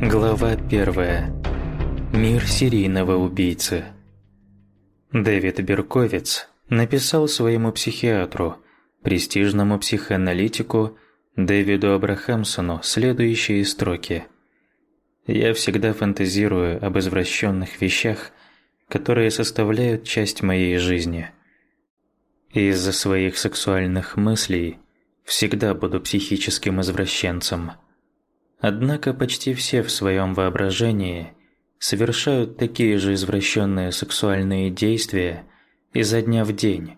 Глава 1. Мир серийного убийцы. Дэвид Берковиц написал своему психиатру, престижному психоаналитику Дэвиду Абрахамсону следующие строки. «Я всегда фантазирую об извращенных вещах, которые составляют часть моей жизни. Из-за своих сексуальных мыслей всегда буду психическим извращенцем». Однако почти все в своем воображении совершают такие же извращенные сексуальные действия изо дня в день.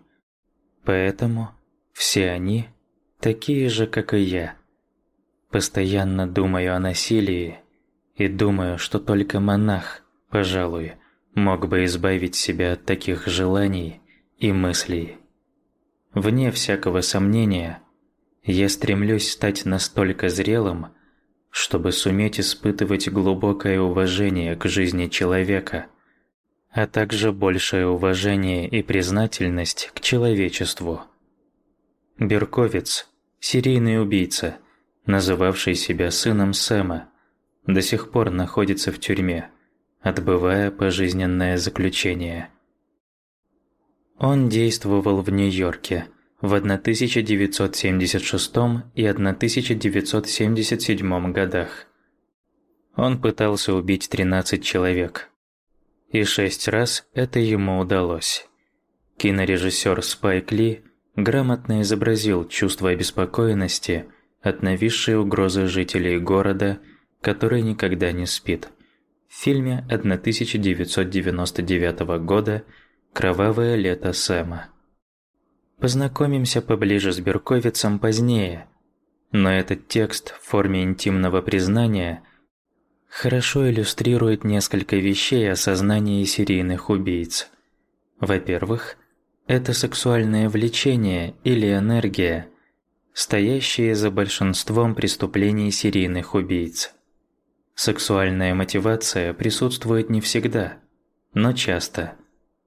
Поэтому все они такие же, как и я. Постоянно думаю о насилии и думаю, что только монах, пожалуй, мог бы избавить себя от таких желаний и мыслей. Вне всякого сомнения, я стремлюсь стать настолько зрелым, чтобы суметь испытывать глубокое уважение к жизни человека, а также большее уважение и признательность к человечеству. Берковиц, серийный убийца, называвший себя сыном Сэма, до сих пор находится в тюрьме, отбывая пожизненное заключение. Он действовал в Нью-Йорке – в 1976 и 1977 годах. Он пытался убить 13 человек. И шесть раз это ему удалось. Кинорежиссер Спайк Ли грамотно изобразил чувство обеспокоенности от нависшей угрозы жителей города, который никогда не спит. В фильме 1999 года «Кровавое лето Сэма». Познакомимся поближе с Берковицем позднее. Но этот текст в форме интимного признания хорошо иллюстрирует несколько вещей о сознании серийных убийц. Во-первых, это сексуальное влечение или энергия, стоящие за большинством преступлений серийных убийц. Сексуальная мотивация присутствует не всегда, но часто,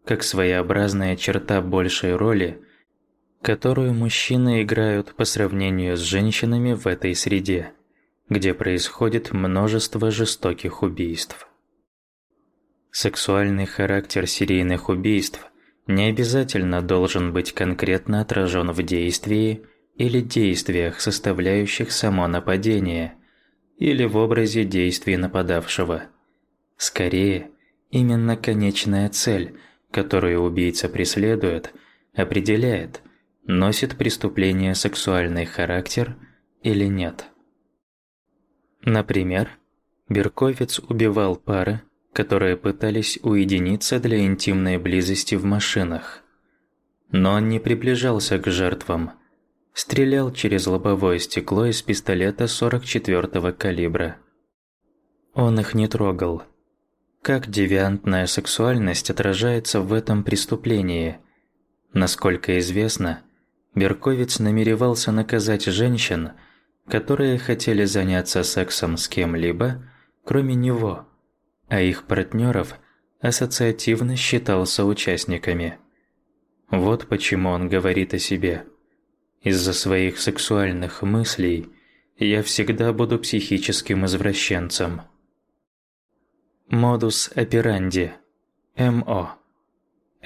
как своеобразная черта большей роли – которую мужчины играют по сравнению с женщинами в этой среде, где происходит множество жестоких убийств. Сексуальный характер серийных убийств не обязательно должен быть конкретно отражен в действии или действиях, составляющих само нападение, или в образе действий нападавшего. Скорее, именно конечная цель, которую убийца преследует, определяет – носит преступление сексуальный характер или нет. Например, Берковец убивал пары, которые пытались уединиться для интимной близости в машинах. Но он не приближался к жертвам, стрелял через лобовое стекло из пистолета 44-го калибра. Он их не трогал. Как девиантная сексуальность отражается в этом преступлении? Насколько известно, Берковиц намеревался наказать женщин, которые хотели заняться сексом с кем-либо, кроме него, а их партнеров ассоциативно считал соучастниками. Вот почему он говорит о себе. Из-за своих сексуальных мыслей я всегда буду психическим извращенцем. Модус операнди. МО.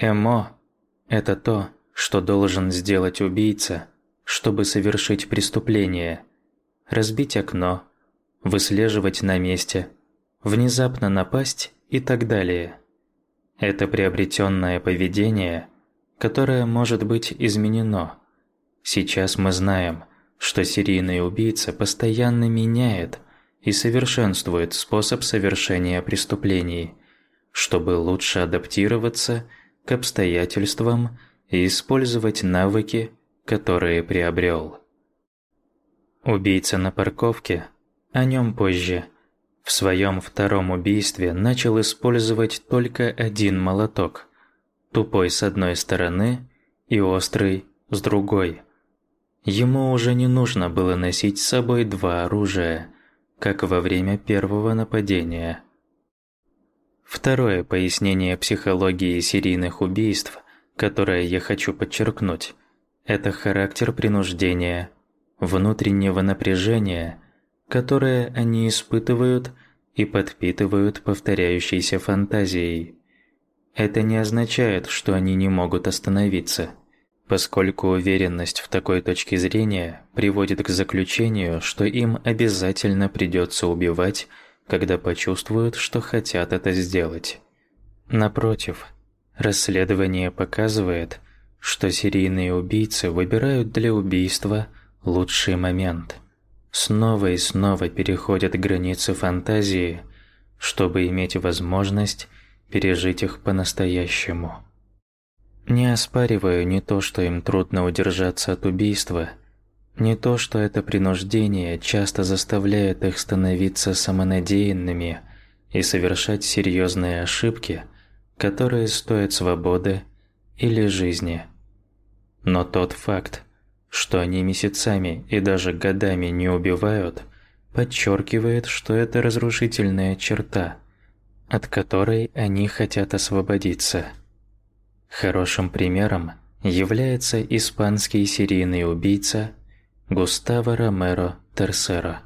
МО – это то, что должен сделать убийца, чтобы совершить преступление. Разбить окно, выслеживать на месте, внезапно напасть и так далее. Это приобретенное поведение, которое может быть изменено. Сейчас мы знаем, что серийный убийца постоянно меняет и совершенствует способ совершения преступлений, чтобы лучше адаптироваться к обстоятельствам и использовать навыки, которые приобрел. Убийца на парковке, о нем позже, в своем втором убийстве начал использовать только один молоток, тупой с одной стороны и острый с другой. Ему уже не нужно было носить с собой два оружия, как во время первого нападения. Второе пояснение психологии серийных убийств которое я хочу подчеркнуть, это характер принуждения, внутреннего напряжения, которое они испытывают и подпитывают повторяющейся фантазией. Это не означает, что они не могут остановиться, поскольку уверенность в такой точке зрения приводит к заключению, что им обязательно придется убивать, когда почувствуют, что хотят это сделать. Напротив, расследование показывает, что серийные убийцы выбирают для убийства лучший момент. Снова и снова переходят границы фантазии, чтобы иметь возможность пережить их по-настоящему. Не оспариваю ни то, что им трудно удержаться от убийства, ни то, что это принуждение часто заставляет их становиться самонадеянными и совершать серьезные ошибки, которые стоят свободы или жизни. Но тот факт, что они месяцами и даже годами не убивают, подчеркивает, что это разрушительная черта, от которой они хотят освободиться. Хорошим примером является испанский серийный убийца Густаво Ромеро Терсеро.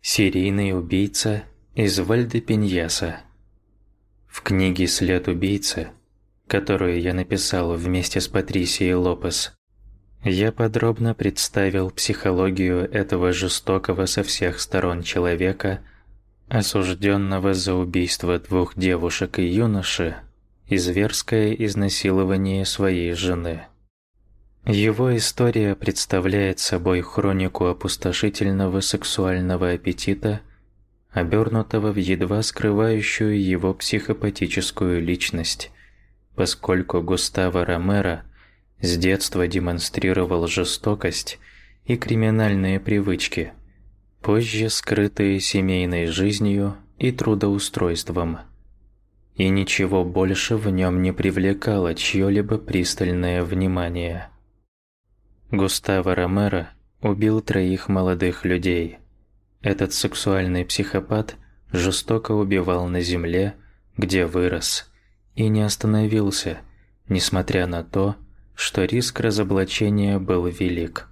Серийный убийца из Вальдепиньяса. В книге «След убийцы» которую я написал вместе с Патрисией Лопес, я подробно представил психологию этого жестокого со всех сторон человека, осужденного за убийство двух девушек и юноши и зверское изнасилование своей жены. Его история представляет собой хронику опустошительного сексуального аппетита, обернутого в едва скрывающую его психопатическую личность, поскольку Густаво Ромеро с детства демонстрировал жестокость и криминальные привычки, позже скрытые семейной жизнью и трудоустройством. И ничего больше в нем не привлекало чьё-либо пристальное внимание. Густаво Ромеро убил троих молодых людей. Этот сексуальный психопат жестоко убивал на земле, где вырос – и не остановился, несмотря на то, что риск разоблачения был велик,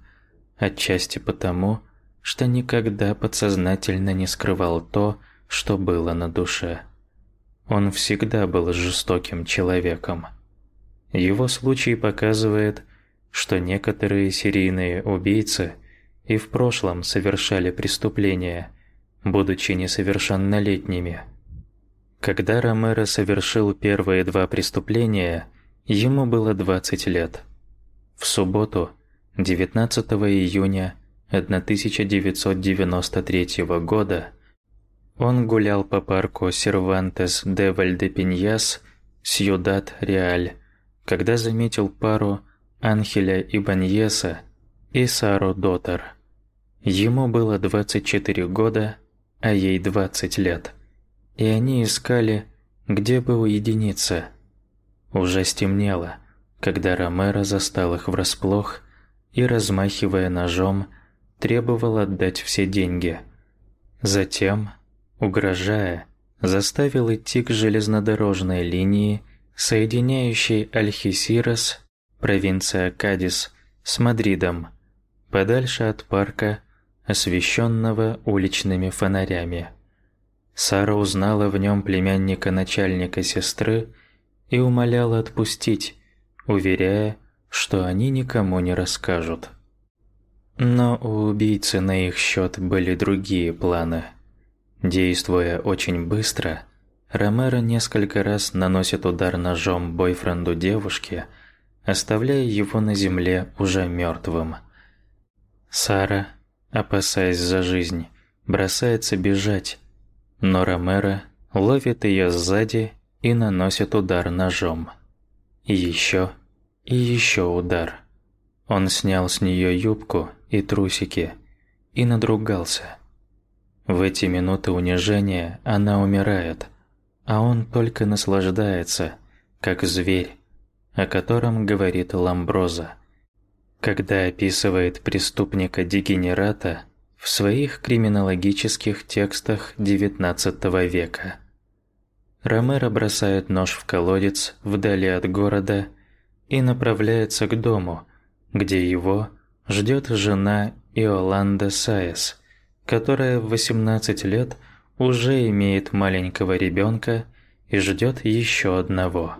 отчасти потому, что никогда подсознательно не скрывал то, что было на душе. Он всегда был жестоким человеком. Его случай показывает, что некоторые серийные убийцы и в прошлом совершали преступления, будучи несовершеннолетними. Когда Ромеро совершил первые два преступления, ему было 20 лет. В субботу, 19 июня 1993 года, он гулял по парку Сервантес де Вальдепиньяс, Сьюдад Реаль, когда заметил пару Анхеля Ибаньеса и Сару Дотар. Ему было 24 года, а ей 20 лет и они искали, где бы уединиться. Уже стемнело, когда Ромеро застал их врасплох и, размахивая ножом, требовал отдать все деньги. Затем, угрожая, заставил идти к железнодорожной линии, соединяющей Альхисирос, провинция Кадис, с Мадридом, подальше от парка, освещенного уличными фонарями. Сара узнала в нем племянника начальника сестры и умоляла отпустить, уверяя, что они никому не расскажут. Но у убийцы на их счет были другие планы. Действуя очень быстро, Ромеро несколько раз наносит удар ножом бойфренду девушки, оставляя его на земле уже мертвым. Сара, опасаясь за жизнь, бросается бежать, но Ромеро ловит ее сзади и наносит удар ножом. И еще, и еще удар. Он снял с нее юбку и трусики и надругался. В эти минуты унижения она умирает, а он только наслаждается, как зверь, о котором говорит Ламброза, когда описывает преступника-дегенерата в своих криминологических текстах XIX века. Ромеро бросает нож в колодец вдали от города и направляется к дому, где его ждет жена Иоланда Саес, которая в 18 лет уже имеет маленького ребенка и ждет еще одного.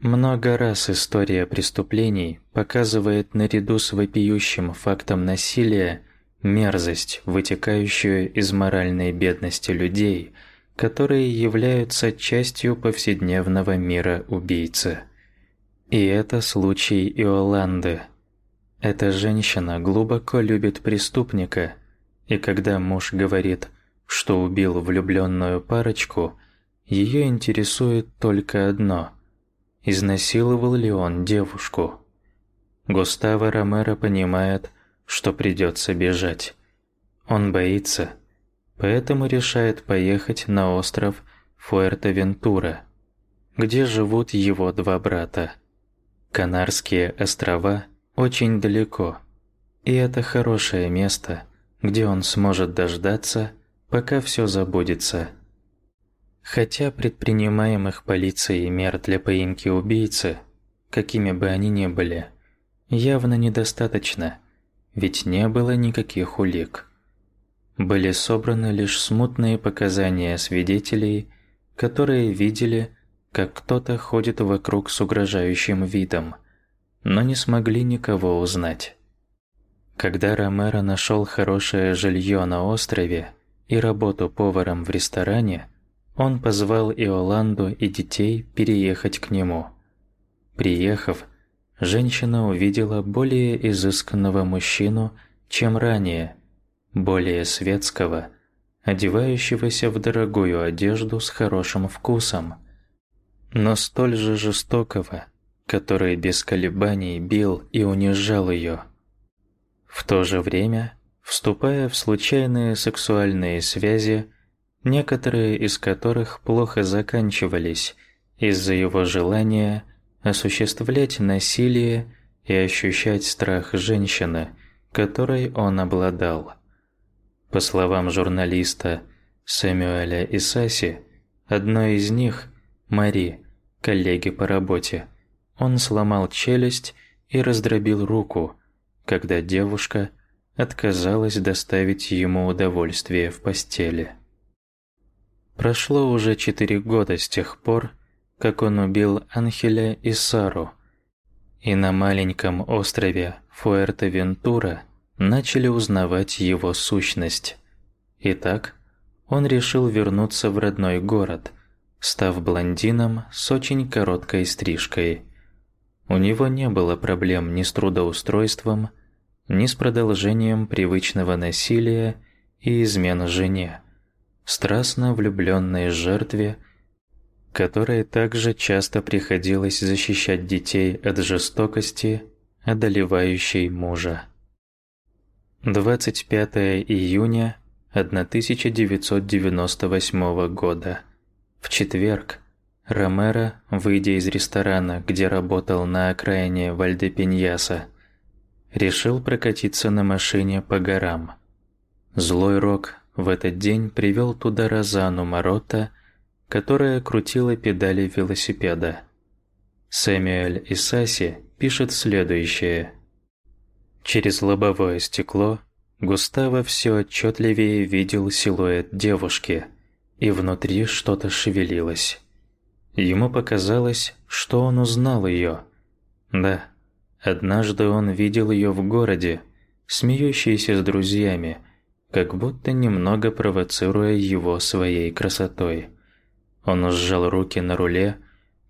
Много раз история преступлений показывает наряду с вопиющим фактом насилия мерзость, вытекающую из моральной бедности людей, которые являются частью повседневного мира убийцы. И это случай Иоланды. Эта женщина глубоко любит преступника, и когда муж говорит, что убил влюбленную парочку, ее интересует только одно – изнасиловал ли он девушку. Густаво Ромеро понимает, что придется бежать. Он боится, поэтому решает поехать на остров Фуэртевентура, где живут его два брата. Канарские острова очень далеко, и это хорошее место, где он сможет дождаться, пока все забудется. Хотя предпринимаемых полицией мер для поимки убийцы, какими бы они ни были, явно недостаточно – ведь не было никаких улик. Были собраны лишь смутные показания свидетелей, которые видели, как кто-то ходит вокруг с угрожающим видом, но не смогли никого узнать. Когда Ромеро нашел хорошее жилье на острове и работу поваром в ресторане, он позвал Иоланду и детей переехать к нему. Приехав, женщина увидела более изысканного мужчину, чем ранее, более светского, одевающегося в дорогую одежду с хорошим вкусом, но столь же жестокого, который без колебаний бил и унижал ее. В то же время, вступая в случайные сексуальные связи, некоторые из которых плохо заканчивались из-за его желания – осуществлять насилие и ощущать страх женщины, которой он обладал. По словам журналиста Сэмюэля Исаси, одной из них, Мари, коллеги по работе, он сломал челюсть и раздробил руку, когда девушка отказалась доставить ему удовольствие в постели. Прошло уже четыре года с тех пор, как он убил Анхеля и Сару. И на маленьком острове Фуэртевентура начали узнавать его сущность. Итак, он решил вернуться в родной город, став блондином с очень короткой стрижкой. У него не было проблем ни с трудоустройством, ни с продолжением привычного насилия и измен жене, страстно влюбленной жертве которой также часто приходилось защищать детей от жестокости, одолевающей мужа. 25 июня 1998 года. В четверг Ромеро, выйдя из ресторана, где работал на окраине Вальдепиньяса, решил прокатиться на машине по горам. Злой Рок в этот день привел туда Розану Маротта которая крутила педали велосипеда. Сэмюэль Исаси пишет следующее. Через лобовое стекло Густаво все отчетливее видел силуэт девушки, и внутри что-то шевелилось. Ему показалось, что он узнал ее. Да, однажды он видел ее в городе, смеющейся с друзьями, как будто немного провоцируя его своей красотой. Он сжал руки на руле,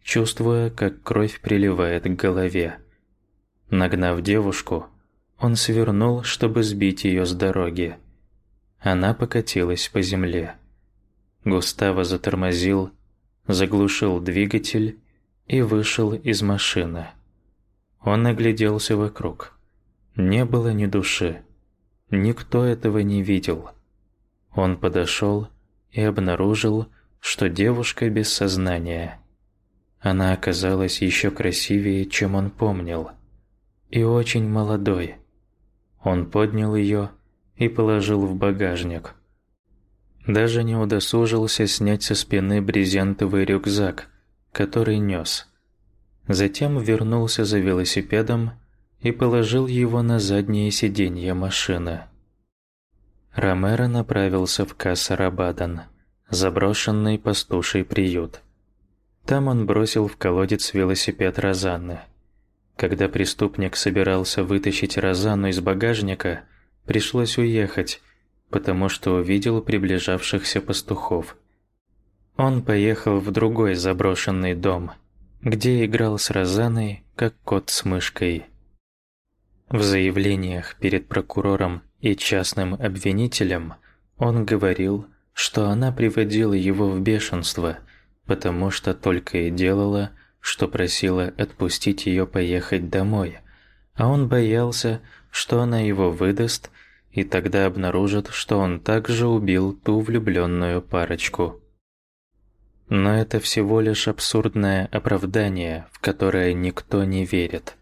чувствуя, как кровь приливает к голове. Нагнав девушку, он свернул, чтобы сбить ее с дороги. Она покатилась по земле. Густаво затормозил, заглушил двигатель и вышел из машины. Он огляделся вокруг. Не было ни души. Никто этого не видел. Он подошел и обнаружил, что девушка без сознания. Она оказалась еще красивее, чем он помнил, и очень молодой. Он поднял ее и положил в багажник. Даже не удосужился снять со спины брезентовый рюкзак, который нес. Затем вернулся за велосипедом и положил его на заднее сиденье машины. Ромеро направился в Кассарабадан, заброшенный пастуший приют. Там он бросил в колодец велосипед Розанны. Когда преступник собирался вытащить Розанну из багажника, пришлось уехать, потому что увидел приближавшихся пастухов. Он поехал в другой заброшенный дом, где играл с Розаной, как кот с мышкой. В заявлениях перед прокурором и частным обвинителем он говорил, что она приводила его в бешенство, потому что только и делала, что просила отпустить ее поехать домой, а он боялся, что она его выдаст, и тогда обнаружит, что он также убил ту влюбленную парочку. Но это всего лишь абсурдное оправдание, в которое никто не верит.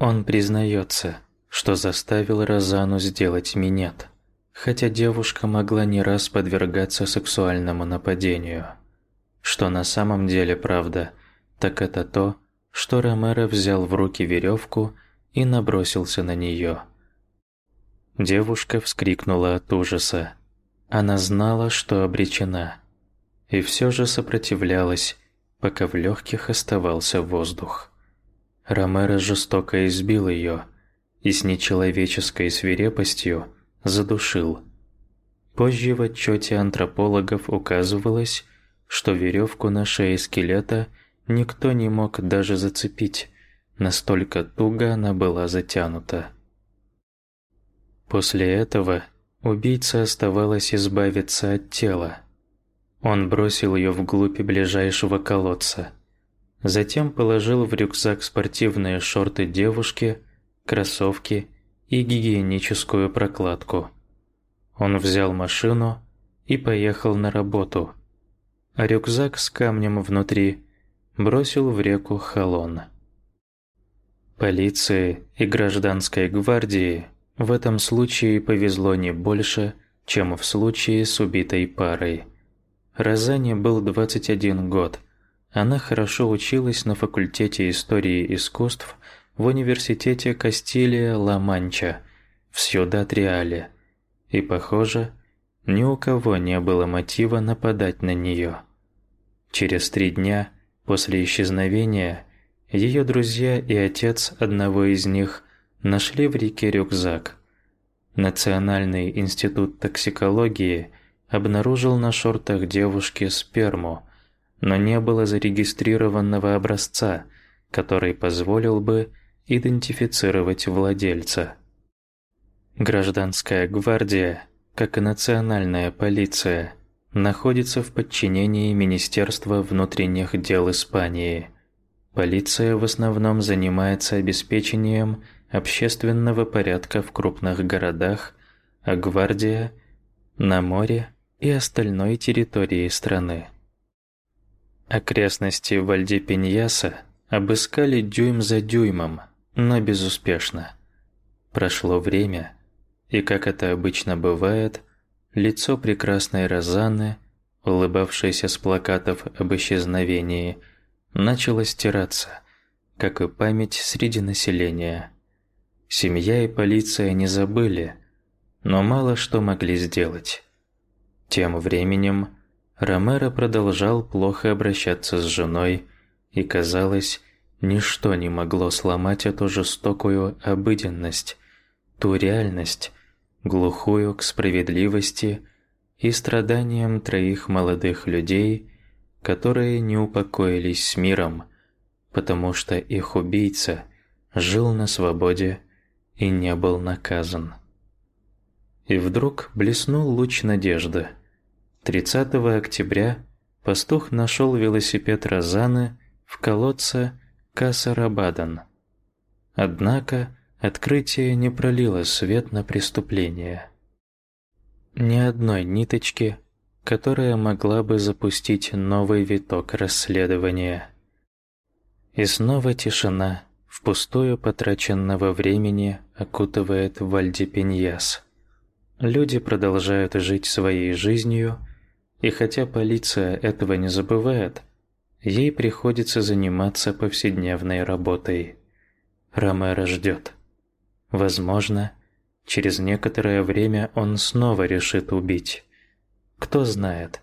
Он признается, что заставил Розану сделать минет, хотя девушка могла не раз подвергаться сексуальному нападению. Что на самом деле правда, так это то, что Ромеро взял в руки веревку и набросился на нее. Девушка вскрикнула от ужаса. Она знала, что обречена, и все же сопротивлялась, пока в легких оставался воздух. Ромеро жестоко избил ее и с нечеловеческой свирепостью задушил. Позже в отчете антропологов указывалось, что веревку на шее скелета никто не мог даже зацепить, настолько туго она была затянута. После этого убийце оставалось избавиться от тела. Он бросил ее вглубь ближайшего колодца – Затем положил в рюкзак спортивные шорты девушки, кроссовки и гигиеническую прокладку. Он взял машину и поехал на работу, а рюкзак с камнем внутри бросил в реку Халон. Полиции и гражданской гвардии в этом случае повезло не больше, чем в случае с убитой парой. Розане был 21 год – она хорошо училась на факультете истории искусств в университете Кастилия-Ла-Манча в Сьюдад-Реале, и, похоже, ни у кого не было мотива нападать на нее. Через три дня после исчезновения ее друзья и отец одного из них нашли в реке рюкзак. Национальный институт токсикологии обнаружил на шортах девушки сперму – но не было зарегистрированного образца, который позволил бы идентифицировать владельца. Гражданская гвардия, как и национальная полиция, находится в подчинении Министерства внутренних дел Испании. Полиция в основном занимается обеспечением общественного порядка в крупных городах, а гвардия на море и остальной территории страны. Окрестности Вальдипиньяса обыскали дюйм за дюймом, но безуспешно. Прошло время, и, как это обычно бывает, лицо прекрасной Розанны, улыбавшейся с плакатов об исчезновении, начало стираться, как и память среди населения. Семья и полиция не забыли, но мало что могли сделать. Тем временем Ромеро продолжал плохо обращаться с женой, и казалось, ничто не могло сломать эту жестокую обыденность, ту реальность, глухую к справедливости и страданиям троих молодых людей, которые не упокоились с миром, потому что их убийца жил на свободе и не был наказан. И вдруг блеснул луч надежды – 30 октября пастух нашел велосипед Розаны в колодце Касарабадан. Однако открытие не пролило свет на преступление. Ни одной ниточки, которая могла бы запустить новый виток расследования. И снова тишина впустую потраченного времени окутывает Вальдипиньяс. Люди продолжают жить своей жизнью и хотя полиция этого не забывает, ей приходится заниматься повседневной работой. Ромеро ждет. Возможно, через некоторое время он снова решит убить. Кто знает.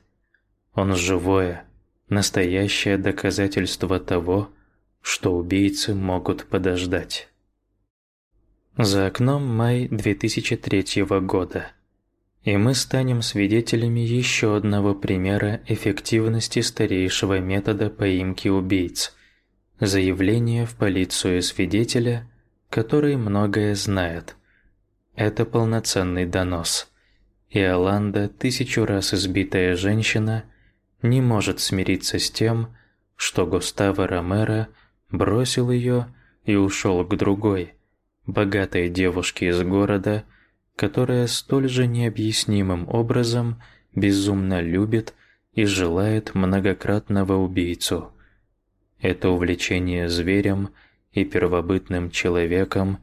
Он живое, настоящее доказательство того, что убийцы могут подождать. За окном май 2003 года. И мы станем свидетелями еще одного примера эффективности старейшего метода поимки убийц. Заявление в полицию свидетеля, который многое знает. Это полноценный донос. И Аланда, тысячу раз избитая женщина, не может смириться с тем, что Густаво Ромеро бросил ее и ушел к другой, богатой девушке из города, которая столь же необъяснимым образом безумно любит и желает многократного убийцу. Это увлечение зверем и первобытным человеком,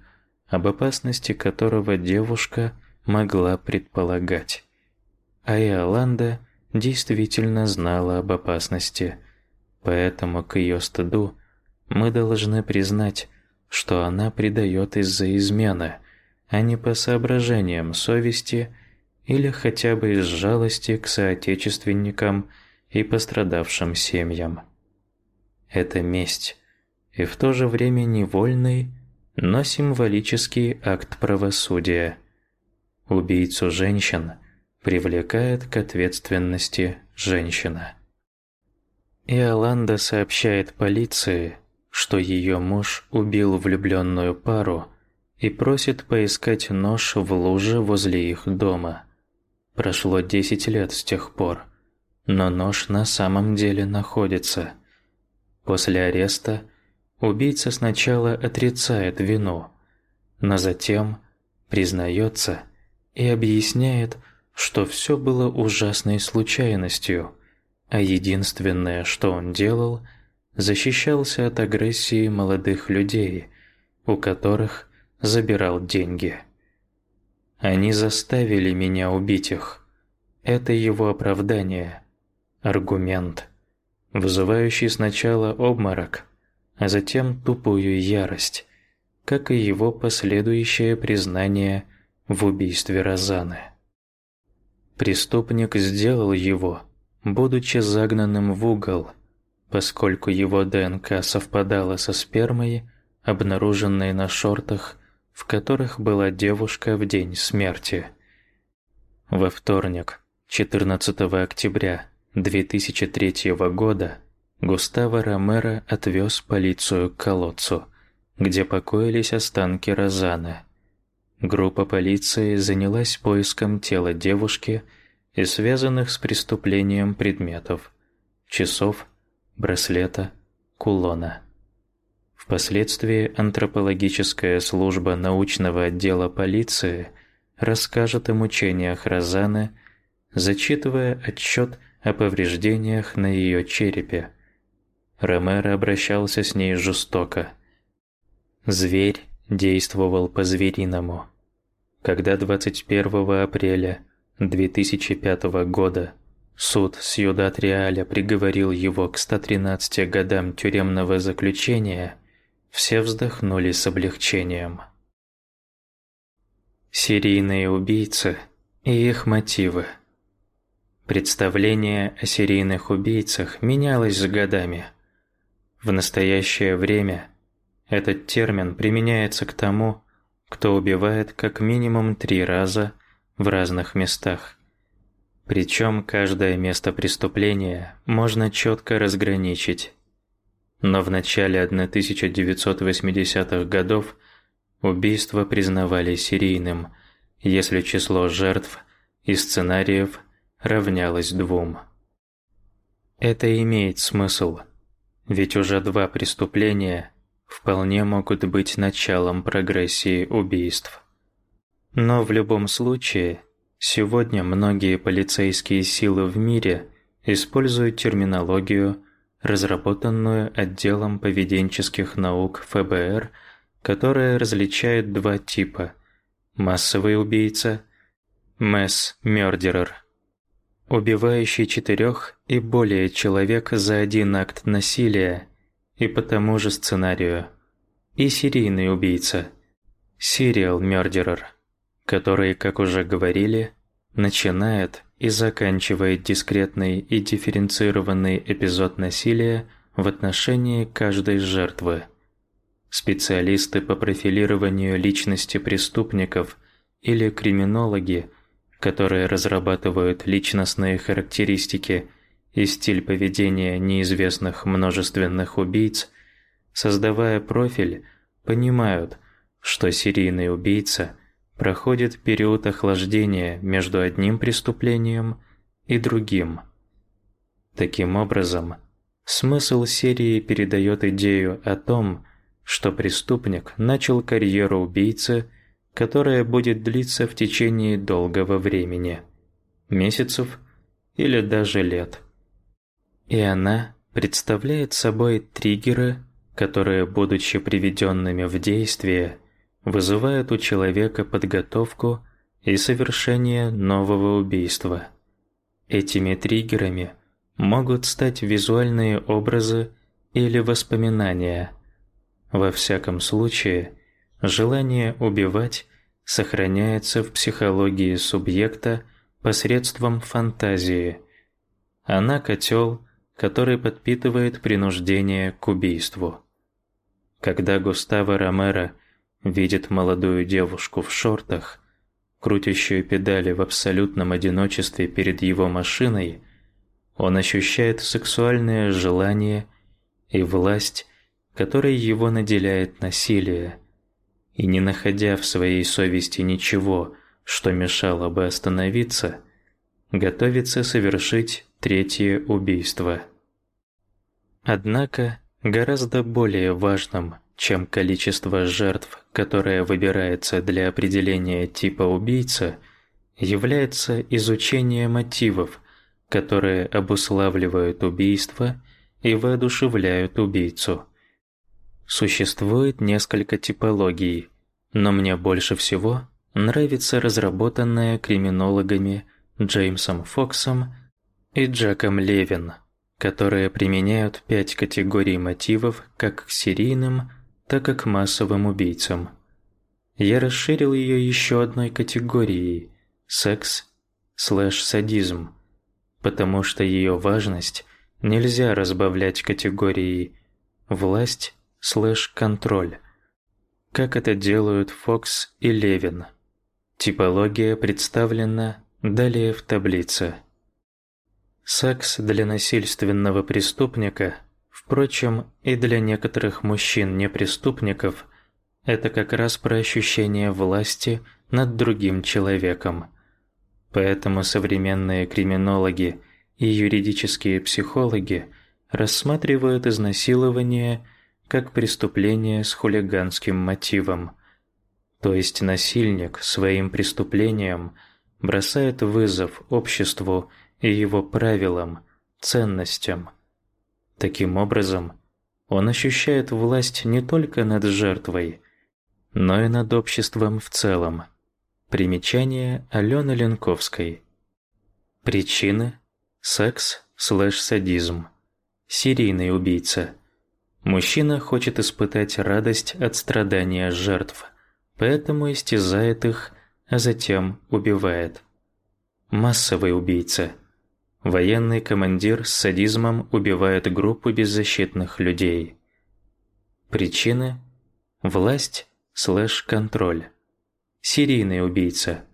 об опасности которого девушка могла предполагать. А Иоланда действительно знала об опасности, поэтому к ее стыду мы должны признать, что она предает из-за измены, а не по соображениям совести или хотя бы из жалости к соотечественникам и пострадавшим семьям. Это месть, и в то же время невольный, но символический акт правосудия. Убийцу женщин привлекает к ответственности женщина. Иоланда сообщает полиции, что ее муж убил влюбленную пару и просит поискать нож в луже возле их дома. Прошло 10 лет с тех пор, но нож на самом деле находится. После ареста убийца сначала отрицает вину, но затем признается и объясняет, что все было ужасной случайностью, а единственное, что он делал, защищался от агрессии молодых людей, у которых забирал деньги. Они заставили меня убить их. Это его оправдание, аргумент, вызывающий сначала обморок, а затем тупую ярость, как и его последующее признание в убийстве Розаны. Преступник сделал его, будучи загнанным в угол, поскольку его ДНК совпадала со спермой, обнаруженной на шортах, в которых была девушка в день смерти. Во вторник, 14 октября 2003 года, Густаво Ромеро отвез полицию к колодцу, где покоились останки Розаны. Группа полиции занялась поиском тела девушки и связанных с преступлением предметов: часов, браслета, кулона. Впоследствии антропологическая служба научного отдела полиции расскажет о мучениях Розаны, зачитывая отчет о повреждениях на ее черепе. Ромеро обращался с ней жестоко. Зверь действовал по-звериному. Когда 21 апреля 2005 года суд Сьюдад-Реаля приговорил его к 113 годам тюремного заключения, все вздохнули с облегчением. Серийные убийцы и их мотивы. Представление о серийных убийцах менялось с годами. В настоящее время этот термин применяется к тому, кто убивает как минимум три раза в разных местах. Причем каждое место преступления можно четко разграничить. Но в начале 1980-х годов убийство признавали серийным, если число жертв и сценариев равнялось двум. Это имеет смысл, ведь уже два преступления вполне могут быть началом прогрессии убийств. Но в любом случае, сегодня многие полицейские силы в мире используют терминологию, разработанную отделом поведенческих наук ФБР, которая различает два типа: массовый убийца, mass murderer, убивающий четырех и более человек за один акт насилия и по тому же сценарию, и серийный убийца, serial murderer, который, как уже говорили, начинает и заканчивает дискретный и дифференцированный эпизод насилия в отношении каждой жертвы. Специалисты по профилированию личности преступников или криминологи, которые разрабатывают личностные характеристики и стиль поведения неизвестных множественных убийц, создавая профиль, понимают, что серийный убийца проходит период охлаждения между одним преступлением и другим. Таким образом, смысл серии передает идею о том, что преступник начал карьеру убийцы, которая будет длиться в течение долгого времени – месяцев или даже лет. И она представляет собой триггеры, которые, будучи приведенными в действие, вызывают у человека подготовку и совершение нового убийства. Этими триггерами могут стать визуальные образы или воспоминания – во всяком случае, желание убивать сохраняется в психологии субъекта посредством фантазии. Она котел, который подпитывает принуждение к убийству. Когда Густаво Ромеро видит молодую девушку в шортах, крутящую педали в абсолютном одиночестве перед его машиной, он ощущает сексуальное желание и власть которой его наделяет насилие, и не находя в своей совести ничего, что мешало бы остановиться, готовится совершить третье убийство. Однако, гораздо более важным, чем количество жертв, которое выбирается для определения типа убийца, является изучение мотивов, которые обуславливают убийство и воодушевляют убийцу. Существует несколько типологий, но мне больше всего нравится разработанная криминологами Джеймсом Фоксом и Джеком Левин, которые применяют пять категорий мотивов как к серийным, так и к массовым убийцам. Я расширил ее еще одной категорией – секс слэш садизм, потому что ее важность нельзя разбавлять категорией власть слэш-контроль. Как это делают Фокс и Левин. Типология представлена далее в таблице. Секс для насильственного преступника, впрочем, и для некоторых мужчин-непреступников, это как раз про ощущение власти над другим человеком. Поэтому современные криминологи и юридические психологи рассматривают изнасилование как преступление с хулиганским мотивом. То есть насильник своим преступлением бросает вызов обществу и его правилам, ценностям. Таким образом, он ощущает власть не только над жертвой, но и над обществом в целом. Примечание Алены Ленковской. Причины – секс слэш садизм. Серийный убийца – Мужчина хочет испытать радость от страдания жертв, поэтому истязает их, а затем убивает. Массовый убийца. Военный командир с садизмом убивает группу беззащитных людей. Причины – власть слэш контроль. Серийный убийца.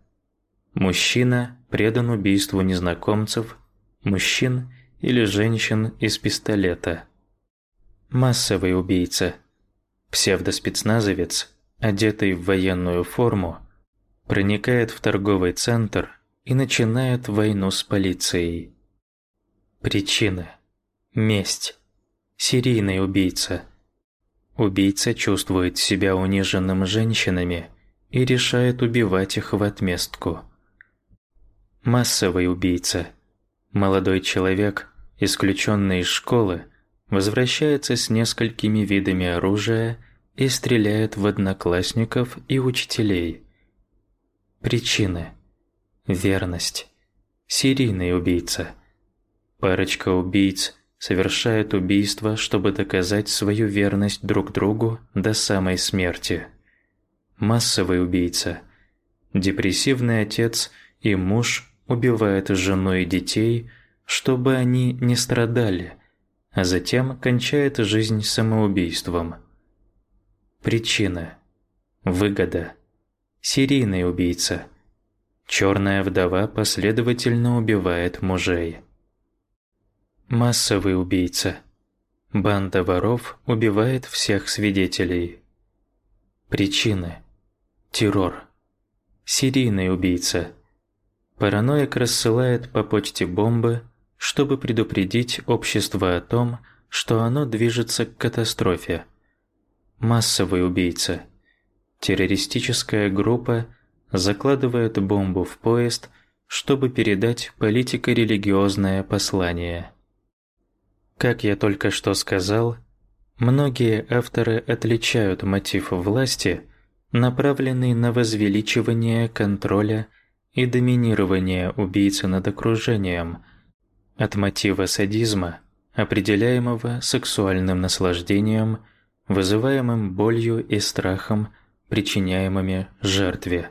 Мужчина предан убийству незнакомцев, мужчин или женщин из пистолета – Массовый убийца. Псевдоспецназовец, одетый в военную форму, проникает в торговый центр и начинает войну с полицией. Причины. Месть. Серийный убийца. Убийца чувствует себя униженным женщинами и решает убивать их в отместку. Массовый убийца. Молодой человек, исключенный из школы, возвращается с несколькими видами оружия и стреляет в одноклассников и учителей. Причины. Верность. Серийный убийца. Парочка убийц совершает убийство, чтобы доказать свою верность друг другу до самой смерти. Массовый убийца. депрессивный отец и муж убивают жену и детей, чтобы они не страдали, а затем кончает жизнь самоубийством. Причина. Выгода. Серийный убийца. Черная вдова последовательно убивает мужей. Массовый убийца. Банда воров убивает всех свидетелей. Причины. Террор. Серийный убийца. Параноик рассылает по почте бомбы, чтобы предупредить общество о том, что оно движется к катастрофе. Массовый убийца. Террористическая группа закладывает бомбу в поезд, чтобы передать политико-религиозное послание. Как я только что сказал, многие авторы отличают мотив власти, направленный на возвеличивание контроля и доминирование убийцы над окружением, от мотива садизма, определяемого сексуальным наслаждением, вызываемым болью и страхом, причиняемыми жертве.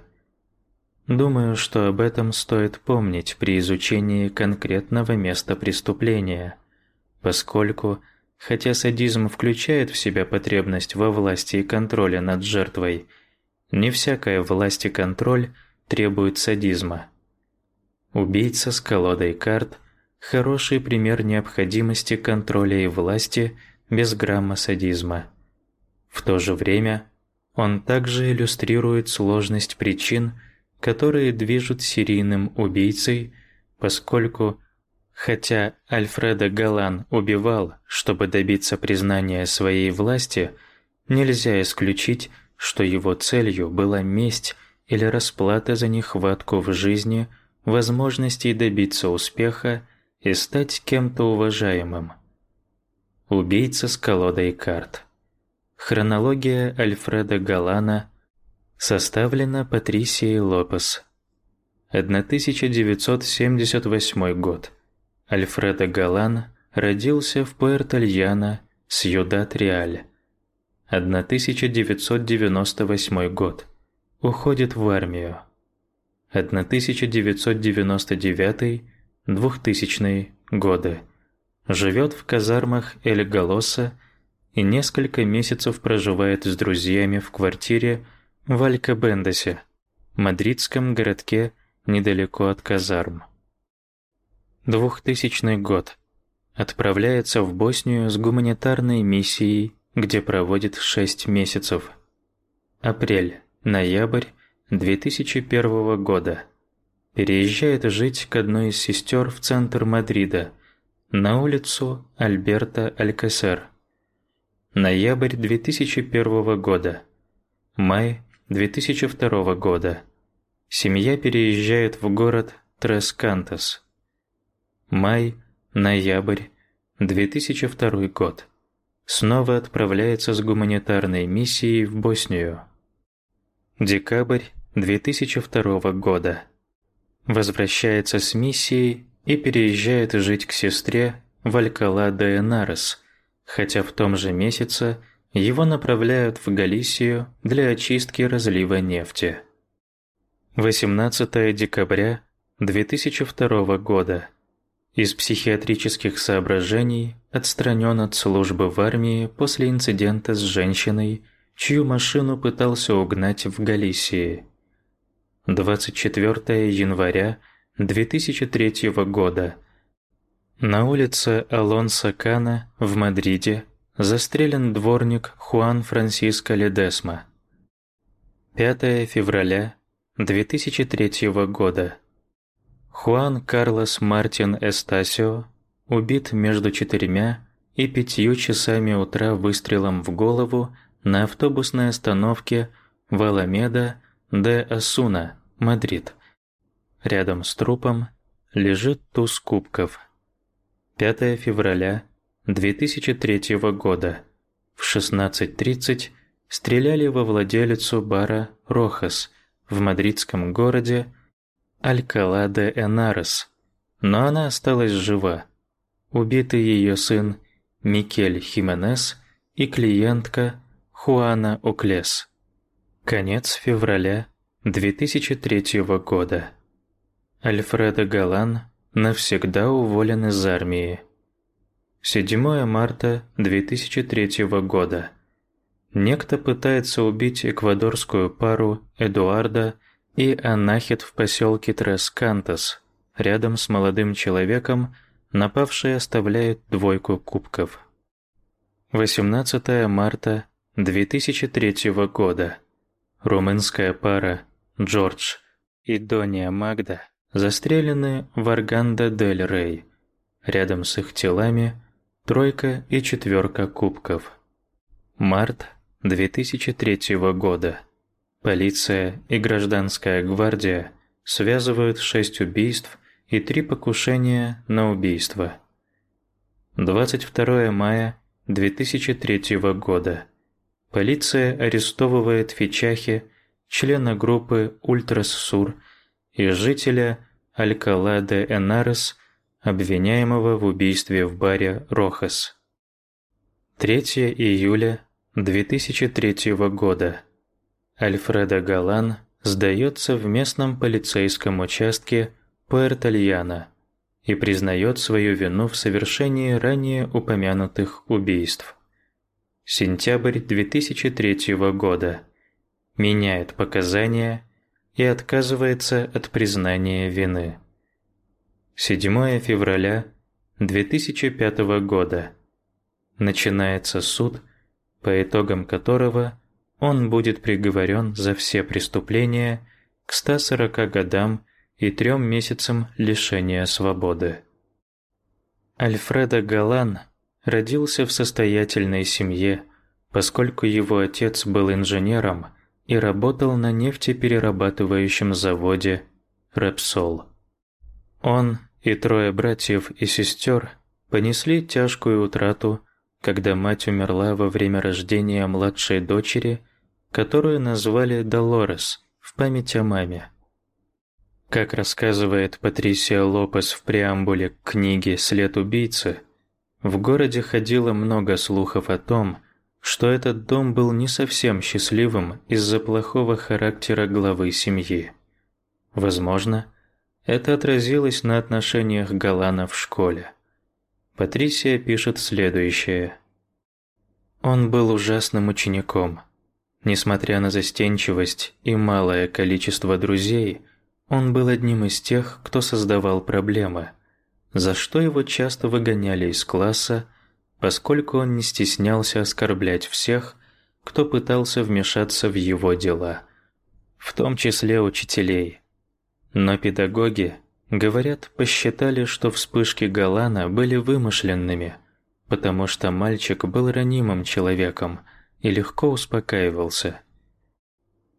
Думаю, что об этом стоит помнить при изучении конкретного места преступления – поскольку, хотя садизм включает в себя потребность во власти и контроле над жертвой, не всякая власть и контроль требует садизма. Убийца с колодой карт – хороший пример необходимости контроля и власти без грамма садизма. В то же время он также иллюстрирует сложность причин, которые движут серийным убийцей, поскольку Хотя Альфредо Галан убивал, чтобы добиться признания своей власти, нельзя исключить, что его целью была месть или расплата за нехватку в жизни возможностей добиться успеха и стать кем-то уважаемым. Убийца с колодой карт. Хронология Альфреда Галана составлена Патрисией Лопес. 1978 год. Альфредо Галан родился в Пуэрто-Льяно, Сьюдад-Реаль. 1998 год. Уходит в армию. 1999-2000 годы. Живет в казармах Эль Галоса и несколько месяцев проживает с друзьями в квартире в Алькабендесе, мадридском городке недалеко от казарм. 2000 год. Отправляется в Боснию с гуманитарной миссией, где проводит 6 месяцев. Апрель, ноябрь 2001 года. Переезжает жить к одной из сестер в центр Мадрида, на улицу Альберта Алькасер. Ноябрь 2001 года. Май 2002 года. Семья переезжает в город Трескантес. Май, ноябрь, 2002 год. Снова отправляется с гуманитарной миссией в Боснию. Декабрь 2002 года. Возвращается с миссией и переезжает жить к сестре в Алькала де Энарес, хотя в том же месяце его направляют в Галисию для очистки разлива нефти. 18 декабря 2002 года. Из психиатрических соображений отстранен от службы в армии после инцидента с женщиной, чью машину пытался угнать в Галисии. 24 января 2003 года. На улице Алонсо Кана в Мадриде застрелен дворник Хуан Франсиско Ледесма. 5 февраля 2003 года. Хуан Карлос Мартин Эстасио убит между четырьмя и пятью часами утра выстрелом в голову на автобусной остановке в Аламеда де Осуна, Мадрид. Рядом с трупом лежит туз кубков. 5 февраля 2003 года. В 16.30 стреляли во владелицу бара «Рохас» в мадридском городе Алькала де Энарес, но она осталась жива. Убитый ее сын Микель Хименес и клиентка Хуана Уклес. Конец февраля 2003 года. Альфредо Галан навсегда уволен из армии. 7 марта 2003 года. Некто пытается убить эквадорскую пару Эдуарда и Анахит в поселке Трескантас. Рядом с молодым человеком напавший оставляет двойку кубков. 18 марта 2003 года. Румынская пара Джордж и Дония Магда застрелены в Арганда-дель-Рей. Рядом с их телами тройка и четверка кубков. Март 2003 года. Полиция и гражданская гвардия связывают шесть убийств и три покушения на убийство. 22 мая 2003 года. Полиция арестовывает Фичахи, члена группы Ультрас-Сур и жителя Алькала-де-Энарес, обвиняемого в убийстве в баре Рохас. 3 июля 2003 года. Альфредо Галан сдается в местном полицейском участке Пуэртальяна и признает свою вину в совершении ранее упомянутых убийств. Сентябрь 2003 года. Меняет показания и отказывается от признания вины. 7 февраля 2005 года. Начинается суд, по итогам которого он будет приговорен за все преступления к 140 годам и трем месяцам лишения свободы. Альфредо Галан родился в состоятельной семье, поскольку его отец был инженером и работал на нефтеперерабатывающем заводе Repsol. Он и трое братьев и сестер понесли тяжкую утрату, когда мать умерла во время рождения младшей дочери, которую назвали Долорес в память о маме. Как рассказывает Патрисия Лопес в преамбуле к книге «След убийцы», в городе ходило много слухов о том, что этот дом был не совсем счастливым из-за плохого характера главы семьи. Возможно, это отразилось на отношениях Галана в школе. Патрисия пишет следующее. Он был ужасным учеником. Несмотря на застенчивость и малое количество друзей, он был одним из тех, кто создавал проблемы, за что его часто выгоняли из класса, поскольку он не стеснялся оскорблять всех, кто пытался вмешаться в его дела, в том числе учителей. Но педагоги, говорят, посчитали, что вспышки Галана были вымышленными, потому что мальчик был ранимым человеком и легко успокаивался.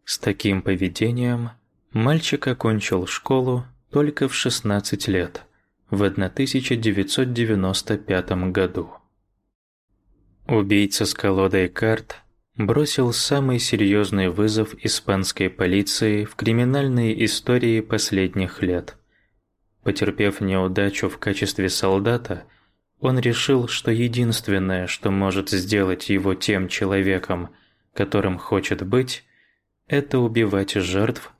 С таким поведением мальчик окончил школу только в 16 лет, в 1995 году. Убийца с колодой карт бросил самый серьезный вызов испанской полиции в криминальной истории последних лет. Потерпев неудачу в качестве солдата, он решил, что единственное, что может сделать его тем человеком, которым хочет быть, это убивать жертв,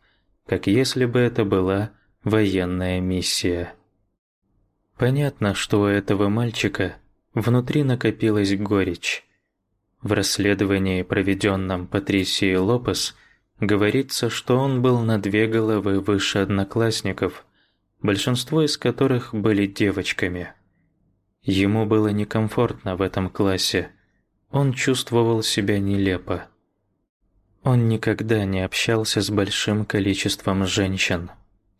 как если бы это была военная миссия. Понятно, что у этого мальчика внутри накопилась горечь. В расследовании, проведенном Патрисией Лопес, говорится, что он был на две головы выше одноклассников, большинство из которых были девочками. Ему было некомфортно в этом классе. Он чувствовал себя нелепо. Он никогда не общался с большим количеством женщин,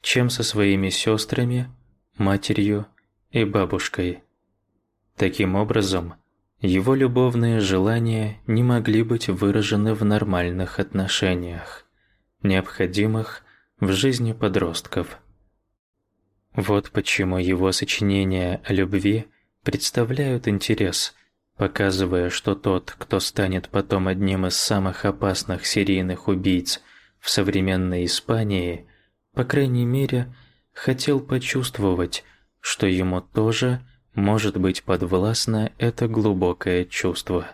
чем со своими сестрами, матерью и бабушкой. Таким образом, его любовные желания не могли быть выражены в нормальных отношениях, необходимых в жизни подростков. Вот почему его сочинения о любви представляют интерес, показывая, что тот, кто станет потом одним из самых опасных серийных убийц в современной Испании, по крайней мере, хотел почувствовать, что ему тоже может быть подвластно это глубокое чувство.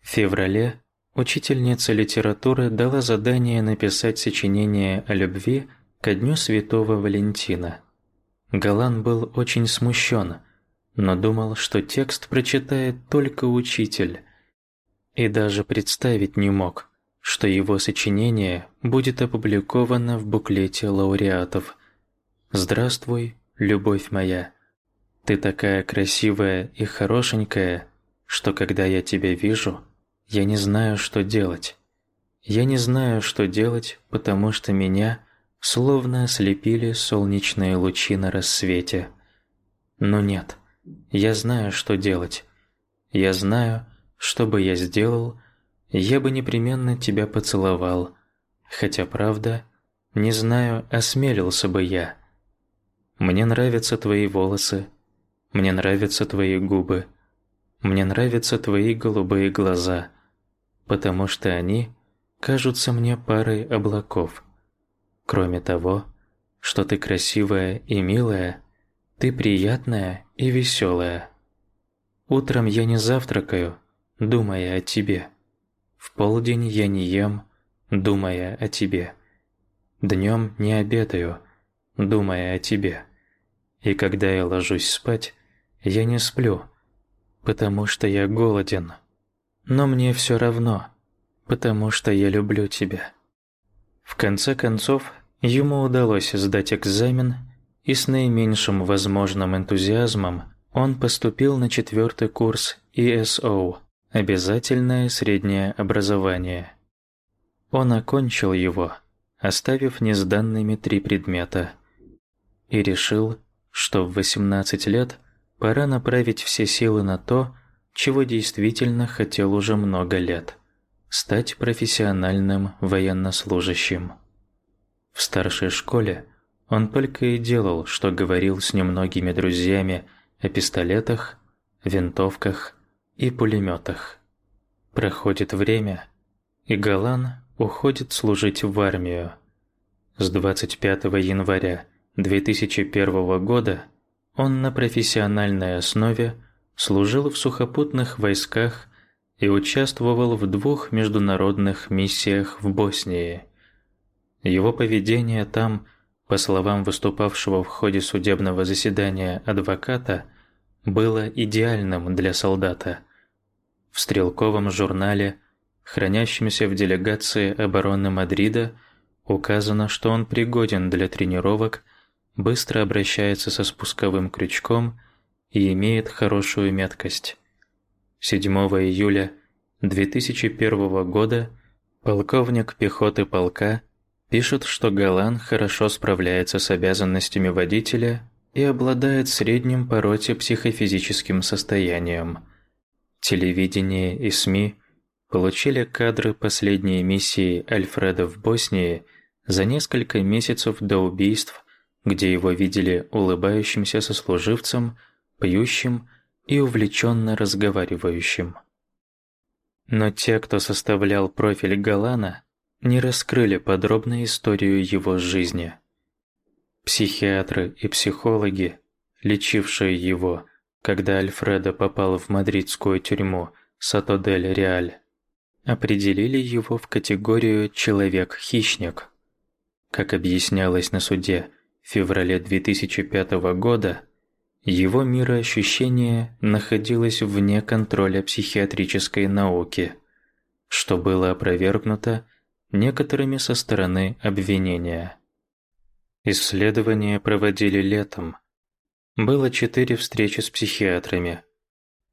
В феврале учительница литературы дала задание написать сочинение о любви ко дню Святого Валентина. Галан был очень смущен, но думал, что текст прочитает только учитель, и даже представить не мог, что его сочинение будет опубликовано в буклете лауреатов. «Здравствуй, любовь моя! Ты такая красивая и хорошенькая, что когда я тебя вижу, я не знаю, что делать. Я не знаю, что делать, потому что меня словно ослепили солнечные лучи на рассвете. Но нет, я знаю, что делать. Я знаю, что бы я сделал, я бы непременно тебя поцеловал, хотя правда, не знаю, осмелился бы я. Мне нравятся твои волосы, мне нравятся твои губы, мне нравятся твои голубые глаза, потому что они кажутся мне парой облаков. Кроме того, что ты красивая и милая, ты приятная и веселая. Утром я не завтракаю, думая о тебе. В полдень я не ем, думая о тебе. Днем не обедаю, думая о тебе. И когда я ложусь спать, я не сплю, потому что я голоден. Но мне все равно, потому что я люблю тебя. В конце концов, ему удалось сдать экзамен, и с наименьшим возможным энтузиазмом он поступил на четвертый курс ESO Обязательное среднее образование. Он окончил его, оставив несданными три предмета, и решил, что в 18 лет пора направить все силы на то, чего действительно хотел уже много лет – стать профессиональным военнослужащим. В старшей школе он только и делал, что говорил с немногими друзьями о пистолетах, винтовках и пулеметах. Проходит время, и Галан уходит служить в армию. С 25 января 2001 года он на профессиональной основе служил в сухопутных войсках и участвовал в двух международных миссиях в Боснии. Его поведение там, по словам выступавшего в ходе судебного заседания адвоката, было идеальным для солдата – в стрелковом журнале, хранящемся в делегации обороны Мадрида, указано, что он пригоден для тренировок, быстро обращается со спусковым крючком и имеет хорошую меткость. 7 июля 2001 года полковник пехоты полка пишет, что Галан хорошо справляется с обязанностями водителя и обладает средним по роте психофизическим состоянием. Телевидение и СМИ получили кадры последней миссии Альфреда в Боснии за несколько месяцев до убийств, где его видели улыбающимся сослуживцем, пьющим и увлеченно разговаривающим. Но те, кто составлял профиль Галана, не раскрыли подробно историю его жизни. Психиатры и психологи, лечившие его, когда Альфредо попал в мадридскую тюрьму Сато-дель-Реаль, определили его в категорию «человек-хищник». Как объяснялось на суде в феврале 2005 года, его мироощущение находилось вне контроля психиатрической науки, что было опровергнуто некоторыми со стороны обвинения. Исследования проводили летом – было четыре встречи с психиатрами.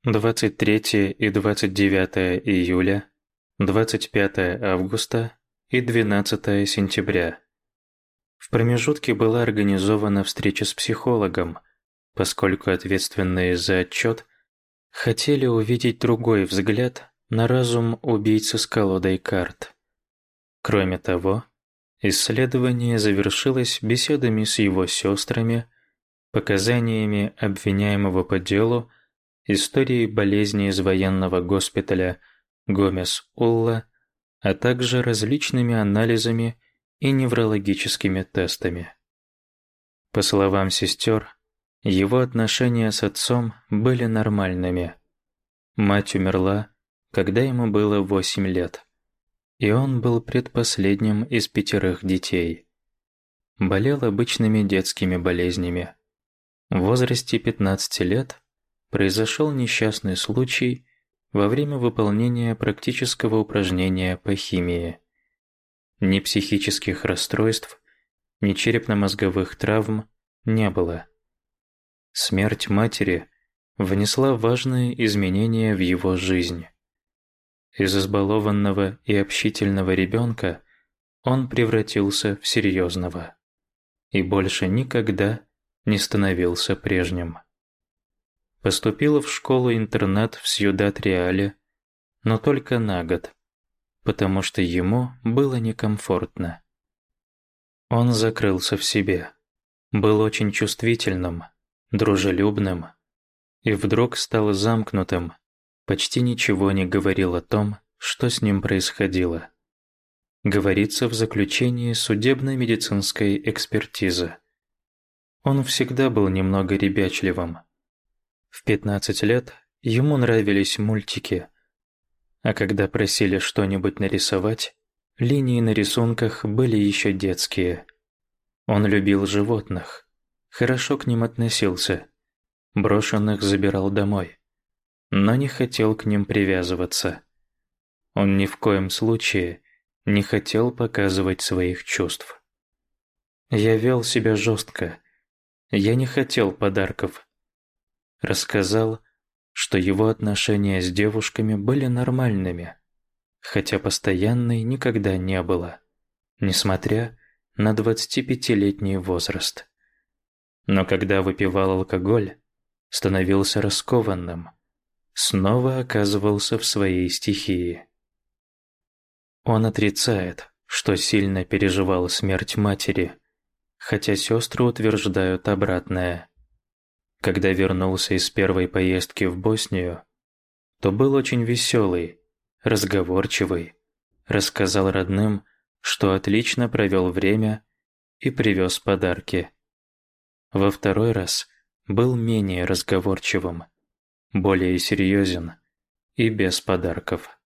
23 и 29 июля, 25 августа и 12 сентября. В промежутке была организована встреча с психологом, поскольку ответственные за отчет хотели увидеть другой взгляд на разум убийцы с колодой карт. Кроме того, исследование завершилось беседами с его сестрами, показаниями обвиняемого по делу, историей болезни из военного госпиталя Гомес-Улла, а также различными анализами и неврологическими тестами. По словам сестер, его отношения с отцом были нормальными. Мать умерла, когда ему было 8 лет. И он был предпоследним из пятерых детей. Болел обычными детскими болезнями. В возрасте 15 лет произошел несчастный случай во время выполнения практического упражнения по химии. Ни психических расстройств, ни черепно-мозговых травм не было. Смерть матери внесла важные изменения в его жизнь. Из избалованного и общительного ребенка он превратился в серьезного и больше никогда не становился прежним. Поступил в школу-интернат в Сьюдад-Реале, но только на год, потому что ему было некомфортно. Он закрылся в себе, был очень чувствительным, дружелюбным и вдруг стал замкнутым, почти ничего не говорил о том, что с ним происходило. Говорится в заключении судебно-медицинской экспертизы. Он всегда был немного ребячливым. В 15 лет ему нравились мультики, а когда просили что-нибудь нарисовать, линии на рисунках были еще детские. Он любил животных, хорошо к ним относился, брошенных забирал домой, но не хотел к ним привязываться. Он ни в коем случае не хотел показывать своих чувств. Я вел себя жестко, я не хотел подарков. Рассказал, что его отношения с девушками были нормальными, хотя постоянной никогда не было, несмотря на 25-летний возраст. Но когда выпивал алкоголь, становился раскованным, снова оказывался в своей стихии. Он отрицает, что сильно переживал смерть матери – хотя сестры утверждают обратное. Когда вернулся из первой поездки в Боснию, то был очень веселый, разговорчивый, рассказал родным, что отлично провел время и привез подарки. Во второй раз был менее разговорчивым, более серьезен и без подарков.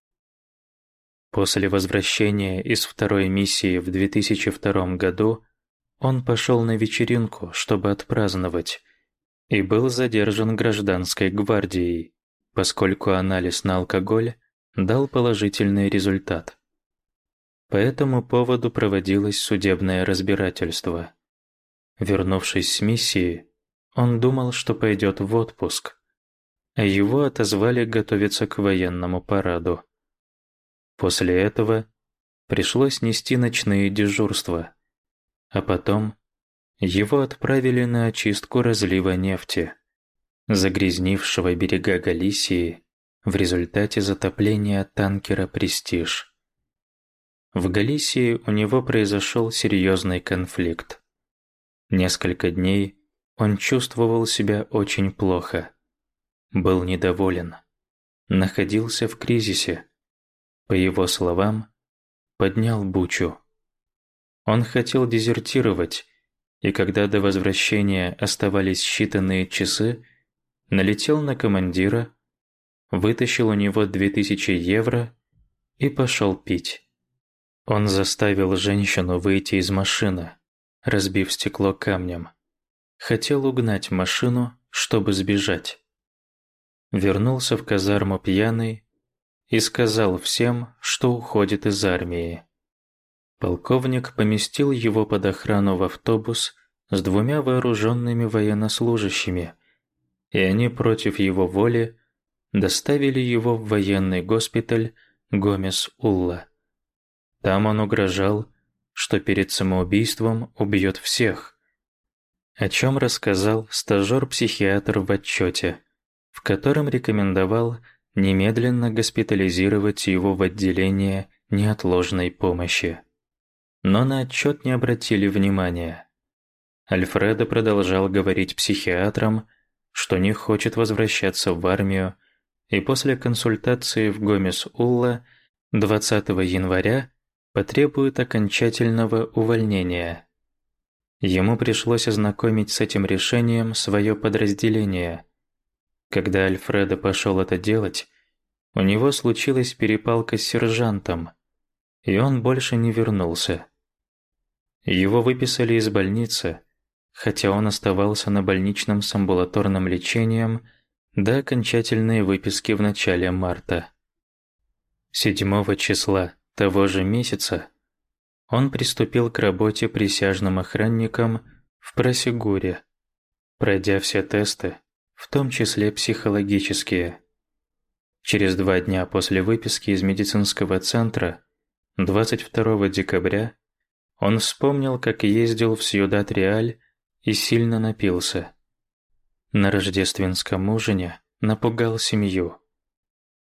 После возвращения из второй миссии в 2002 году он пошел на вечеринку, чтобы отпраздновать, и был задержан гражданской гвардией, поскольку анализ на алкоголь дал положительный результат. По этому поводу проводилось судебное разбирательство. Вернувшись с миссии, он думал, что пойдет в отпуск, его отозвали готовиться к военному параду. После этого пришлось нести ночные дежурства – а потом его отправили на очистку разлива нефти, загрязнившего берега Галисии в результате затопления танкера «Престиж». В Галисии у него произошел серьезный конфликт. Несколько дней он чувствовал себя очень плохо, был недоволен, находился в кризисе. По его словам, поднял бучу. Он хотел дезертировать, и когда до возвращения оставались считанные часы, налетел на командира, вытащил у него 2000 евро и пошел пить. Он заставил женщину выйти из машины, разбив стекло камнем. Хотел угнать машину, чтобы сбежать. Вернулся в казарму пьяный и сказал всем, что уходит из армии. Полковник поместил его под охрану в автобус с двумя вооруженными военнослужащими, и они против его воли доставили его в военный госпиталь Гомес-Улла. Там он угрожал, что перед самоубийством убьет всех, о чем рассказал стажер-психиатр в отчете, в котором рекомендовал немедленно госпитализировать его в отделение неотложной помощи но на отчет не обратили внимания. Альфредо продолжал говорить психиатрам, что не хочет возвращаться в армию, и после консультации в Гомес-Улла 20 января потребует окончательного увольнения. Ему пришлось ознакомить с этим решением свое подразделение. Когда Альфредо пошел это делать, у него случилась перепалка с сержантом, и он больше не вернулся. Его выписали из больницы, хотя он оставался на больничном с амбулаторным лечением до окончательной выписки в начале марта. 7 числа того же месяца он приступил к работе присяжным охранником в Просигуре, пройдя все тесты, в том числе психологические. Через два дня после выписки из медицинского центра, 22 декабря, он вспомнил, как ездил в Сьюдад-Реаль и сильно напился. На рождественском ужине напугал семью.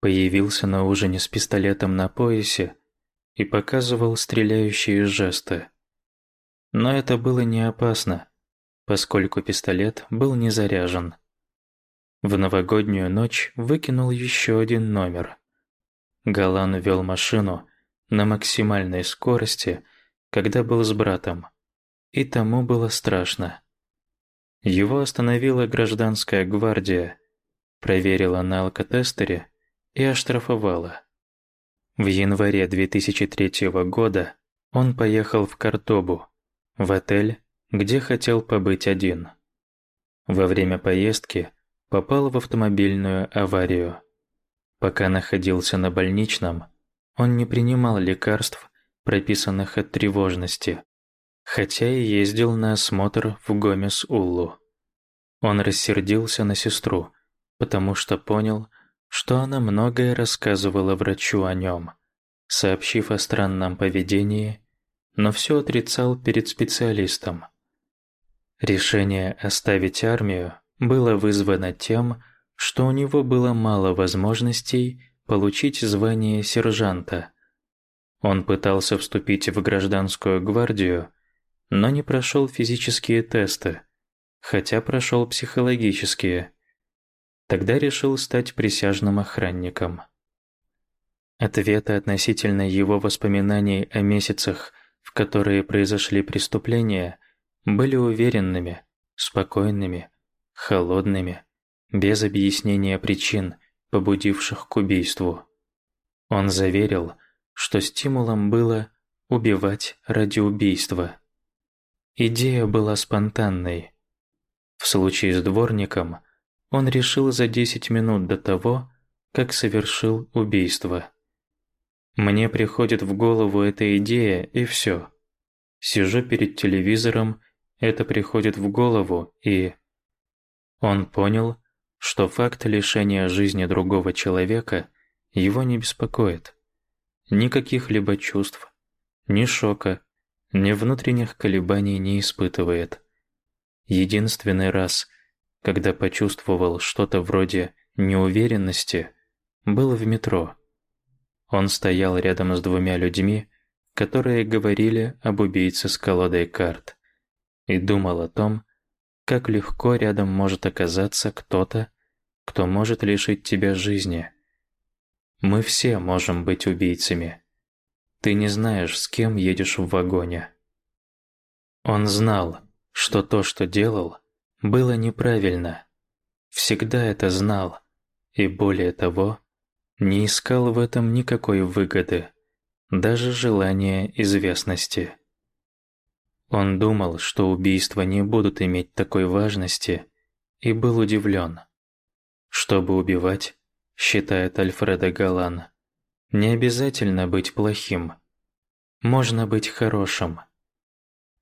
Появился на ужине с пистолетом на поясе и показывал стреляющие жесты. Но это было не опасно, поскольку пистолет был не заряжен. В новогоднюю ночь выкинул еще один номер. Галан вел машину на максимальной скорости когда был с братом, и тому было страшно. Его остановила гражданская гвардия, проверила на алкотестере и оштрафовала. В январе 2003 года он поехал в Кортобу, в отель, где хотел побыть один. Во время поездки попал в автомобильную аварию. Пока находился на больничном, он не принимал лекарств прописанных от тревожности, хотя и ездил на осмотр в Гомес-Уллу. Он рассердился на сестру, потому что понял, что она многое рассказывала врачу о нем, сообщив о странном поведении, но все отрицал перед специалистом. Решение оставить армию было вызвано тем, что у него было мало возможностей получить звание сержанта, он пытался вступить в гражданскую гвардию, но не прошел физические тесты, хотя прошел психологические. Тогда решил стать присяжным охранником. Ответы относительно его воспоминаний о месяцах, в которые произошли преступления, были уверенными, спокойными, холодными, без объяснения причин, побудивших к убийству. Он заверил, что стимулом было убивать ради убийства. Идея была спонтанной. В случае с дворником он решил за 10 минут до того, как совершил убийство. Мне приходит в голову эта идея, и все. Сижу перед телевизором, это приходит в голову, и... Он понял, что факт лишения жизни другого человека его не беспокоит. Никаких либо чувств, ни шока, ни внутренних колебаний не испытывает. Единственный раз, когда почувствовал что-то вроде неуверенности, был в метро. Он стоял рядом с двумя людьми, которые говорили об убийце с колодой карт, и думал о том, как легко рядом может оказаться кто-то, кто может лишить тебя жизни – мы все можем быть убийцами. Ты не знаешь, с кем едешь в вагоне. Он знал, что то, что делал, было неправильно. Всегда это знал, и более того, не искал в этом никакой выгоды, даже желания известности. Он думал, что убийства не будут иметь такой важности, и был удивлен. Чтобы убивать, считает Альфреда Галан. Не обязательно быть плохим. Можно быть хорошим.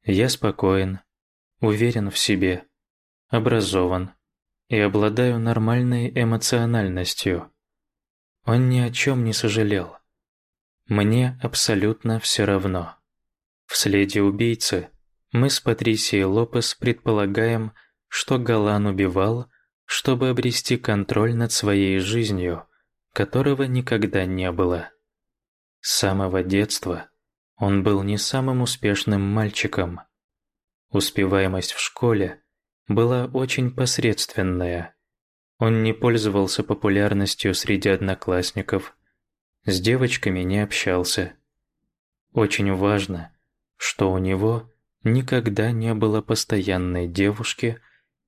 Я спокоен, уверен в себе, образован и обладаю нормальной эмоциональностью. Он ни о чем не сожалел. Мне абсолютно все равно. В следе убийцы мы с Патрисией Лопес предполагаем, что Галан убивал чтобы обрести контроль над своей жизнью, которого никогда не было. С самого детства он был не самым успешным мальчиком. Успеваемость в школе была очень посредственная. Он не пользовался популярностью среди одноклассников, с девочками не общался. Очень важно, что у него никогда не было постоянной девушки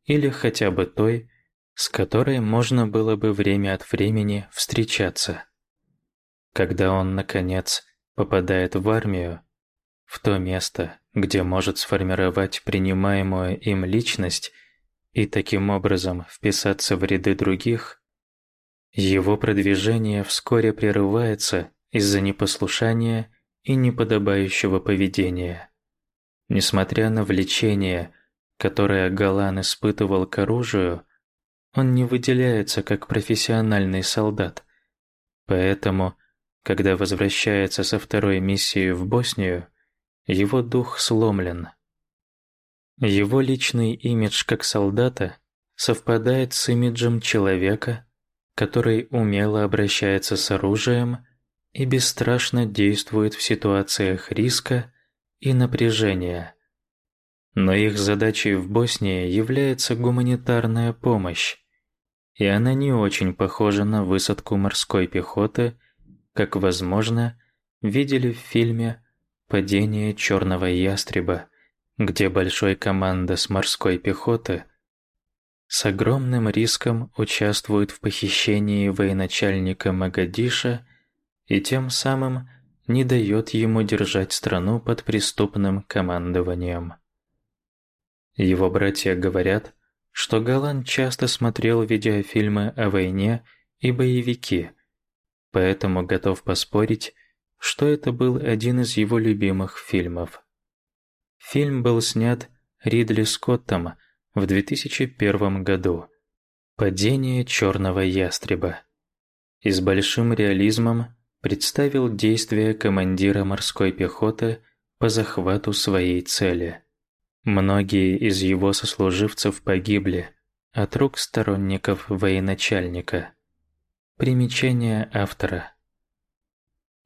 или хотя бы той, с которой можно было бы время от времени встречаться. Когда он, наконец, попадает в армию, в то место, где может сформировать принимаемую им личность и таким образом вписаться в ряды других, его продвижение вскоре прерывается из-за непослушания и неподобающего поведения. Несмотря на влечение, которое Галан испытывал к оружию, он не выделяется как профессиональный солдат. Поэтому, когда возвращается со второй миссией в Боснию, его дух сломлен. Его личный имидж как солдата совпадает с имиджем человека, который умело обращается с оружием и бесстрашно действует в ситуациях риска и напряжения. Но их задачей в Боснии является гуманитарная помощь, и она не очень похожа на высадку морской пехоты, как, возможно, видели в фильме «Падение черного ястреба», где большой команда с морской пехоты с огромным риском участвует в похищении военачальника Магадиша и тем самым не дает ему держать страну под преступным командованием. Его братья говорят, что Галан часто смотрел видеофильмы о войне и боевики, поэтому готов поспорить, что это был один из его любимых фильмов. Фильм был снят Ридли Скоттом в 2001 году. Падение черного ястреба. И с большим реализмом представил действия командира морской пехоты по захвату своей цели. Многие из его сослуживцев погибли от рук сторонников военачальника. Примечание автора.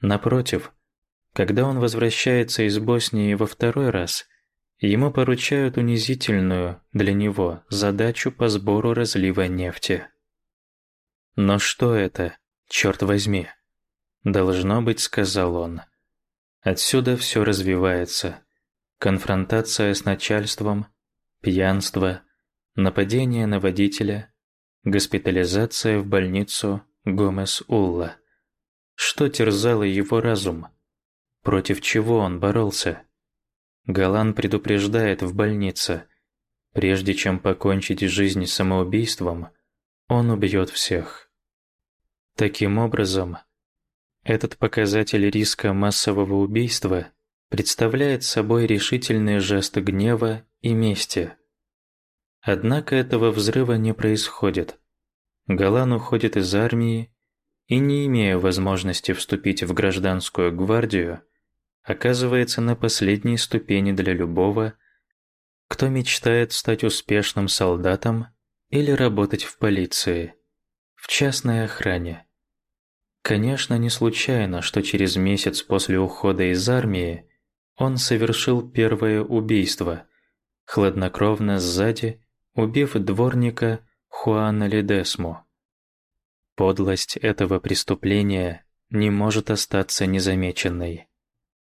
Напротив, когда он возвращается из Боснии во второй раз, ему поручают унизительную для него задачу по сбору разлива нефти. Но что это, черт возьми? Должно быть, сказал он. Отсюда все развивается. Конфронтация с начальством, пьянство, нападение на водителя, госпитализация в больницу Гомес-Улла. Что терзало его разум? Против чего он боролся? Галан предупреждает в больнице, прежде чем покончить жизнь самоубийством, он убьет всех. Таким образом, этот показатель риска массового убийства представляет собой решительный жест гнева и мести. Однако этого взрыва не происходит. Галан уходит из армии и, не имея возможности вступить в гражданскую гвардию, оказывается на последней ступени для любого, кто мечтает стать успешным солдатом или работать в полиции, в частной охране. Конечно, не случайно, что через месяц после ухода из армии он совершил первое убийство, хладнокровно сзади убив дворника Хуана Ледесму. Подлость этого преступления не может остаться незамеченной.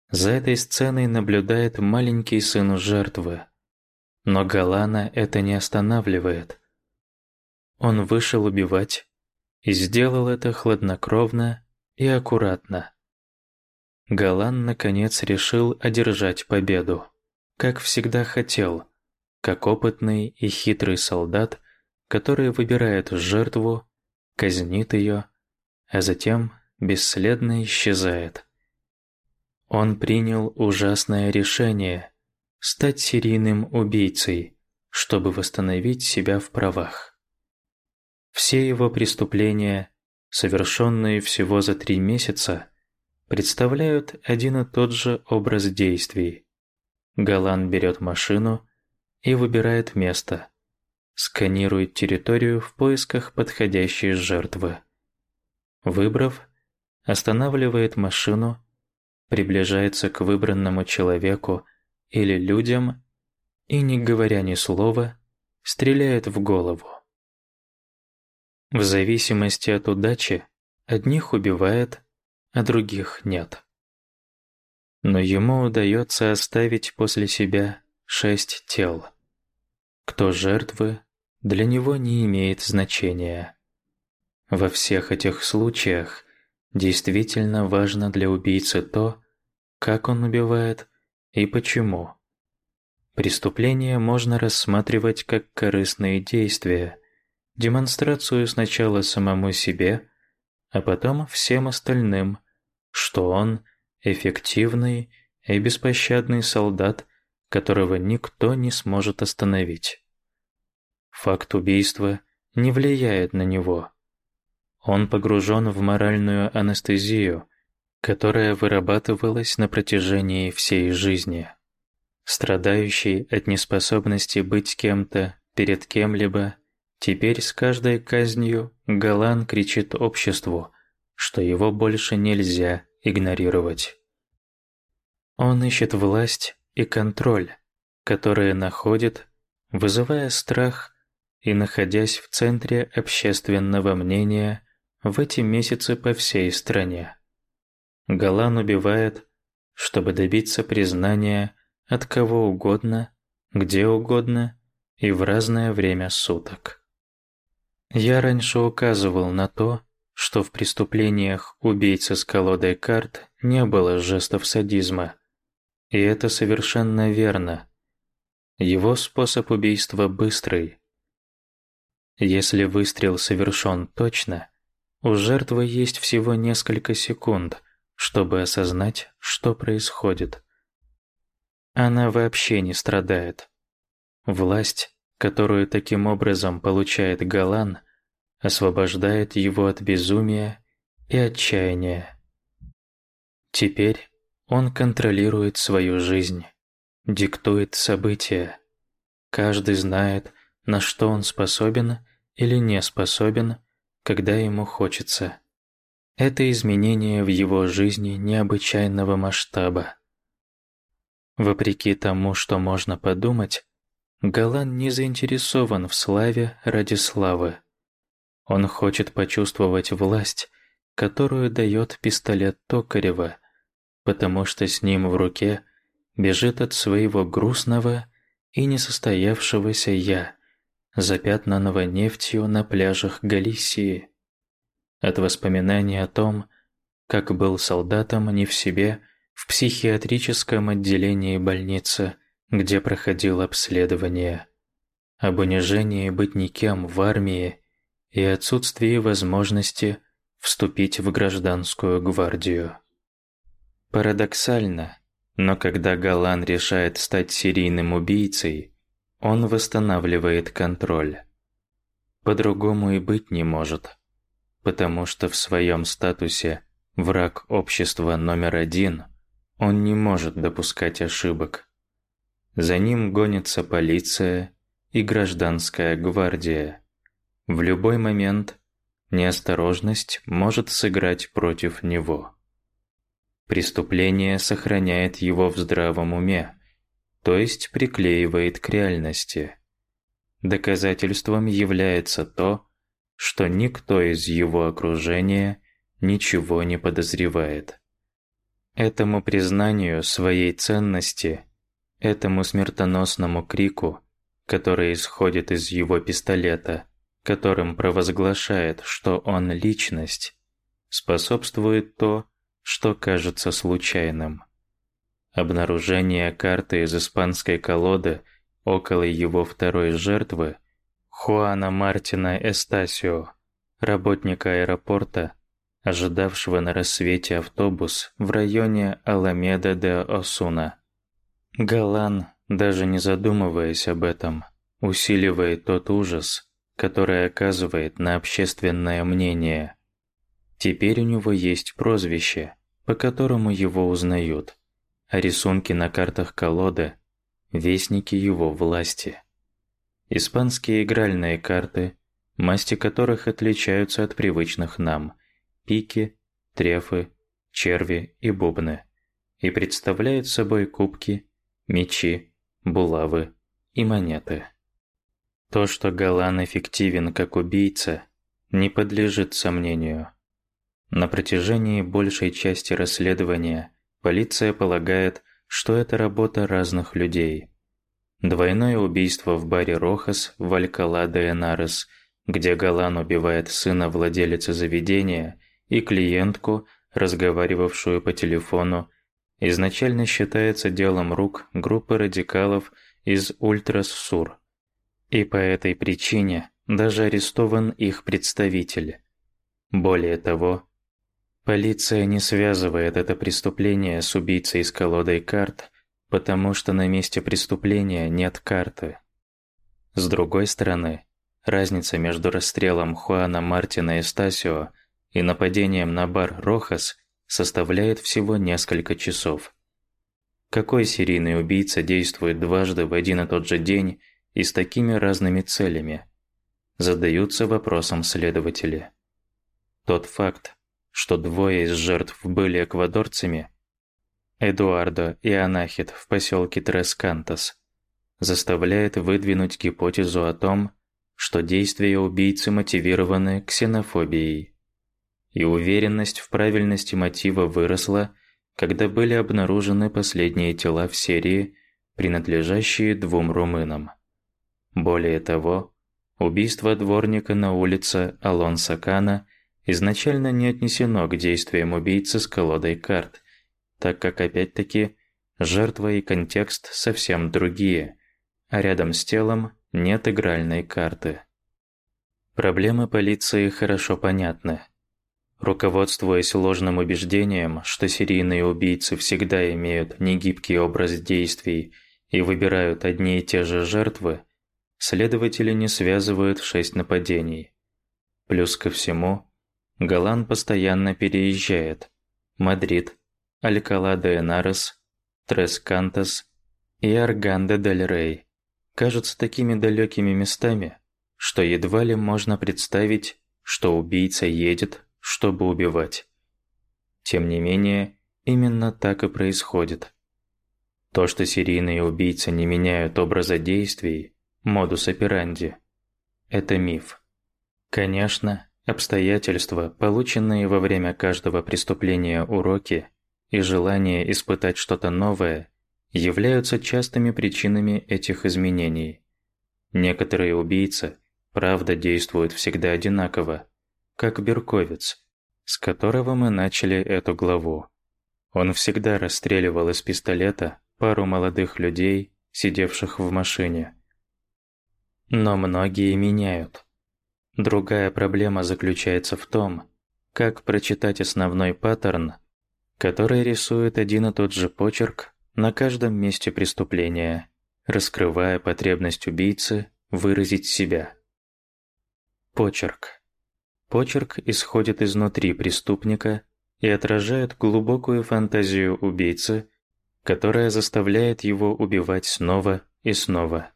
За этой сценой наблюдает маленький сын жертвы. Но Галана это не останавливает. Он вышел убивать и сделал это хладнокровно и аккуратно. Галан наконец решил одержать победу, как всегда хотел, как опытный и хитрый солдат, который выбирает жертву, казнит ее, а затем бесследно исчезает. Он принял ужасное решение стать серийным убийцей, чтобы восстановить себя в правах. Все его преступления, совершенные всего за три месяца, представляют один и тот же образ действий. Галан берет машину и выбирает место, сканирует территорию в поисках подходящей жертвы. Выбрав, останавливает машину приближается к выбранному человеку или людям и, не говоря ни слова, стреляет в голову. В зависимости от удачи, одних убивает, а других нет. Но ему удается оставить после себя шесть тел. Кто жертвы, для него не имеет значения. Во всех этих случаях действительно важно для убийцы то, как он убивает и почему. Преступление можно рассматривать как корыстные действия, демонстрацию сначала самому себе, а потом всем остальным, что он эффективный и беспощадный солдат, которого никто не сможет остановить. Факт убийства не влияет на него. Он погружен в моральную анестезию, которая вырабатывалась на протяжении всей жизни. Страдающий от неспособности быть кем-то перед кем-либо, теперь с каждой казнью Галан кричит обществу, что его больше нельзя игнорировать. Он ищет власть и контроль, которые находит, вызывая страх и находясь в центре общественного мнения в эти месяцы по всей стране. Галан убивает, чтобы добиться признания от кого угодно, где угодно и в разное время суток. Я раньше указывал на то, что в преступлениях убийцы с колодой карт не было жестов садизма. И это совершенно верно. Его способ убийства быстрый. Если выстрел совершен точно, у жертвы есть всего несколько секунд, чтобы осознать, что происходит. Она вообще не страдает. Власть, которую таким образом получает Галан, освобождает его от безумия и отчаяния. Теперь он контролирует свою жизнь, диктует события. Каждый знает, на что он способен или не способен, когда ему хочется. Это изменение в его жизни необычайного масштаба. Вопреки тому, что можно подумать, Галан не заинтересован в славе ради славы. Он хочет почувствовать власть, которую дает пистолет Токарева, потому что с ним в руке бежит от своего грустного и несостоявшегося «я», запятнанного нефтью на пляжах Галисии. От воспоминаний о том, как был солдатом не в себе в психиатрическом отделении больницы, где проходил обследование, об унижении быть никем в армии и отсутствии возможности вступить в гражданскую гвардию. Парадоксально, но когда Галан решает стать серийным убийцей, он восстанавливает контроль. По-другому и быть не может, потому что в своем статусе враг общества номер один он не может допускать ошибок. За ним гонится полиция и гражданская гвардия. В любой момент неосторожность может сыграть против него. Преступление сохраняет его в здравом уме, то есть приклеивает к реальности. Доказательством является то, что никто из его окружения ничего не подозревает. Этому признанию своей ценности, этому смертоносному крику, который исходит из его пистолета, которым провозглашает, что он личность, способствует то, что кажется случайным. Обнаружение карты из испанской колоды около его второй жертвы, Хуана Мартина Эстасио, работника аэропорта, ожидавшего на рассвете автобус в районе Аламеда де Осуна. Галан, даже не задумываясь об этом, усиливает тот ужас, который оказывает на общественное мнение. Теперь у него есть прозвище, по которому его узнают а рисунки на картах колоды – вестники его власти. Испанские игральные карты, масти которых отличаются от привычных нам – пики, трефы, черви и бубны, и представляют собой кубки, мечи, булавы и монеты. То, что Галан эффективен как убийца, не подлежит сомнению. На протяжении большей части расследования Полиция полагает, что это работа разных людей. Двойное убийство в баре Рохас в Алькала де Энарес, где Галан убивает сына владелицы заведения и клиентку, разговаривавшую по телефону, изначально считается делом рук группы радикалов из Ультрас-Сур. И по этой причине даже арестован их представитель. Более того, полиция не связывает это преступление с убийцей с колодой карт, потому что на месте преступления нет карты. С другой стороны, разница между расстрелом Хуана Мартина Эстасио и нападением на бар Рохас составляет всего несколько часов. Какой серийный убийца действует дважды в один и тот же день и с такими разными целями? Задаются вопросом следователи. Тот факт, что двое из жертв были эквадорцами, Эдуардо и Анахит в поселке Трескантас, заставляет выдвинуть гипотезу о том, что действия убийцы мотивированы ксенофобией. И уверенность в правильности мотива выросла, когда были обнаружены последние тела в серии, принадлежащие двум румынам. Более того, убийство дворника на улице Алонса Кана изначально не отнесено к действиям убийцы с колодой карт, так как опять-таки жертва и контекст совсем другие, а рядом с телом нет игральной карты. Проблемы полиции хорошо понятны. Руководствуясь ложным убеждением, что серийные убийцы всегда имеют негибкий образ действий и выбирают одни и те же жертвы, следователи не связывают шесть нападений. Плюс ко всему, Галан постоянно переезжает. Мадрид, Алькала де Энарес, Трес Кантос и Арганда дель Рей кажутся такими далекими местами, что едва ли можно представить, что убийца едет, чтобы убивать. Тем не менее, именно так и происходит. То, что серийные убийцы не меняют образа действий, модус операнди, это миф. Конечно, обстоятельства, полученные во время каждого преступления уроки, и желание испытать что-то новое являются частыми причинами этих изменений. Некоторые убийцы, правда, действуют всегда одинаково, как Берковец, с которого мы начали эту главу. Он всегда расстреливал из пистолета пару молодых людей, сидевших в машине. Но многие меняют. Другая проблема заключается в том, как прочитать основной паттерн который рисует один и тот же почерк на каждом месте преступления, раскрывая потребность убийцы выразить себя. Почерк. Почерк исходит изнутри преступника и отражает глубокую фантазию убийцы, которая заставляет его убивать снова и снова.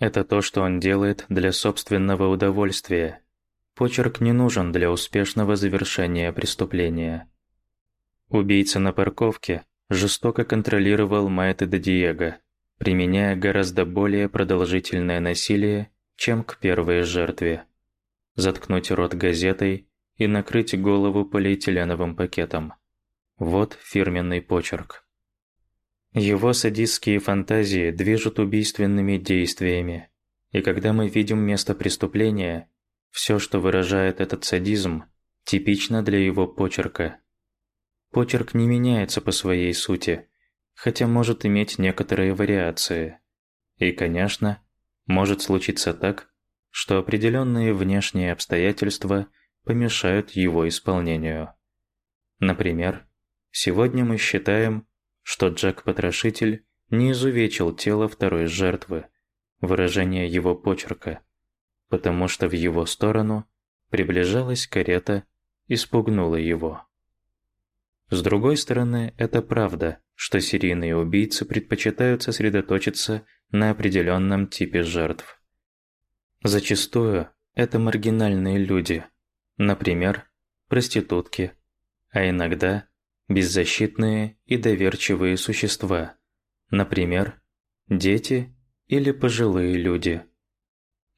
Это то, что он делает для собственного удовольствия. Почерк не нужен для успешного завершения преступления. Убийца на парковке жестоко контролировал Майта де Диего, применяя гораздо более продолжительное насилие, чем к первой жертве. Заткнуть рот газетой и накрыть голову полиэтиленовым пакетом. Вот фирменный почерк. Его садистские фантазии движут убийственными действиями, и когда мы видим место преступления, все, что выражает этот садизм, типично для его почерка. Почерк не меняется по своей сути, хотя может иметь некоторые вариации. И, конечно, может случиться так, что определенные внешние обстоятельства помешают его исполнению. Например, сегодня мы считаем, что Джек-потрошитель не изувечил тело второй жертвы, выражение его почерка, потому что в его сторону приближалась карета и спугнула его. С другой стороны, это правда, что серийные убийцы предпочитают сосредоточиться на определенном типе жертв. Зачастую это маргинальные люди, например, проститутки, а иногда беззащитные и доверчивые существа, например, дети или пожилые люди.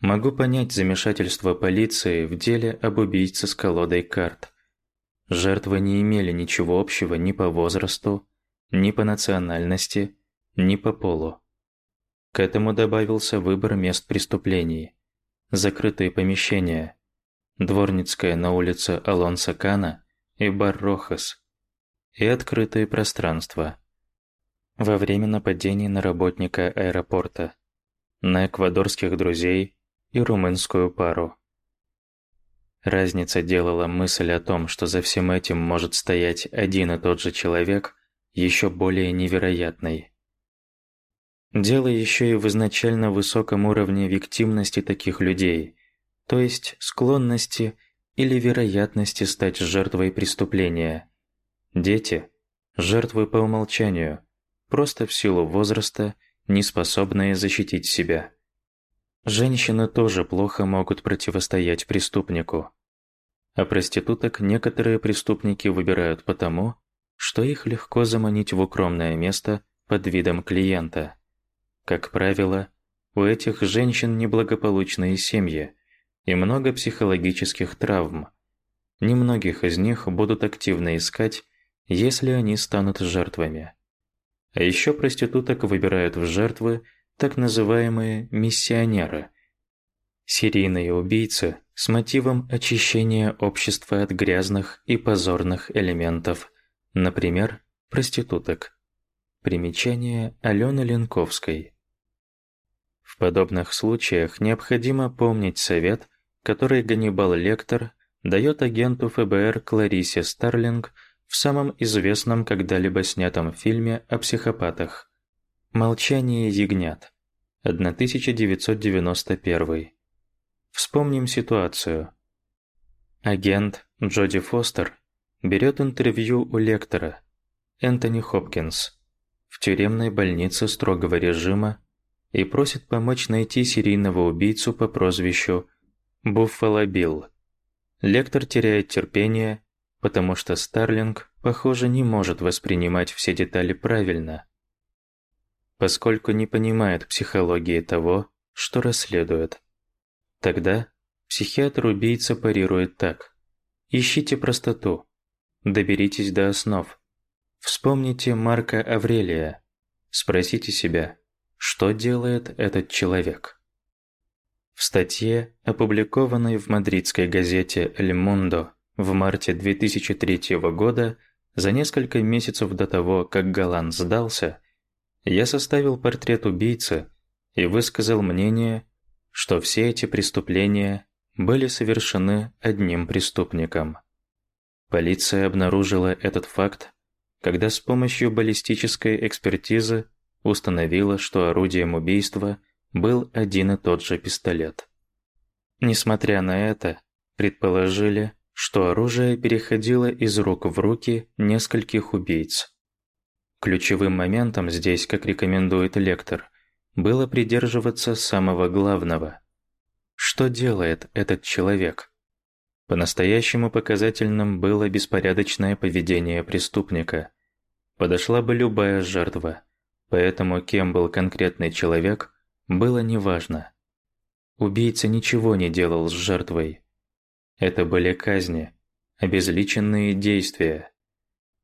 Могу понять замешательство полиции в деле об убийце с колодой карт – Жертвы не имели ничего общего ни по возрасту, ни по национальности, ни по полу. К этому добавился выбор мест преступлений. Закрытые помещения, Дворницкая на улице Алонсо Кана и бар Рохас. и открытые пространства. Во время нападений на работника аэропорта, на эквадорских друзей и румынскую пару. Разница делала мысль о том, что за всем этим может стоять один и тот же человек, еще более невероятной. Дело еще и в изначально высоком уровне виктимности таких людей, то есть склонности или вероятности стать жертвой преступления. Дети – жертвы по умолчанию, просто в силу возраста, не способные защитить себя. Женщины тоже плохо могут противостоять преступнику. А проституток некоторые преступники выбирают потому, что их легко заманить в укромное место под видом клиента. Как правило, у этих женщин неблагополучные семьи и много психологических травм. Немногих из них будут активно искать, если они станут жертвами. А еще проституток выбирают в жертвы так называемые миссионеры. Серийные убийцы с мотивом очищения общества от грязных и позорных элементов, например, проституток. Примечание Алены Ленковской. В подобных случаях необходимо помнить совет, который Ганнибал Лектор дает агенту ФБР Кларисе Старлинг в самом известном когда-либо снятом фильме о психопатах. Молчание ягнят. 1991. Вспомним ситуацию. Агент Джоди Фостер берет интервью у лектора Энтони Хопкинс в тюремной больнице строгого режима и просит помочь найти серийного убийцу по прозвищу Буффало Билл. Лектор теряет терпение, потому что Старлинг, похоже, не может воспринимать все детали правильно – поскольку не понимает психологии того, что расследует. Тогда психиатр-убийца парирует так. Ищите простоту. Доберитесь до основ. Вспомните Марка Аврелия. Спросите себя, что делает этот человек. В статье, опубликованной в мадридской газете «Эль Мундо» в марте 2003 года, за несколько месяцев до того, как Галан сдался, я составил портрет убийцы и высказал мнение, что все эти преступления были совершены одним преступником. Полиция обнаружила этот факт, когда с помощью баллистической экспертизы установила, что орудием убийства был один и тот же пистолет. Несмотря на это, предположили, что оружие переходило из рук в руки нескольких убийц. Ключевым моментом здесь, как рекомендует лектор, было придерживаться самого главного. Что делает этот человек? По-настоящему показательным было беспорядочное поведение преступника. Подошла бы любая жертва, поэтому кем был конкретный человек, было неважно. Убийца ничего не делал с жертвой. Это были казни, обезличенные действия.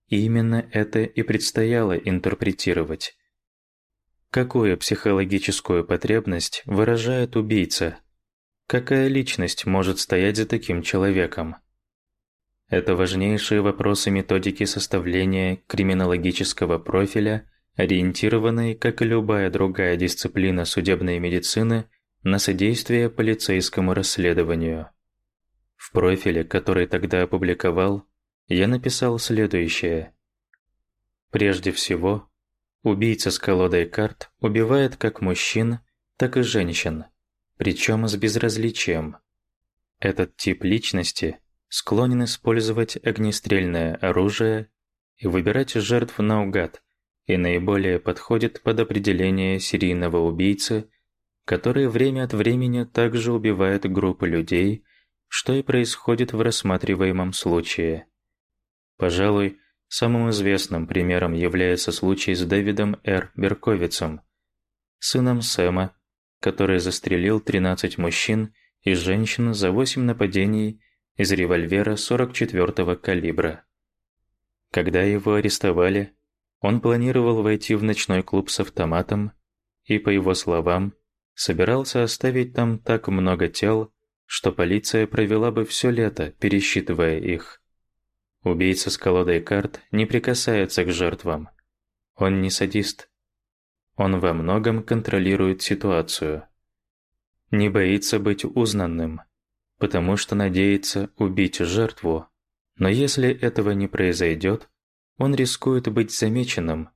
И именно это и предстояло интерпретировать. Какую психологическую потребность выражает убийца? Какая личность может стоять за таким человеком? Это важнейшие вопросы методики составления криминологического профиля, ориентированные, как и любая другая дисциплина судебной медицины, на содействие полицейскому расследованию. В профиле, который тогда опубликовал, я написал следующее. Прежде всего, убийца с колодой карт убивает как мужчин, так и женщин, причем с безразличием. Этот тип личности склонен использовать огнестрельное оружие и выбирать жертв наугад и наиболее подходит под определение серийного убийцы, который время от времени также убивает группы людей, что и происходит в рассматриваемом случае. Пожалуй, самым известным примером является случай с Дэвидом Р. Берковицем, сыном Сэма, который застрелил 13 мужчин и женщин за 8 нападений из револьвера 44-го калибра. Когда его арестовали, он планировал войти в ночной клуб с автоматом и, по его словам, собирался оставить там так много тел, что полиция провела бы все лето, пересчитывая их. Убийца с колодой карт не прикасается к жертвам. Он не садист. Он во многом контролирует ситуацию. Не боится быть узнанным, потому что надеется убить жертву. Но если этого не произойдет, он рискует быть замеченным,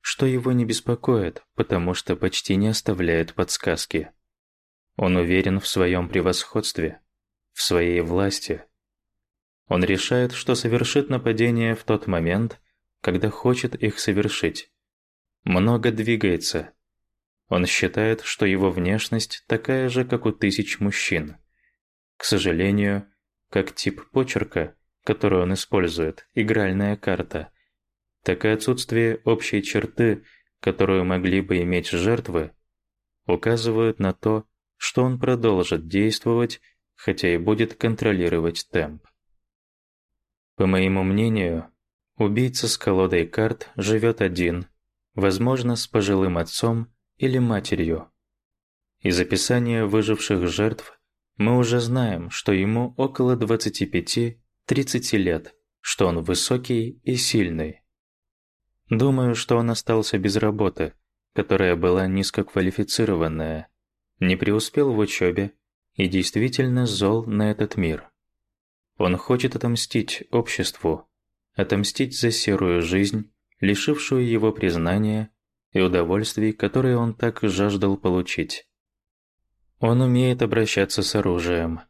что его не беспокоит, потому что почти не оставляет подсказки. Он уверен в своем превосходстве, в своей власти. Он решает, что совершит нападение в тот момент, когда хочет их совершить. Много двигается. Он считает, что его внешность такая же, как у тысяч мужчин. К сожалению, как тип почерка, который он использует, игральная карта, так и отсутствие общей черты, которую могли бы иметь жертвы, указывают на то, что он продолжит действовать, хотя и будет контролировать темп. По моему мнению, убийца с колодой карт живет один, возможно, с пожилым отцом или матерью. Из описания выживших жертв мы уже знаем, что ему около 25-30 лет, что он высокий и сильный. Думаю, что он остался без работы, которая была низкоквалифицированная, не преуспел в учебе и действительно зол на этот мир. Он хочет отомстить обществу, отомстить за серую жизнь, лишившую его признания и удовольствий, которые он так жаждал получить. Он умеет обращаться с оружием.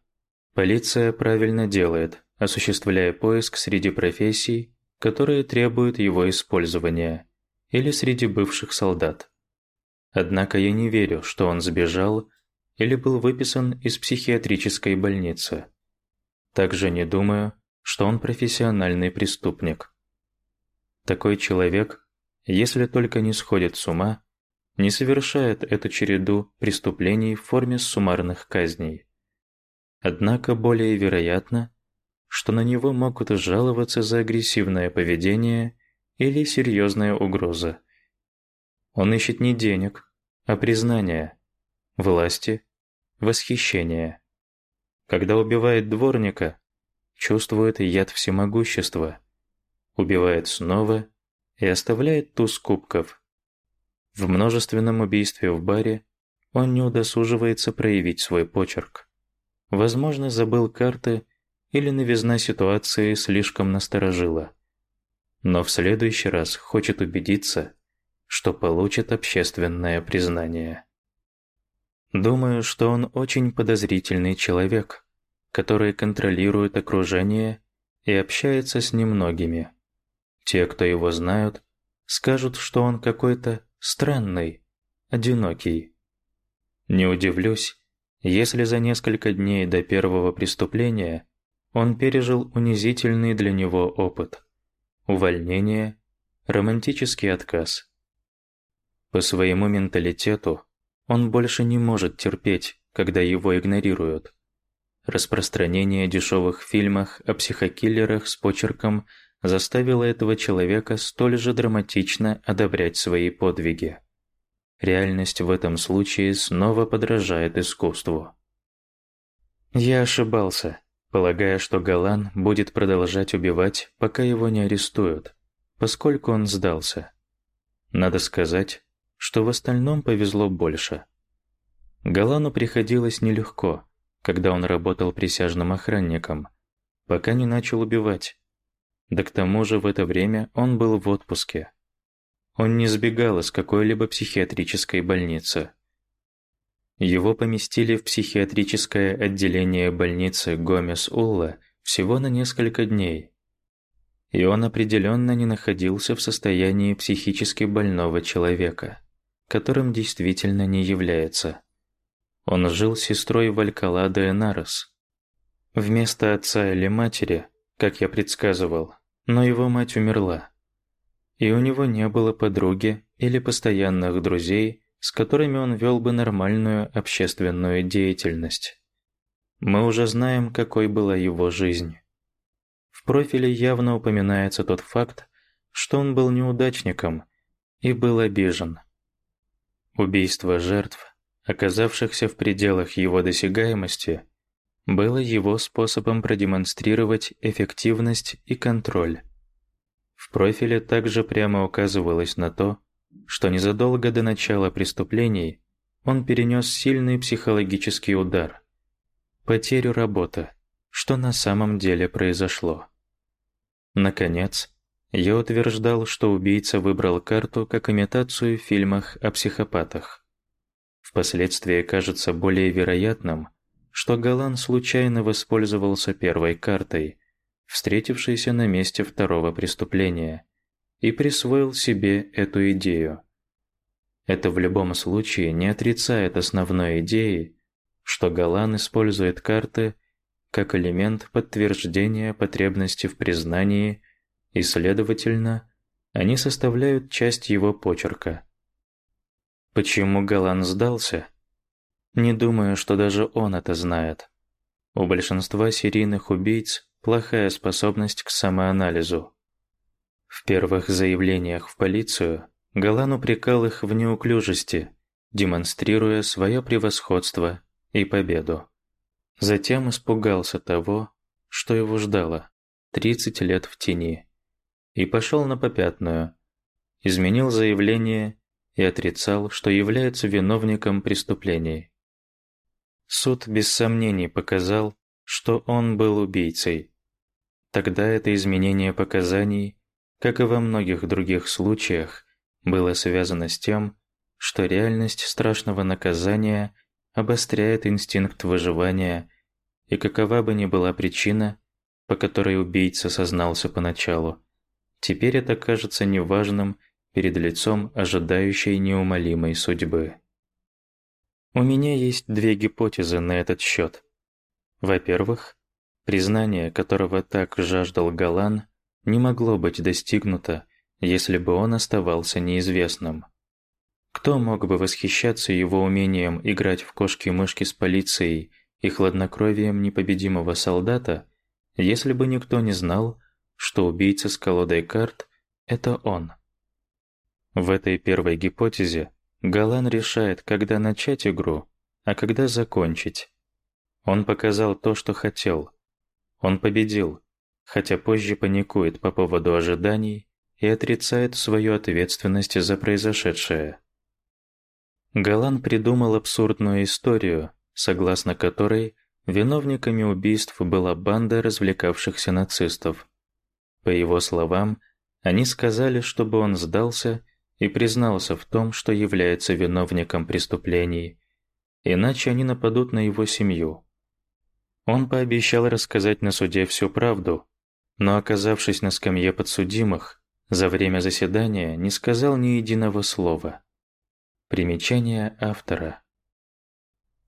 Полиция правильно делает, осуществляя поиск среди профессий, которые требуют его использования, или среди бывших солдат. Однако я не верю, что он сбежал или был выписан из психиатрической больницы. Также не думаю, что он профессиональный преступник. Такой человек, если только не сходит с ума, не совершает эту череду преступлений в форме суммарных казней. Однако более вероятно, что на него могут жаловаться за агрессивное поведение или серьезная угроза. Он ищет не денег, а признания, власти, восхищения. Когда убивает дворника, чувствует яд всемогущества, убивает снова и оставляет туз кубков. В множественном убийстве в баре он не удосуживается проявить свой почерк. Возможно, забыл карты или новизна ситуации слишком насторожила. Но в следующий раз хочет убедиться, что получит общественное признание. Думаю, что он очень подозрительный человек, который контролирует окружение и общается с немногими. Те, кто его знают, скажут, что он какой-то странный, одинокий. Не удивлюсь, если за несколько дней до первого преступления он пережил унизительный для него опыт. Увольнение, романтический отказ. По своему менталитету он больше не может терпеть, когда его игнорируют. Распространение дешевых фильмов о психокиллерах с почерком заставило этого человека столь же драматично одобрять свои подвиги. Реальность в этом случае снова подражает искусству. Я ошибался полагая, что Галан будет продолжать убивать, пока его не арестуют, поскольку он сдался. Надо сказать, что в остальном повезло больше. Галану приходилось нелегко, когда он работал присяжным охранником, пока не начал убивать. Да к тому же в это время он был в отпуске. Он не сбегал из какой-либо психиатрической больницы. Его поместили в психиатрическое отделение больницы Гомес-Улла всего на несколько дней. И он определенно не находился в состоянии психически больного человека, которым действительно не является. Он жил с сестрой в Алькала-де Энарес. Вместо отца или матери, как я предсказывал, но его мать умерла. И у него не было подруги или постоянных друзей, с которыми он вел бы нормальную общественную деятельность. Мы уже знаем, какой была его жизнь. В профиле явно упоминается тот факт, что он был неудачником и был обижен. Убийство жертв, оказавшихся в пределах его досягаемости, было его способом продемонстрировать эффективность и контроль. В профиле также прямо указывалось на то, что незадолго до начала преступлений он перенес сильный психологический удар, потерю работы, что на самом деле произошло. Наконец, я утверждал, что убийца выбрал карту как имитацию в фильмах о психопатах. Впоследствии кажется более вероятным, что Галан случайно воспользовался первой картой, встретившейся на месте второго преступления, и присвоил себе эту идею. Это в любом случае не отрицает основной идеи, что Галан использует карты как элемент подтверждения потребности в признании и, следовательно, они составляют часть его почерка. Почему Галан сдался? Не думаю, что даже он это знает. У большинства серийных убийц плохая способность к самоанализу. В первых заявлениях в полицию Галан упрекал их в неуклюжести, демонстрируя свое превосходство и победу. Затем испугался того, что его ждало 30 лет в тени и пошел на попятную, изменил заявление и отрицал, что является виновником преступлений. Суд без сомнений показал, что он был убийцей. Тогда это изменение показаний, как и во многих других случаях, было связано с тем, что реальность страшного наказания обостряет инстинкт выживания, и какова бы ни была причина, по которой убийца сознался поначалу, Теперь это кажется неважным перед лицом ожидающей неумолимой судьбы. У меня есть две гипотезы на этот счет. Во-первых, признание, которого так жаждал Галан, не могло быть достигнуто, если бы он оставался неизвестным. Кто мог бы восхищаться его умением играть в кошки-мышки с полицией и хладнокровием непобедимого солдата, если бы никто не знал, что убийца с колодой карт – это он. В этой первой гипотезе Галан решает, когда начать игру, а когда закончить. Он показал то, что хотел. Он победил, хотя позже паникует по поводу ожиданий и отрицает свою ответственность за произошедшее. Галан придумал абсурдную историю, согласно которой виновниками убийств была банда развлекавшихся нацистов. По его словам, они сказали, чтобы он сдался и признался в том, что является виновником преступлений, иначе они нападут на его семью. Он пообещал рассказать на суде всю правду, но оказавшись на скамье подсудимых, за время заседания не сказал ни единого слова. Примечание автора.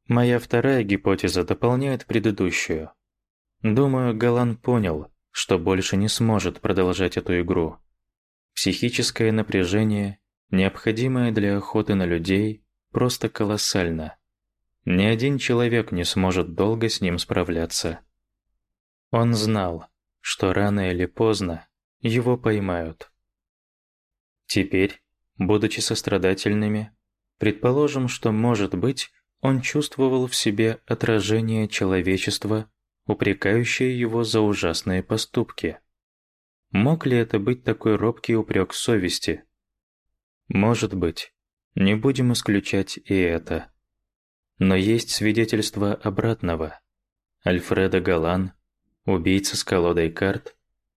Моя вторая гипотеза дополняет предыдущую. Думаю, Галан понял, что больше не сможет продолжать эту игру. Психическое напряжение, необходимое для охоты на людей, просто колоссально. Ни один человек не сможет долго с ним справляться. Он знал, что рано или поздно его поймают. Теперь, будучи сострадательными, предположим, что, может быть, он чувствовал в себе отражение человечества упрекающая его за ужасные поступки. Мог ли это быть такой робкий упрек совести? Может быть. Не будем исключать и это. Но есть свидетельство обратного. Альфреда Галан, убийца с колодой карт,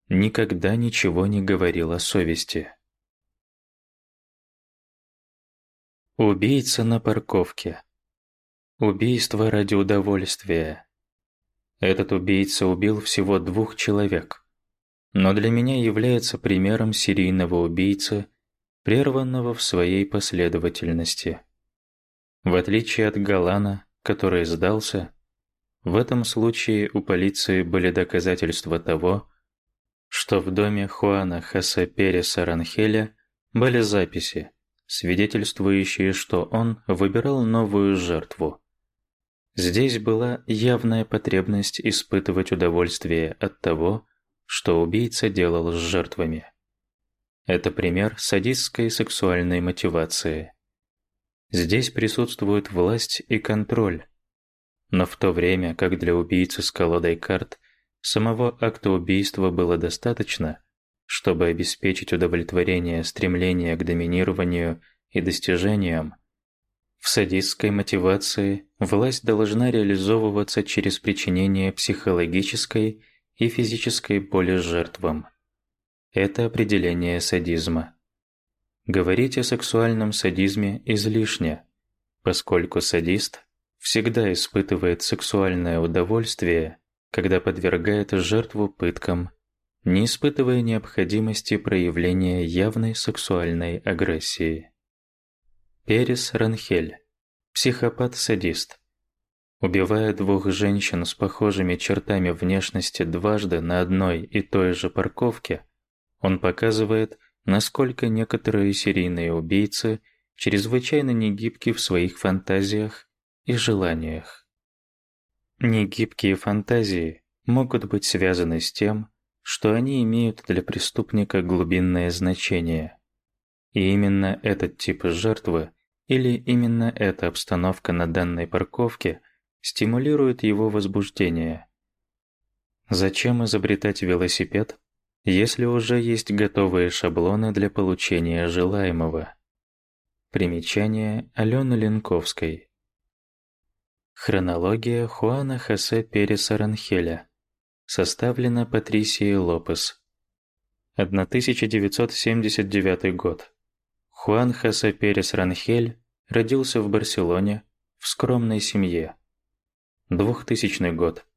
никогда ничего не говорил о совести. Убийца на парковке. Убийство ради удовольствия. Этот убийца убил всего двух человек, но для меня является примером серийного убийцы, прерванного в своей последовательности. В отличие от Галана, который сдался, в этом случае у полиции были доказательства того, что в доме Хуана Хосе Переса Ранхеля были записи, свидетельствующие, что он выбирал новую жертву. Здесь была явная потребность испытывать удовольствие от того, что убийца делал с жертвами. Это пример садистской сексуальной мотивации. Здесь присутствуют власть и контроль. Но в то время, как для убийцы с колодой карт самого акта убийства было достаточно, чтобы обеспечить удовлетворение стремления к доминированию и достижениям, в садистской мотивации власть должна реализовываться через причинение психологической и физической боли жертвам. Это определение садизма. Говорить о сексуальном садизме излишне, поскольку садист всегда испытывает сексуальное удовольствие, когда подвергает жертву пыткам, не испытывая необходимости проявления явной сексуальной агрессии. Перес Ранхель. Психопат-садист. Убивая двух женщин с похожими чертами внешности дважды на одной и той же парковке, он показывает, насколько некоторые серийные убийцы чрезвычайно негибки в своих фантазиях и желаниях. Негибкие фантазии могут быть связаны с тем, что они имеют для преступника глубинное значение. И именно этот тип жертвы или именно эта обстановка на данной парковке стимулирует его возбуждение? Зачем изобретать велосипед, если уже есть готовые шаблоны для получения желаемого? Примечание Алены Ленковской. Хронология Хуана Хосе Переса Ранхеля. Составлена Патрисией Лопес. 1979 год. Хуан Хосе Перес Ранхель родился в Барселоне в скромной семье. 2000 год.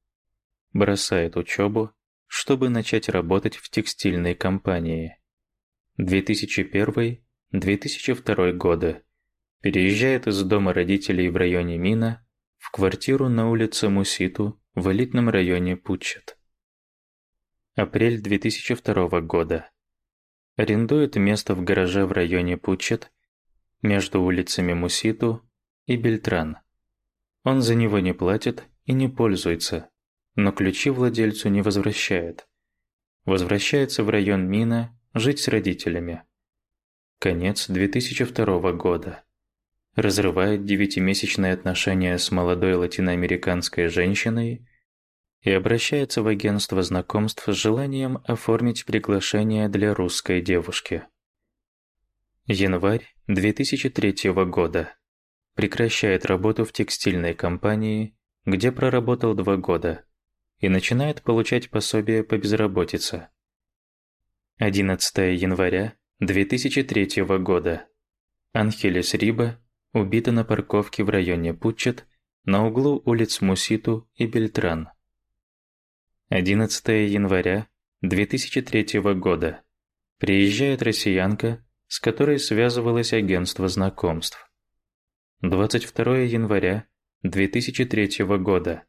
Бросает учебу, чтобы начать работать в текстильной компании. 2001-2002 годы. Переезжает из дома родителей в районе Мина в квартиру на улице Муситу в элитном районе Пучет. Апрель 2002 года арендует место в гараже в районе Пучет между улицами Муситу и Бельтран. Он за него не платит и не пользуется, но ключи владельцу не возвращает. Возвращается в район Мина жить с родителями. Конец 2002 года. Разрывает девятимесячные отношения с молодой латиноамериканской женщиной и обращается в агентство знакомств с желанием оформить приглашение для русской девушки. Январь 2003 года. Прекращает работу в текстильной компании, где проработал два года, и начинает получать пособие по безработице. 11 января 2003 года. Анхелес Риба убита на парковке в районе Путчет на углу улиц Муситу и Бельтран. 11 января 2003 года. Приезжает россиянка, с которой связывалось агентство знакомств. 22 января 2003 года.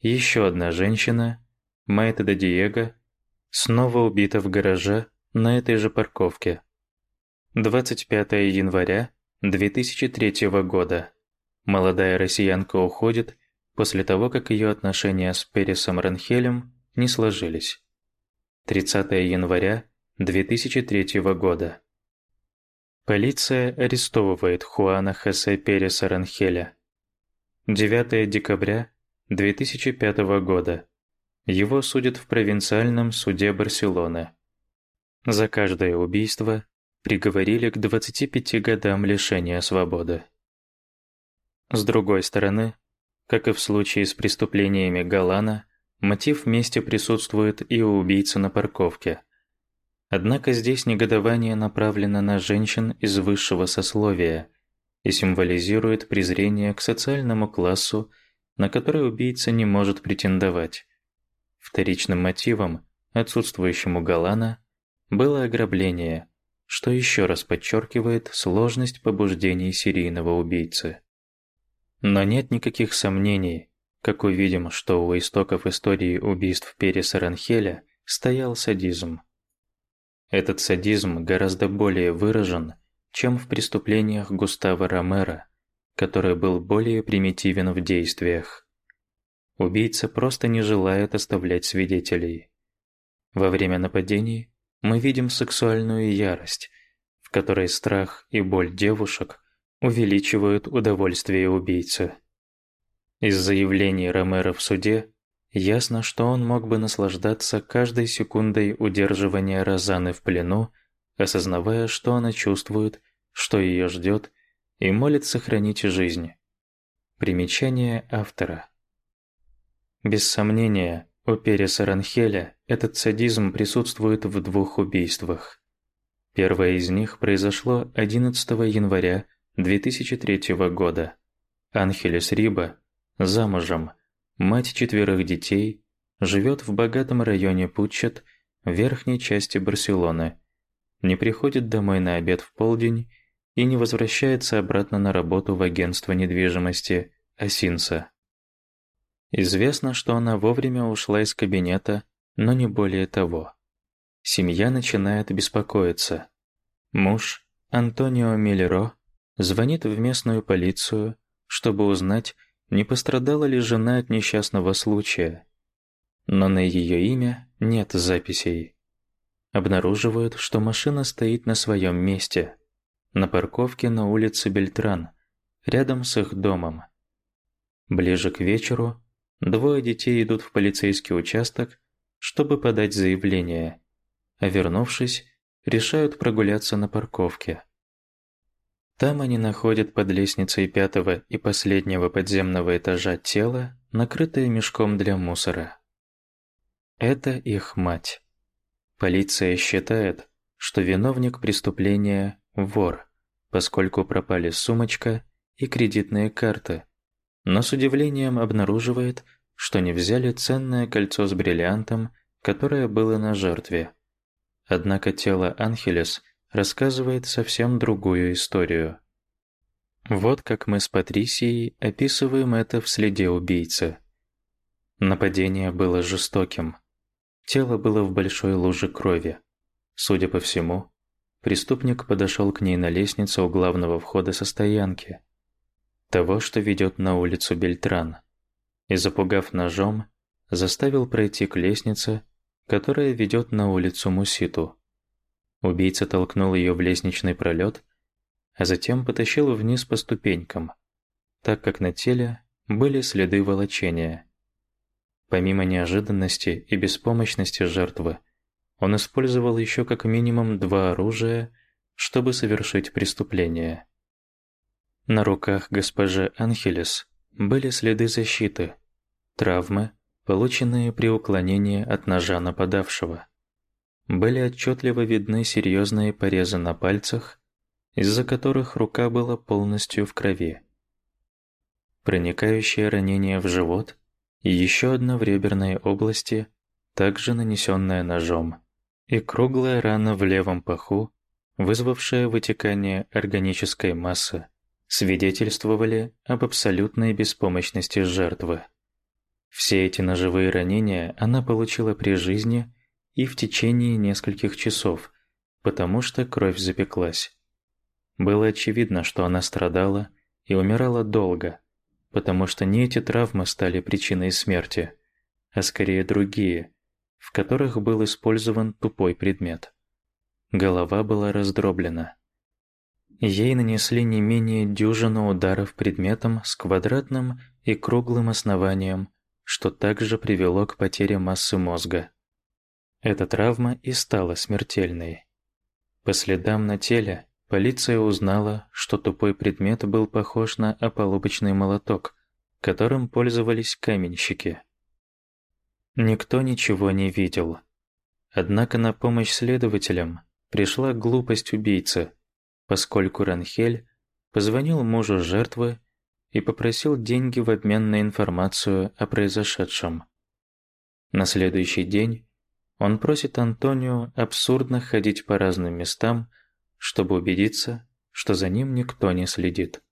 Еще одна женщина, Майта Диего, снова убита в гараже на этой же парковке. 25 января 2003 года. Молодая россиянка уходит после того, как ее отношения с Пересом Ранхелем не сложились. 30 января 2003 года. Полиция арестовывает Хуана Хосе Переса Ранхеля. 9 декабря 2005 года. Его судят в провинциальном суде Барселоны. За каждое убийство приговорили к 25 годам лишения свободы. С другой стороны, как и в случае с преступлениями Галана, Мотив мести присутствует и у убийцы на парковке. Однако здесь негодование направлено на женщин из высшего сословия и символизирует презрение к социальному классу, на который убийца не может претендовать. Вторичным мотивом, отсутствующим у Галана, было ограбление, что еще раз подчеркивает сложность побуждений серийного убийцы. Но нет никаких сомнений, как увидим, что у истоков истории убийств Переса Ранхеля стоял садизм. Этот садизм гораздо более выражен, чем в преступлениях Густава Ромера, который был более примитивен в действиях. Убийца просто не желает оставлять свидетелей. Во время нападений мы видим сексуальную ярость, в которой страх и боль девушек увеличивают удовольствие убийцы. Из заявлений Ромеро в суде ясно, что он мог бы наслаждаться каждой секундой удерживания Розаны в плену, осознавая, что она чувствует, что ее ждет, и молит сохранить жизнь. Примечание автора. Без сомнения, у Переса Ранхеля этот садизм присутствует в двух убийствах. Первое из них произошло 11 января 2003 года. Анхелес Риба, замужем, мать четверых детей, живет в богатом районе Путчет, в верхней части Барселоны. Не приходит домой на обед в полдень и не возвращается обратно на работу в агентство недвижимости Асинса. Известно, что она вовремя ушла из кабинета, но не более того. Семья начинает беспокоиться. Муж, Антонио Миллеро, звонит в местную полицию, чтобы узнать, не пострадала ли жена от несчастного случая. Но на ее имя нет записей. Обнаруживают, что машина стоит на своем месте, на парковке на улице Бельтран, рядом с их домом. Ближе к вечеру Двое детей идут в полицейский участок, чтобы подать заявление, а вернувшись, решают прогуляться на парковке. Там они находят под лестницей пятого и последнего подземного этажа тело, накрытое мешком для мусора. Это их мать. Полиция считает, что виновник преступления – вор, поскольку пропали сумочка и кредитные карты – но с удивлением обнаруживает, что не взяли ценное кольцо с бриллиантом, которое было на жертве. Однако тело Анхелес рассказывает совсем другую историю. Вот как мы с Патрисией описываем это в следе убийцы. Нападение было жестоким. Тело было в большой луже крови. Судя по всему, преступник подошел к ней на лестнице у главного входа со стоянки – того, что ведет на улицу Бельтран, и, запугав ножом, заставил пройти к лестнице, которая ведет на улицу Муситу. Убийца толкнул ее в лестничный пролет, а затем потащил вниз по ступенькам, так как на теле были следы волочения. Помимо неожиданности и беспомощности жертвы, он использовал еще как минимум два оружия, чтобы совершить преступление. На руках госпожи Анхелес были следы защиты, травмы, полученные при уклонении от ножа нападавшего. Были отчетливо видны серьезные порезы на пальцах, из-за которых рука была полностью в крови. Проникающее ранение в живот и еще одна в реберной области, также нанесенная ножом, и круглая рана в левом паху, вызвавшая вытекание органической массы свидетельствовали об абсолютной беспомощности жертвы. Все эти ножевые ранения она получила при жизни и в течение нескольких часов, потому что кровь запеклась. Было очевидно, что она страдала и умирала долго, потому что не эти травмы стали причиной смерти, а скорее другие, в которых был использован тупой предмет. Голова была раздроблена. Ей нанесли не менее дюжину ударов предметом с квадратным и круглым основанием, что также привело к потере массы мозга. Эта травма и стала смертельной. По следам на теле полиция узнала, что тупой предмет был похож на ополопочный молоток, которым пользовались каменщики. Никто ничего не видел. Однако на помощь следователям пришла глупость убийцы – поскольку Ранхель позвонил мужу жертвы и попросил деньги в обмен на информацию о произошедшем. На следующий день он просит Антонио абсурдно ходить по разным местам, чтобы убедиться, что за ним никто не следит.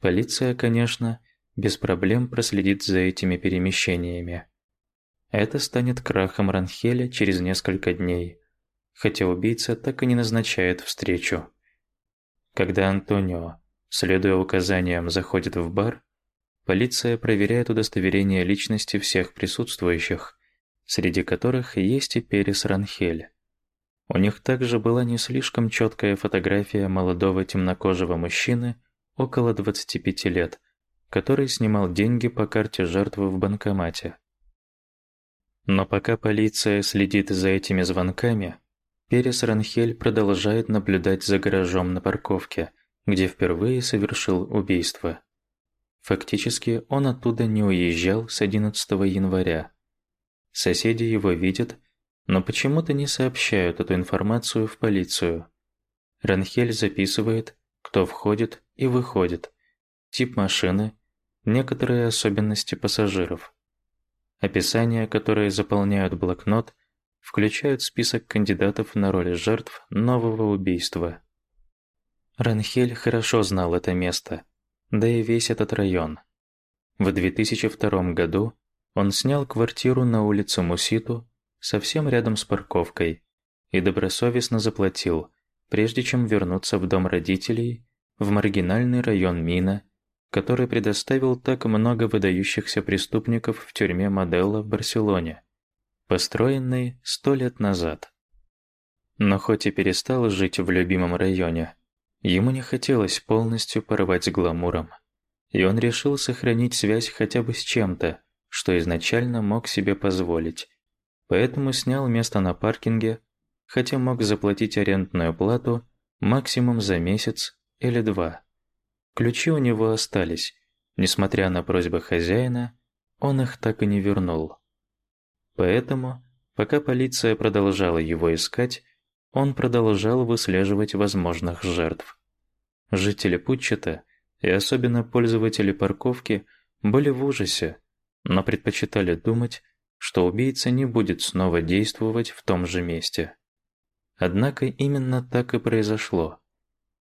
Полиция, конечно, без проблем проследит за этими перемещениями. Это станет крахом Ранхеля через несколько дней, хотя убийца так и не назначает встречу. Когда Антонио, следуя указаниям, заходит в бар, полиция проверяет удостоверение личности всех присутствующих, среди которых есть и Перес Ранхель. У них также была не слишком четкая фотография молодого темнокожего мужчины около 25 лет, который снимал деньги по карте жертвы в банкомате. Но пока полиция следит за этими звонками, Перес Ранхель продолжает наблюдать за гаражом на парковке, где впервые совершил убийство. Фактически он оттуда не уезжал с 11 января. Соседи его видят, но почему-то не сообщают эту информацию в полицию. Ранхель записывает, кто входит и выходит, тип машины, некоторые особенности пассажиров. Описания, которые заполняют блокнот, включают список кандидатов на роль жертв нового убийства. Ранхель хорошо знал это место, да и весь этот район. В 2002 году он снял квартиру на улице Муситу, совсем рядом с парковкой, и добросовестно заплатил, прежде чем вернуться в дом родителей в маргинальный район Мина, который предоставил так много выдающихся преступников в тюрьме Моделла в Барселоне построенный сто лет назад. Но хоть и перестал жить в любимом районе, ему не хотелось полностью порвать с гламуром, и он решил сохранить связь хотя бы с чем-то, что изначально мог себе позволить. Поэтому снял место на паркинге, хотя мог заплатить арендную плату максимум за месяц или два. Ключи у него остались, несмотря на просьбы хозяина, он их так и не вернул. Поэтому, пока полиция продолжала его искать, он продолжал выслеживать возможных жертв. Жители Путчета и особенно пользователи парковки были в ужасе, но предпочитали думать, что убийца не будет снова действовать в том же месте. Однако именно так и произошло.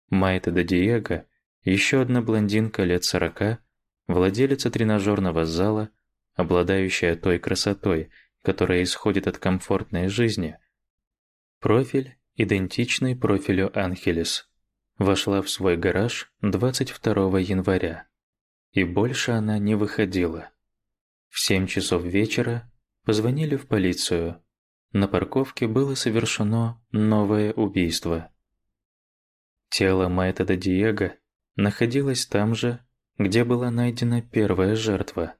Майта де Диего, еще одна блондинка лет сорока, владелица тренажерного зала, обладающая той красотой, которая исходит от комфортной жизни. Профиль, идентичный профилю Анхелес, вошла в свой гараж 22 января, и больше она не выходила. В 7 часов вечера позвонили в полицию. На парковке было совершено новое убийство. Тело Майтеда Диего находилось там же, где была найдена первая жертва,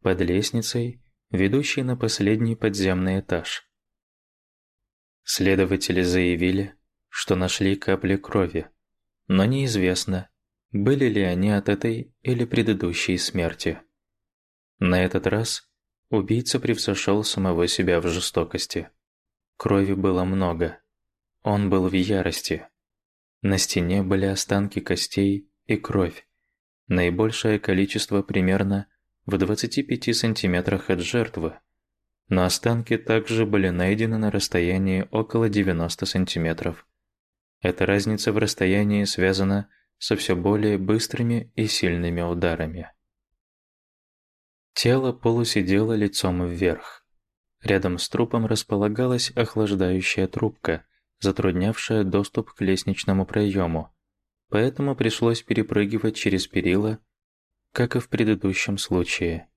под лестницей ведущий на последний подземный этаж. Следователи заявили, что нашли капли крови, но неизвестно, были ли они от этой или предыдущей смерти. На этот раз убийца превзошел самого себя в жестокости. Крови было много. Он был в ярости. На стене были останки костей и кровь. Наибольшее количество примерно в 25 сантиметрах от жертвы, но останки также были найдены на расстоянии около 90 сантиметров. Эта разница в расстоянии связана со все более быстрыми и сильными ударами. Тело полусидело лицом вверх. Рядом с трупом располагалась охлаждающая трубка, затруднявшая доступ к лестничному проему, поэтому пришлось перепрыгивать через перила как и в предыдущем случае.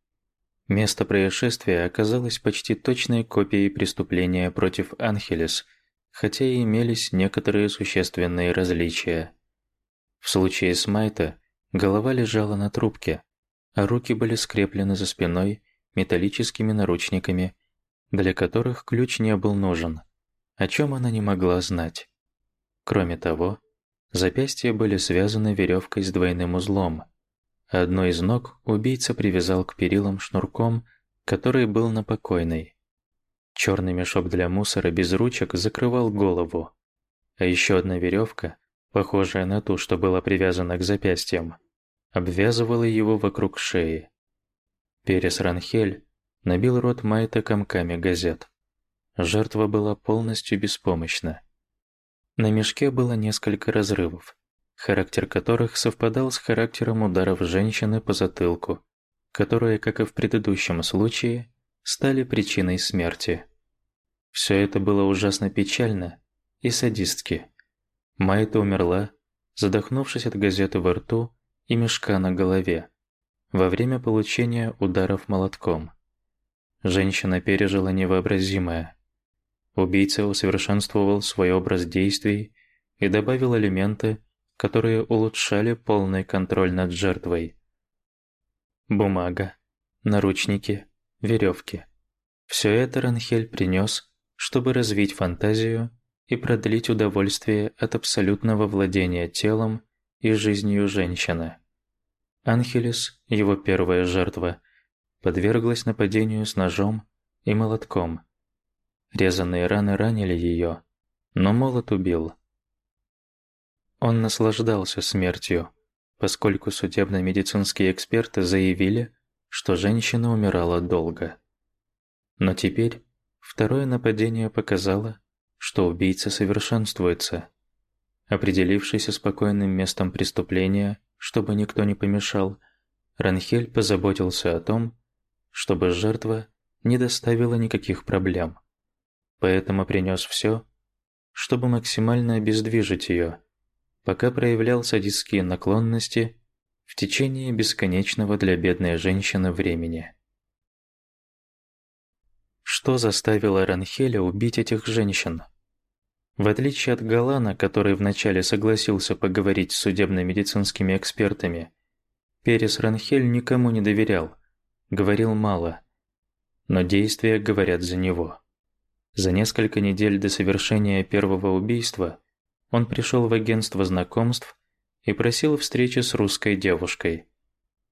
Место происшествия оказалось почти точной копией преступления против Анхелес, хотя и имелись некоторые существенные различия. В случае с Майта голова лежала на трубке, а руки были скреплены за спиной металлическими наручниками, для которых ключ не был нужен, о чем она не могла знать. Кроме того, запястья были связаны веревкой с двойным узлом, Одно из ног убийца привязал к перилам шнурком, который был на покойной. Черный мешок для мусора без ручек закрывал голову, а еще одна веревка, похожая на ту, что была привязана к запястьям, обвязывала его вокруг шеи. Перес Ранхель набил рот Майта комками газет. Жертва была полностью беспомощна. На мешке было несколько разрывов характер которых совпадал с характером ударов женщины по затылку, которые, как и в предыдущем случае, стали причиной смерти. Все это было ужасно печально и садистски. Майта умерла, задохнувшись от газеты во рту и мешка на голове, во время получения ударов молотком. Женщина пережила невообразимое. Убийца усовершенствовал свой образ действий и добавил элементы, которые улучшали полный контроль над жертвой. бумага, наручники, веревки. Все это Ранхель принес, чтобы развить фантазию и продлить удовольствие от абсолютного владения телом и жизнью женщины. Анхелес, его первая жертва, подверглась нападению с ножом и молотком. Резанные раны ранили ее, но молот убил. Он наслаждался смертью, поскольку судебно-медицинские эксперты заявили, что женщина умирала долго. Но теперь второе нападение показало, что убийца совершенствуется. Определившись со спокойным местом преступления, чтобы никто не помешал, Ранхель позаботился о том, чтобы жертва не доставила никаких проблем. Поэтому принес все, чтобы максимально обездвижить ее, пока проявлял садистские наклонности в течение бесконечного для бедной женщины времени. Что заставило Ранхеля убить этих женщин? В отличие от Галана, который вначале согласился поговорить с судебно-медицинскими экспертами, Перес Ранхель никому не доверял, говорил мало, но действия говорят за него. За несколько недель до совершения первого убийства он пришел в агентство знакомств и просил встречи с русской девушкой.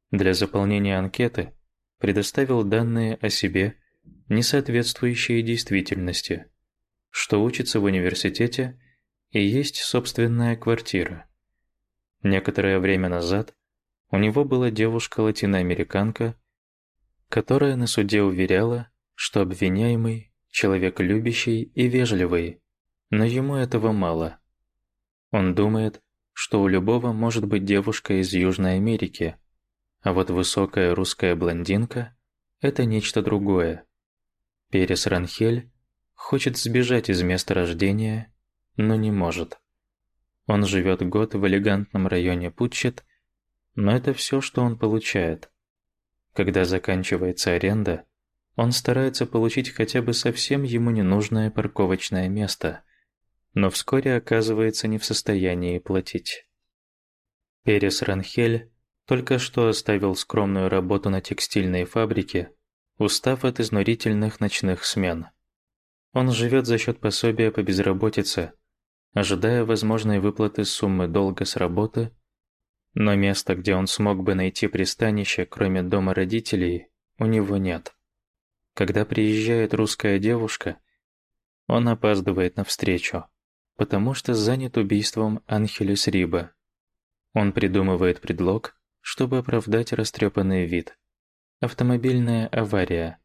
Для заполнения анкеты предоставил данные о себе, не соответствующие действительности, что учится в университете и есть собственная квартира. Некоторое время назад у него была девушка-латиноамериканка, которая на суде уверяла, что обвиняемый – человек любящий и вежливый, но ему этого мало. Он думает, что у любого может быть девушка из Южной Америки, а вот высокая русская блондинка – это нечто другое. Перес Ранхель хочет сбежать из места рождения, но не может. Он живет год в элегантном районе Путчет, но это все, что он получает. Когда заканчивается аренда, он старается получить хотя бы совсем ему ненужное парковочное место, но вскоре оказывается не в состоянии платить. Перес Ранхель только что оставил скромную работу на текстильной фабрике, устав от изнурительных ночных смен. Он живет за счет пособия по безработице, ожидая возможной выплаты суммы долга с работы, но места, где он смог бы найти пристанище, кроме дома родителей, у него нет. Когда приезжает русская девушка, он опаздывает на встречу, потому что занят убийством Анхелес Риба. Он придумывает предлог, чтобы оправдать растрепанный вид. Автомобильная авария.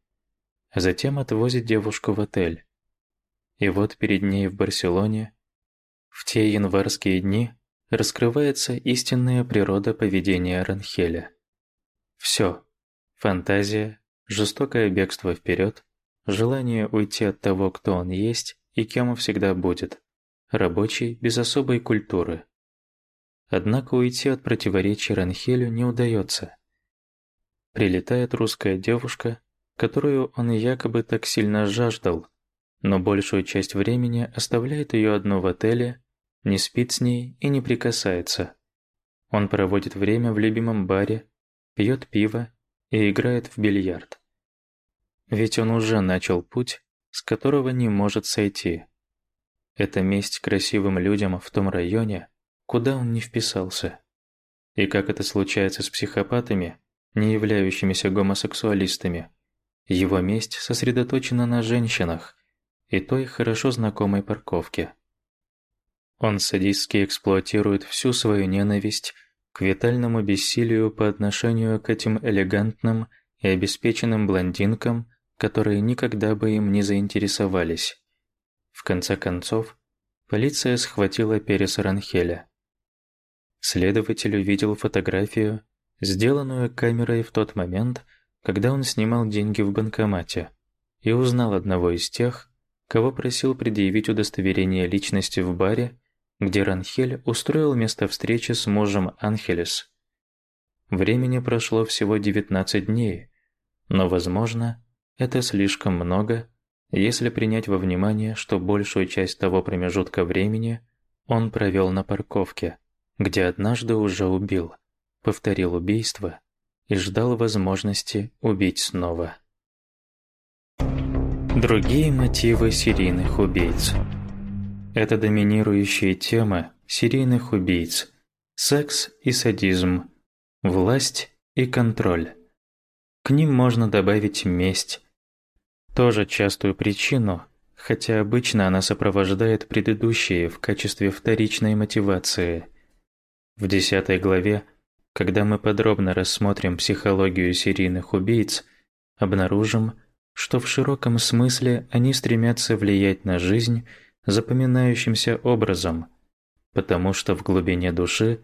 Затем отвозит девушку в отель. И вот перед ней в Барселоне, в те январские дни, раскрывается истинная природа поведения Ранхеля. Все – фантазия, жестокое бегство вперед, желание уйти от того, кто он есть и кем он всегда будет, рабочий без особой культуры. Однако уйти от противоречий Ранхелю не удается. Прилетает русская девушка, которую он якобы так сильно жаждал, но большую часть времени оставляет ее одну в отеле, не спит с ней и не прикасается. Он проводит время в любимом баре, пьет пиво и играет в бильярд. Ведь он уже начал путь, с которого не может сойти. Это месть красивым людям в том районе, куда он не вписался. И как это случается с психопатами, не являющимися гомосексуалистами, его месть сосредоточена на женщинах, и той хорошо знакомой парковке. Он садистски эксплуатирует всю свою ненависть к витальному бессилию по отношению к этим элегантным и обеспеченным блондинкам, которые никогда бы им не заинтересовались. Конце концов, полиция схватила Переса Ранхеля. Следователь увидел фотографию, сделанную камерой в тот момент, когда он снимал деньги в банкомате, и узнал одного из тех, кого просил предъявить удостоверение личности в баре, где Ранхель устроил место встречи с мужем Анхелес. Времени прошло всего 19 дней, но, возможно, это слишком много, если принять во внимание, что большую часть того промежутка времени он провел на парковке, где однажды уже убил, повторил убийство и ждал возможности убить снова. Другие мотивы серийных убийц Это доминирующие темы серийных убийц – секс и садизм, власть и контроль. К ним можно добавить месть. Тоже частую причину, хотя обычно она сопровождает предыдущие в качестве вторичной мотивации. В десятой главе, когда мы подробно рассмотрим психологию серийных убийц, обнаружим, что в широком смысле они стремятся влиять на жизнь запоминающимся образом, потому что в глубине души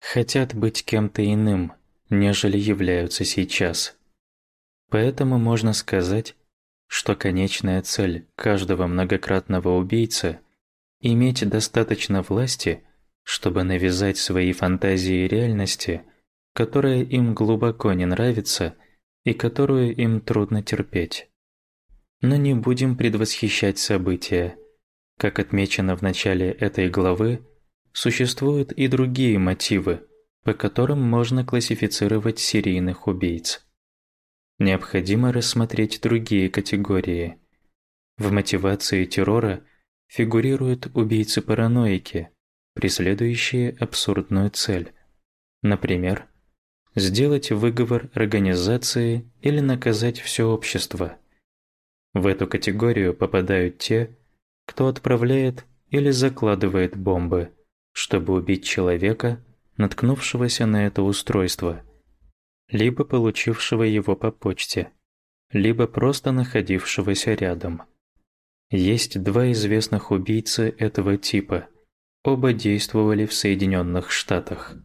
хотят быть кем-то иным, нежели являются сейчас. Поэтому можно сказать, что конечная цель каждого многократного убийцы – иметь достаточно власти, чтобы навязать свои фантазии реальности, которая им глубоко не нравится и которую им трудно терпеть. Но не будем предвосхищать события. Как отмечено в начале этой главы, существуют и другие мотивы, по которым можно классифицировать серийных убийц. Необходимо рассмотреть другие категории. В мотивации террора фигурируют убийцы-параноики, преследующие абсурдную цель. Например, сделать выговор организации или наказать все общество. В эту категорию попадают те, кто отправляет или закладывает бомбы, чтобы убить человека наткнувшегося на это устройство, либо получившего его по почте, либо просто находившегося рядом. Есть два известных убийцы этого типа. Оба действовали в Соединенных Штатах.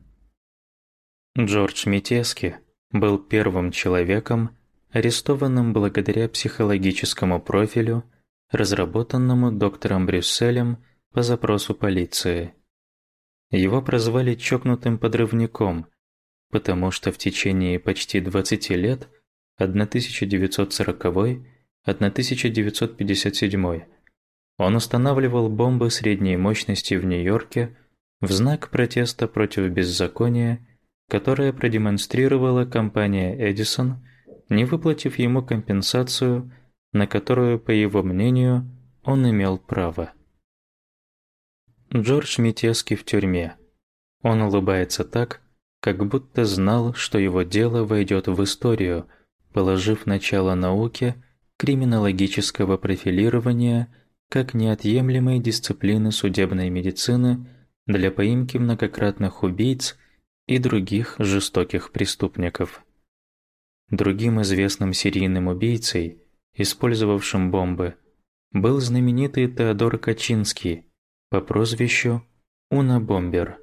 Джордж Митески был первым человеком, арестованным благодаря психологическому профилю, разработанному доктором Брюсселем по запросу полиции. Его прозвали чокнутым подрывником, потому что в течение почти 20 лет 1940-1957 он устанавливал бомбы средней мощности в Нью-Йорке в знак протеста против беззакония, которое продемонстрировала компания Эдисон, не выплатив ему компенсацию, на которую, по его мнению, он имел право. Джордж Митески в тюрьме. Он улыбается так, как будто знал, что его дело войдет в историю, положив начало науке криминологического профилирования как неотъемлемой дисциплины судебной медицины для поимки многократных убийц и других жестоких преступников. Другим известным серийным убийцей, использовавшим бомбы, был знаменитый Теодор Качинский, по прозвищу Уна Бомбер,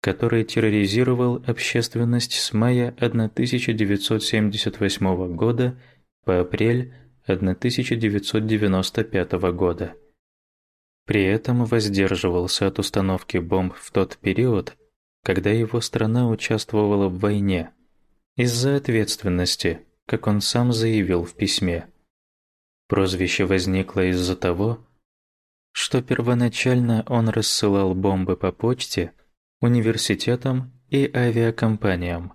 который терроризировал общественность с мая 1978 года по апрель 1995 года. При этом воздерживался от установки бомб в тот период, когда его страна участвовала в войне, из-за ответственности, как он сам заявил в письме. Прозвище возникло из-за того, что первоначально он рассылал бомбы по почте университетам и авиакомпаниям.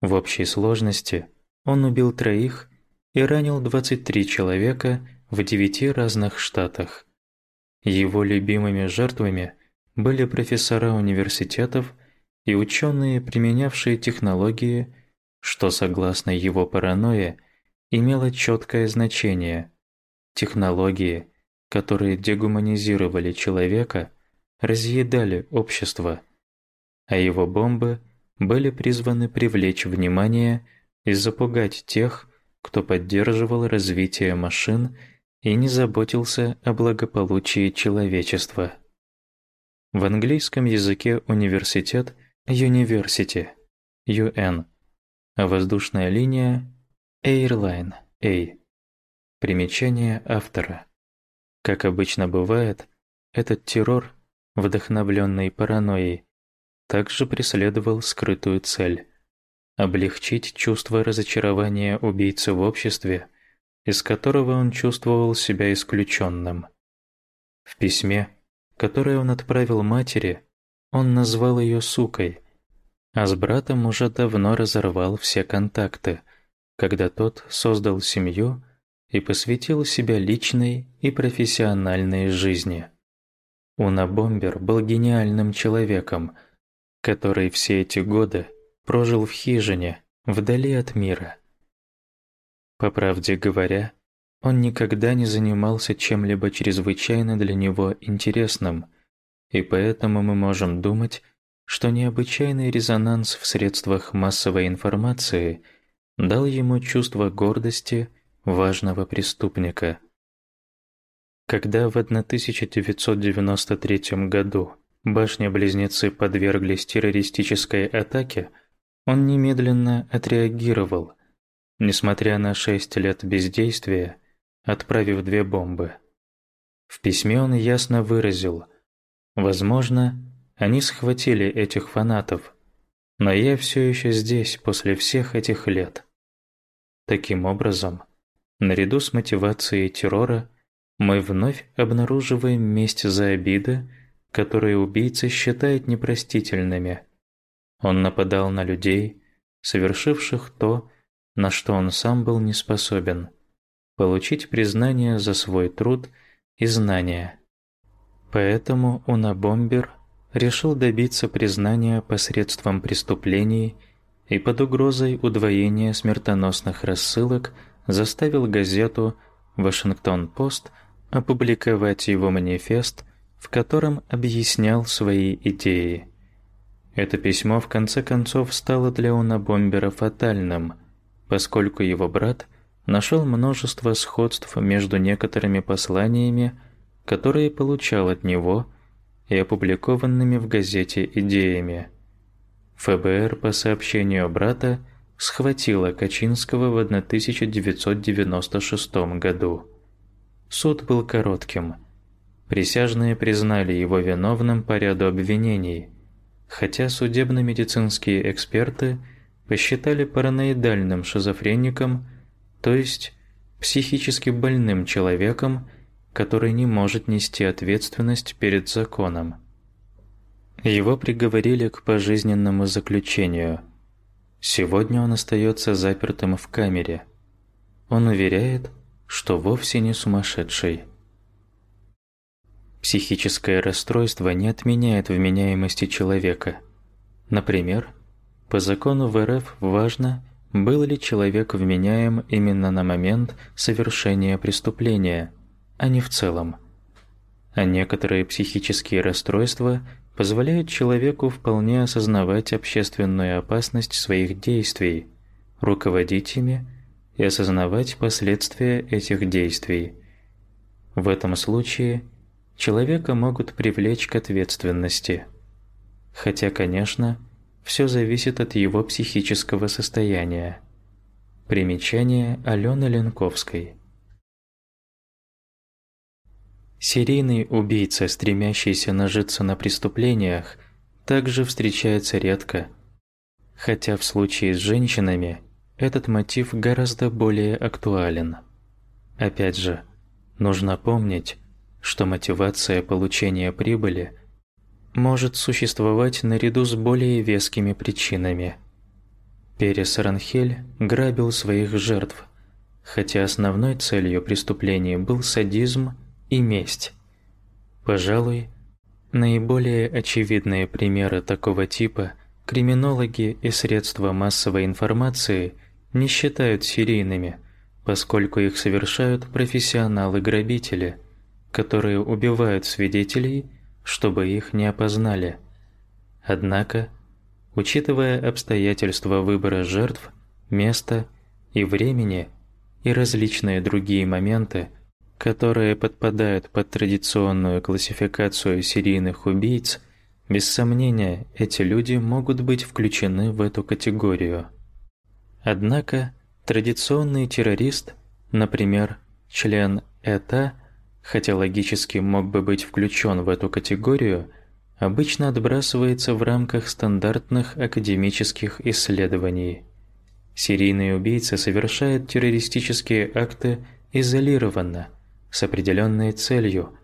В общей сложности он убил троих и ранил 23 человека в девяти разных штатах. Его любимыми жертвами были профессора университетов и ученые, применявшие технологии, что, согласно его паранойе, имело четкое значение. Технологии, которые дегуманизировали человека, разъедали общество, а его бомбы были призваны привлечь внимание и запугать тех, кто поддерживал развитие машин и не заботился о благополучии человечества. В английском языке университет University, UN, а воздушная линия Airline, A. Примечание автора. Как обычно бывает, этот террор, вдохновленный паранойей, также преследовал скрытую цель – облегчить чувство разочарования убийцы в обществе, из которого он чувствовал себя исключенным. В письме, которое он отправил матери, он назвал ее сукой, а с братом уже давно разорвал все контакты, когда тот создал семью и посвятил себя личной и профессиональной жизни. Уна Бомбер был гениальным человеком, который все эти годы прожил в хижине, вдали от мира. По правде говоря, он никогда не занимался чем-либо чрезвычайно для него интересным, и поэтому мы можем думать, что необычайный резонанс в средствах массовой информации дал ему чувство гордости важного преступника. Когда в 1993 году башни-близнецы подверглись террористической атаке, он немедленно отреагировал, несмотря на шесть лет бездействия, отправив две бомбы. В письме он ясно выразил, возможно, они схватили этих фанатов, но я все еще здесь после всех этих лет. Таким образом, наряду с мотивацией террора, мы вновь обнаруживаем месть за обиды, которые убийца считает непростительными. Он нападал на людей, совершивших то, на что он сам был не способен – получить признание за свой труд и знания. Поэтому Унабомбер решил добиться признания посредством преступлений и под угрозой удвоения смертоносных рассылок заставил газету «Вашингтон-Пост» опубликовать его манифест, в котором объяснял свои идеи. Это письмо в конце концов стало для Унабомбера фатальным, поскольку его брат нашел множество сходств между некоторыми посланиями, которые получал от него и опубликованными в газете идеями. ФБР по сообщению брата схватило Качинского в 1996 году. Суд был коротким. Присяжные признали его виновным по ряду обвинений, хотя судебно-медицинские эксперты посчитали параноидальным шизофреником, то есть психически больным человеком, который не может нести ответственность перед законом. Его приговорили к пожизненному заключению. Сегодня он остается запертым в камере. Он уверяет, что вовсе не сумасшедший. Психическое расстройство не отменяет вменяемости человека. Например, по закону в РФ важно, был ли человек вменяем именно на момент совершения преступления – а не в целом. А некоторые психические расстройства позволяют человеку вполне осознавать общественную опасность своих действий, руководить ими и осознавать последствия этих действий. В этом случае человека могут привлечь к ответственности. Хотя, конечно, все зависит от его психического состояния. Примечание Алены Ленковской. Серийный убийца, стремящийся нажиться на преступлениях, также встречается редко. Хотя в случае с женщинами этот мотив гораздо более актуален. Опять же, нужно помнить, что мотивация получения прибыли может существовать наряду с более вескими причинами. Перес Ранхель грабил своих жертв, хотя основной целью преступления был садизм и месть. Пожалуй, наиболее очевидные примеры такого типа криминологи и средства массовой информации не считают серийными, поскольку их совершают профессионалы-грабители, которые убивают свидетелей, чтобы их не опознали. Однако, учитывая обстоятельства выбора жертв, места и времени и различные другие моменты, которые подпадают под традиционную классификацию серийных убийц, без сомнения, эти люди могут быть включены в эту категорию. Однако, традиционный террорист, например, член ЭТА, хотя логически мог бы быть включен в эту категорию, обычно отбрасывается в рамках стандартных академических исследований. Серийные убийцы совершают террористические акты изолированно – с определенной целью,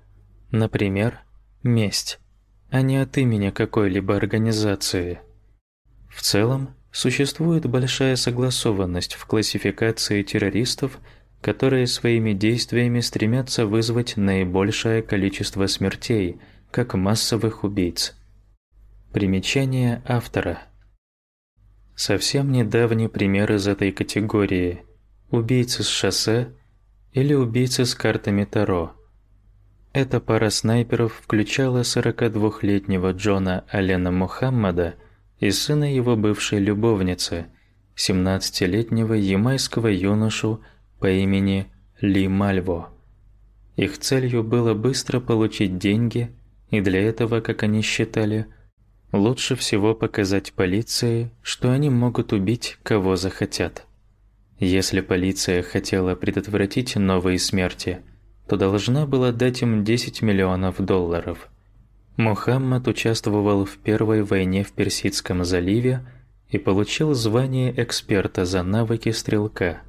например, месть, а не от имени какой-либо организации. В целом, существует большая согласованность в классификации террористов, которые своими действиями стремятся вызвать наибольшее количество смертей, как массовых убийц. Примечание автора. Совсем недавний пример из этой категории – убийцы с шоссе или убийцы с картами Таро. Эта пара снайперов включала 42-летнего Джона Алена Мухаммада и сына его бывшей любовницы, 17-летнего ямайского юношу по имени Ли Мальво. Их целью было быстро получить деньги, и для этого, как они считали, лучше всего показать полиции, что они могут убить кого захотят. Если полиция хотела предотвратить новые смерти, то должна была дать им 10 миллионов долларов. Мухаммад участвовал в первой войне в Персидском заливе и получил звание эксперта за навыки стрелка.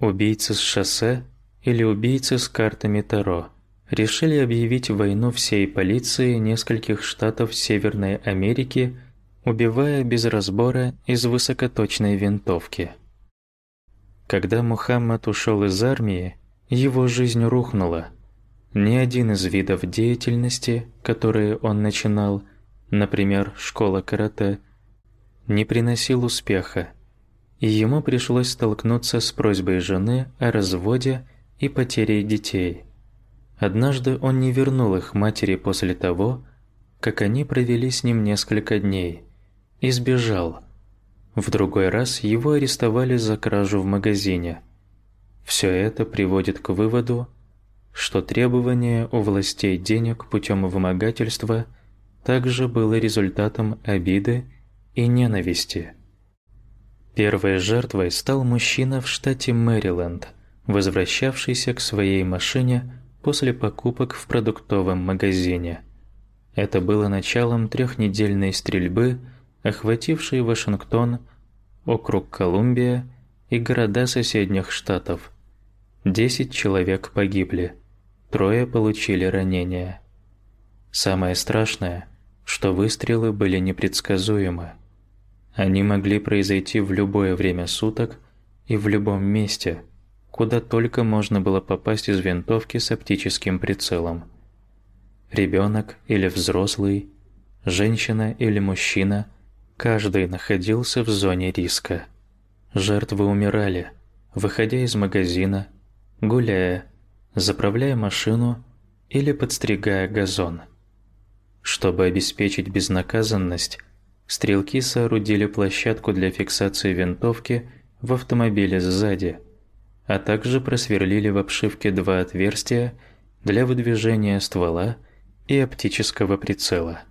Убийцы с шоссе или убийцы с картами Таро решили объявить войну всей полиции нескольких штатов Северной Америки, убивая без разбора из высокоточной винтовки. Когда Мухаммад ушел из армии, его жизнь рухнула. Ни один из видов деятельности, которые он начинал, например, школа карате, не приносил успеха, и ему пришлось столкнуться с просьбой жены о разводе и потере детей. Однажды он не вернул их матери после того, как они провели с ним несколько дней, и сбежал – в другой раз его арестовали за кражу в магазине. Все это приводит к выводу, что требование у властей денег путем вымогательства также было результатом обиды и ненависти. Первой жертвой стал мужчина в штате Мэриленд, возвращавшийся к своей машине после покупок в продуктовом магазине. Это было началом трехнедельной стрельбы – охвативший Вашингтон, округ Колумбия и города соседних штатов. Десять человек погибли, трое получили ранения. Самое страшное, что выстрелы были непредсказуемы. Они могли произойти в любое время суток и в любом месте, куда только можно было попасть из винтовки с оптическим прицелом. Ребенок или взрослый, женщина или мужчина – Каждый находился в зоне риска. Жертвы умирали, выходя из магазина, гуляя, заправляя машину или подстригая газон. Чтобы обеспечить безнаказанность, стрелки соорудили площадку для фиксации винтовки в автомобиле сзади, а также просверлили в обшивке два отверстия для выдвижения ствола и оптического прицела.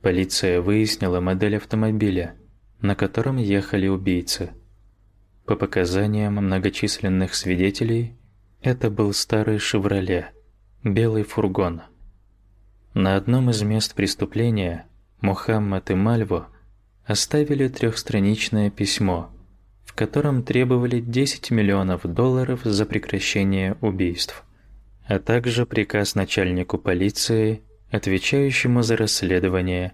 Полиция выяснила модель автомобиля, на котором ехали убийцы. По показаниям многочисленных свидетелей, это был старый «Шевроле», белый фургон. На одном из мест преступления Мухаммад и Мальво оставили трехстраничное письмо, в котором требовали 10 миллионов долларов за прекращение убийств, а также приказ начальнику полиции отвечающему за расследование,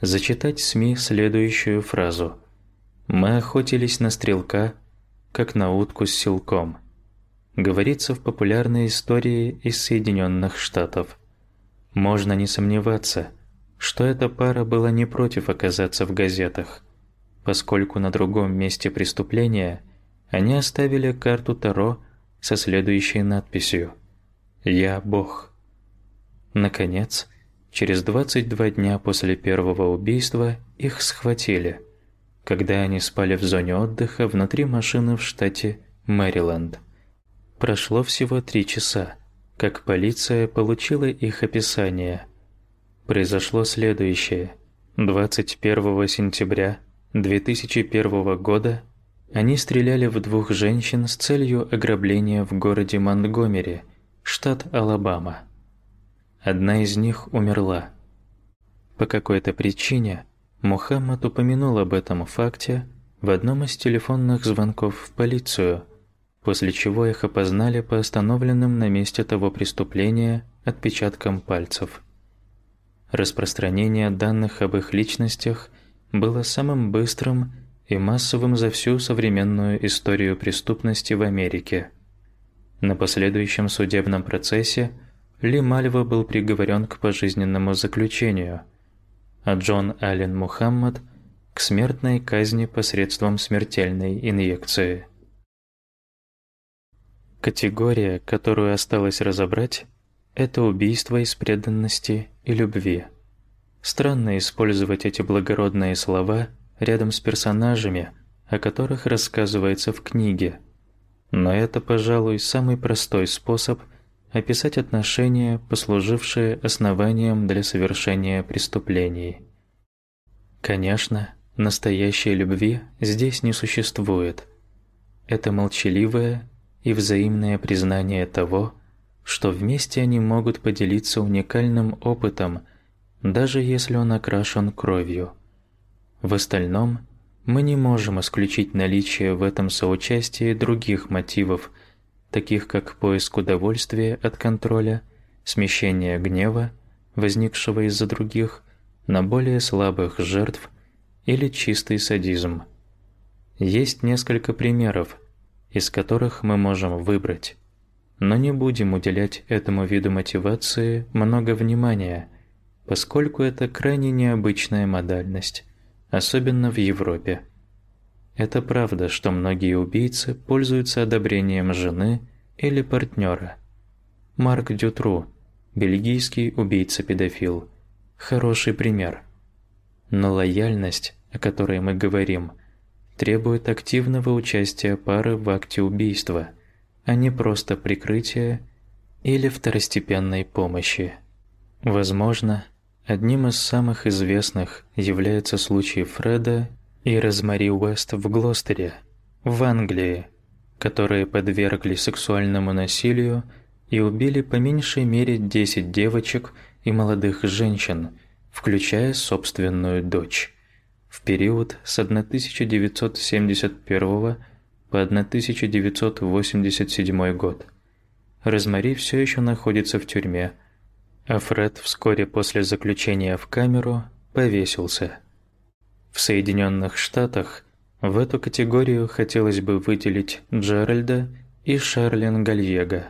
зачитать СМИ следующую фразу. «Мы охотились на стрелка, как на утку с силком». Говорится в популярной истории из Соединенных Штатов. Можно не сомневаться, что эта пара была не против оказаться в газетах, поскольку на другом месте преступления они оставили карту Таро со следующей надписью «Я Бог». Наконец, через 22 дня после первого убийства их схватили, когда они спали в зоне отдыха внутри машины в штате Мэриленд. Прошло всего три часа, как полиция получила их описание. Произошло следующее. 21 сентября 2001 года они стреляли в двух женщин с целью ограбления в городе Монтгомери, штат Алабама. Одна из них умерла. По какой-то причине Мухаммад упомянул об этом факте в одном из телефонных звонков в полицию, после чего их опознали по остановленным на месте того преступления отпечаткам пальцев. Распространение данных об их личностях было самым быстрым и массовым за всю современную историю преступности в Америке. На последующем судебном процессе Ли Мальва был приговорен к пожизненному заключению, а Джон Аллен Мухаммад – к смертной казни посредством смертельной инъекции. Категория, которую осталось разобрать, это убийство из преданности и любви. Странно использовать эти благородные слова рядом с персонажами, о которых рассказывается в книге. Но это, пожалуй, самый простой способ описать отношения, послужившие основанием для совершения преступлений. Конечно, настоящей любви здесь не существует. Это молчаливое и взаимное признание того, что вместе они могут поделиться уникальным опытом, даже если он окрашен кровью. В остальном мы не можем исключить наличие в этом соучастии других мотивов, таких как поиск удовольствия от контроля, смещение гнева, возникшего из-за других, на более слабых жертв или чистый садизм. Есть несколько примеров, из которых мы можем выбрать, но не будем уделять этому виду мотивации много внимания, поскольку это крайне необычная модальность, особенно в Европе. Это правда, что многие убийцы пользуются одобрением жены или партнера. Марк Дютру, бельгийский убийца-педофил, хороший пример – но лояльность, о которой мы говорим, требует активного участия пары в акте убийства, а не просто прикрытия или второстепенной помощи. Возможно, одним из самых известных является случай Фреда и Розмари Уэст в Глостере, в Англии, которые подвергли сексуальному насилию и убили по меньшей мере 10 девочек и молодых женщин – включая собственную дочь. В период с 1971 по 1987 год. Розмари все еще находится в тюрьме, а Фред вскоре после заключения в камеру повесился. В Соединенных Штатах в эту категорию хотелось бы выделить Джеральда и Шарлин Гальего.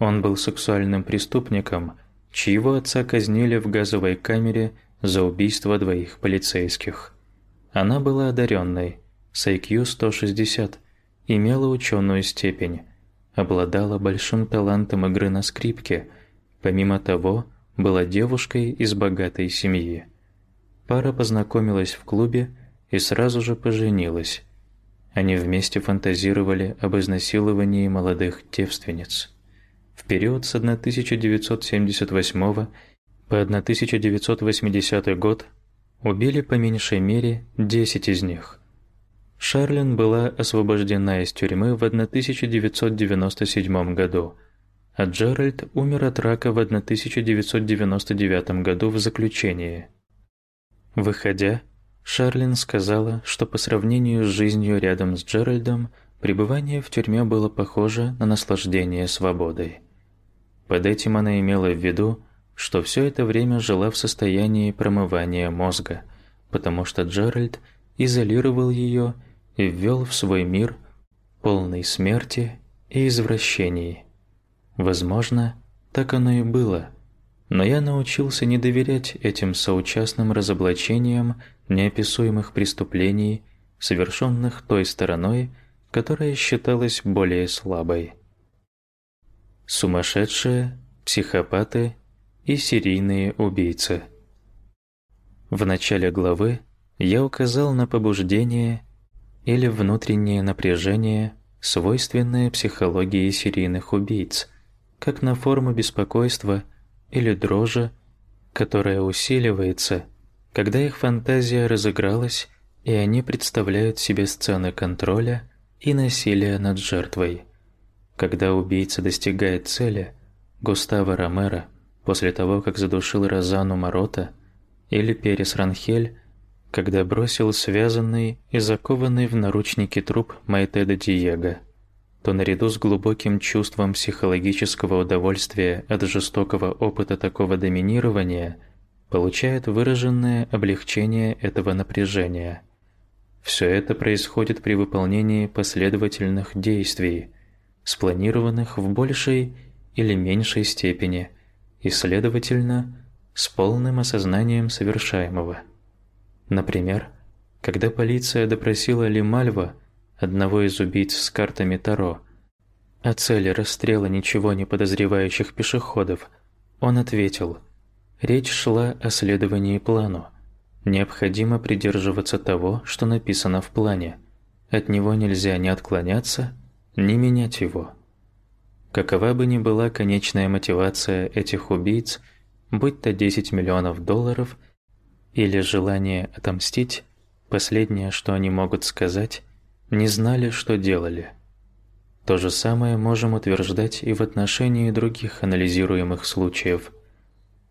Он был сексуальным преступником – чьего отца казнили в газовой камере за убийство двоих полицейских. Она была одаренной, с IQ 160, имела ученую степень, обладала большим талантом игры на скрипке, помимо того, была девушкой из богатой семьи. Пара познакомилась в клубе и сразу же поженилась. Они вместе фантазировали об изнасиловании молодых девственниц. В период с 1978 по 1980 год убили по меньшей мере 10 из них. Шарлин была освобождена из тюрьмы в 1997 году, а Джеральд умер от рака в 1999 году в заключении. Выходя, Шарлин сказала, что по сравнению с жизнью рядом с Джеральдом, пребывание в тюрьме было похоже на наслаждение свободой. Под этим она имела в виду, что все это время жила в состоянии промывания мозга, потому что Джеральд изолировал ее и ввел в свой мир полный смерти и извращений. Возможно, так оно и было, но я научился не доверять этим соучастным разоблачениям неописуемых преступлений, совершенных той стороной, которая считалась более слабой сумасшедшие, психопаты и серийные убийцы. В начале главы я указал на побуждение или внутреннее напряжение, свойственное психологии серийных убийц, как на форму беспокойства или дрожи, которая усиливается, когда их фантазия разыгралась, и они представляют себе сцены контроля и насилия над жертвой. Когда убийца достигает цели, Густаво Ромеро, после того, как задушил Розану Марота, или Перес Ранхель, когда бросил связанный и закованный в наручники труп Майтеда Диего, то наряду с глубоким чувством психологического удовольствия от жестокого опыта такого доминирования получает выраженное облегчение этого напряжения. Все это происходит при выполнении последовательных действий, спланированных в большей или меньшей степени, и, следовательно, с полным осознанием совершаемого. Например, когда полиция допросила Лимальва, одного из убийц с картами Таро, о цели расстрела ничего не подозревающих пешеходов, он ответил – Речь шла о следовании плану. Необходимо придерживаться того, что написано в плане. От него нельзя ни отклоняться, ни менять его. Какова бы ни была конечная мотивация этих убийц, будь то 10 миллионов долларов или желание отомстить, последнее, что они могут сказать, не знали, что делали. То же самое можем утверждать и в отношении других анализируемых случаев –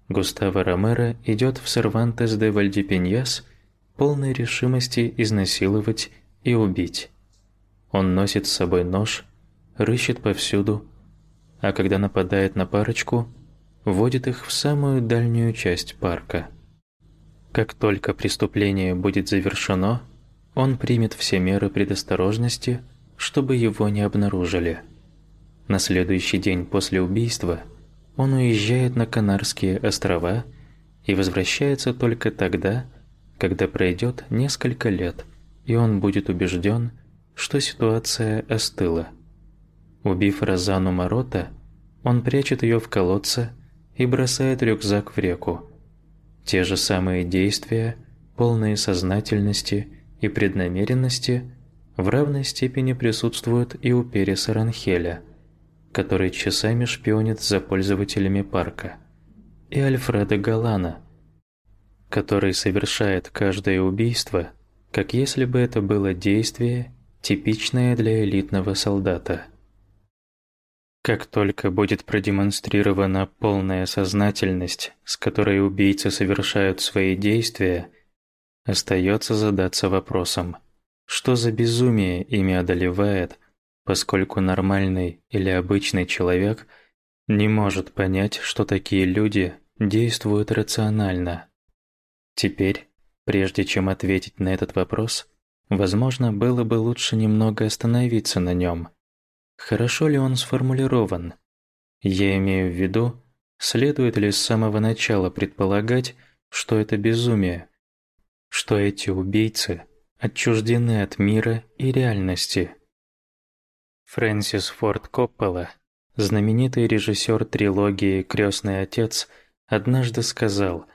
Густаво Ромеро идет в Сервантес де Вальдипиньяс полной решимости изнасиловать и убить. Он носит с собой нож, рыщет повсюду, а когда нападает на парочку, вводит их в самую дальнюю часть парка. Как только преступление будет завершено, он примет все меры предосторожности, чтобы его не обнаружили. На следующий день после убийства – он уезжает на Канарские острова и возвращается только тогда, когда пройдет несколько лет, и он будет убежден, что ситуация остыла. Убив Розану Морота, он прячет ее в колодце и бросает рюкзак в реку. Те же самые действия, полные сознательности и преднамеренности, в равной степени присутствуют и у Переса Ранхеля – который часами шпионит за пользователями парка, и Альфреда Галана, который совершает каждое убийство, как если бы это было действие, типичное для элитного солдата. Как только будет продемонстрирована полная сознательность, с которой убийцы совершают свои действия, остается задаться вопросом, что за безумие ими одолевает, поскольку нормальный или обычный человек не может понять, что такие люди действуют рационально. Теперь, прежде чем ответить на этот вопрос, возможно, было бы лучше немного остановиться на нем. Хорошо ли он сформулирован? Я имею в виду, следует ли с самого начала предполагать, что это безумие, что эти убийцы отчуждены от мира и реальности. Фрэнсис Форд Коппола, знаменитый режиссер трилогии «Крестный отец», однажды сказал,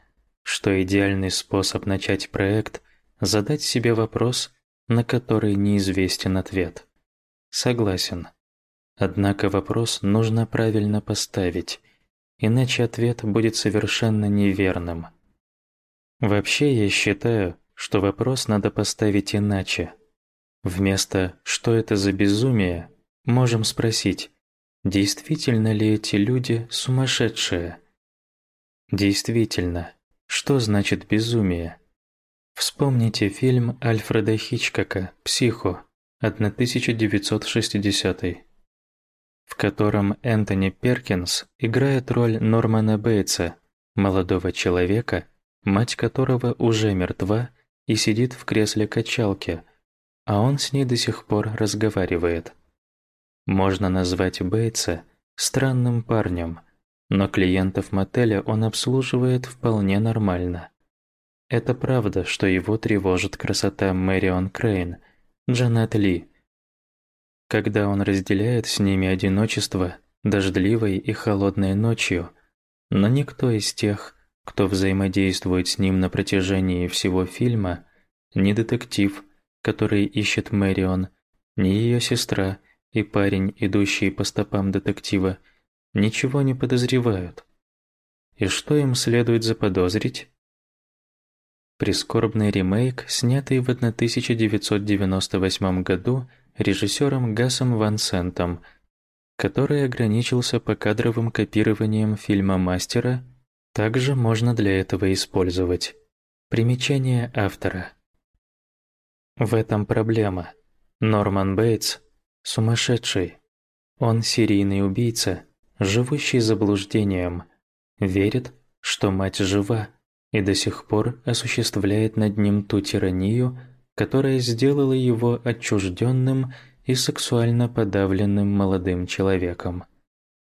что идеальный способ начать проект – задать себе вопрос, на который неизвестен ответ. Согласен. Однако вопрос нужно правильно поставить, иначе ответ будет совершенно неверным. Вообще я считаю, что вопрос надо поставить иначе. Вместо «что это за безумие?» Можем спросить, действительно ли эти люди сумасшедшие? Действительно, что значит безумие? Вспомните фильм Альфреда Хичкока «Психо» 1960 в котором Энтони Перкинс играет роль Нормана Бейтса, молодого человека, мать которого уже мертва и сидит в кресле качалки, а он с ней до сих пор разговаривает. Можно назвать Бейтса странным парнем, но клиентов мотеля он обслуживает вполне нормально. Это правда, что его тревожит красота Мэрион Крейн, Джанет Ли. Когда он разделяет с ними одиночество дождливой и холодной ночью, но никто из тех, кто взаимодействует с ним на протяжении всего фильма, ни детектив, который ищет Мэрион, ни ее сестра, и парень, идущий по стопам детектива, ничего не подозревают. И что им следует заподозрить? Прискорбный ремейк, снятый в 1998 году режиссером Гасом Ван Сентом, который ограничился покадровым копированием фильма «Мастера», также можно для этого использовать. Примечание автора. В этом проблема. Норман Бейтс Сумасшедший. Он серийный убийца, живущий заблуждением. Верит, что мать жива, и до сих пор осуществляет над ним ту тиранию, которая сделала его отчужденным и сексуально подавленным молодым человеком.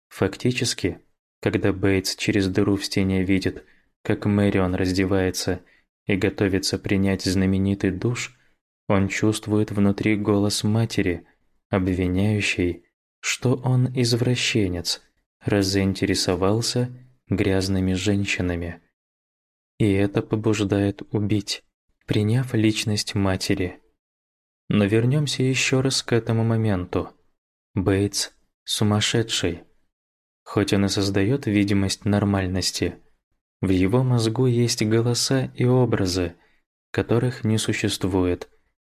Фактически, когда Бейтс через дыру в стене видит, как Мэрион раздевается и готовится принять знаменитый душ, он чувствует внутри голос матери, обвиняющий, что он извращенец, раз заинтересовался грязными женщинами. И это побуждает убить, приняв личность матери. Но вернемся еще раз к этому моменту. Бейтс сумасшедший. Хоть он и создает видимость нормальности, в его мозгу есть голоса и образы, которых не существует,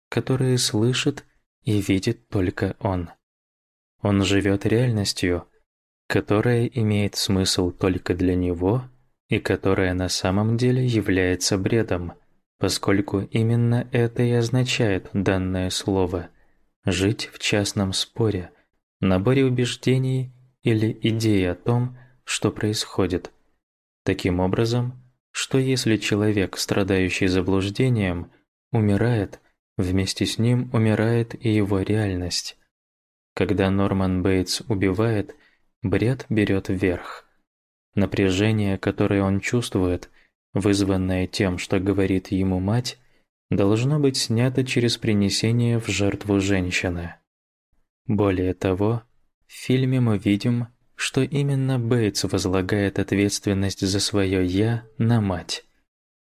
которые слышит и видит только он. Он живет реальностью, которая имеет смысл только для него и которая на самом деле является бредом, поскольку именно это и означает данное слово – жить в частном споре, наборе убеждений или идеи о том, что происходит. Таким образом, что если человек, страдающий заблуждением, умирает, вместе с ним умирает и его реальность. Когда Норман Бейтс убивает, бред берет вверх. Напряжение, которое он чувствует, вызванное тем, что говорит ему мать, должно быть снято через принесение в жертву женщины. Более того, в фильме мы видим, что именно Бейтс возлагает ответственность за свое «я» на мать.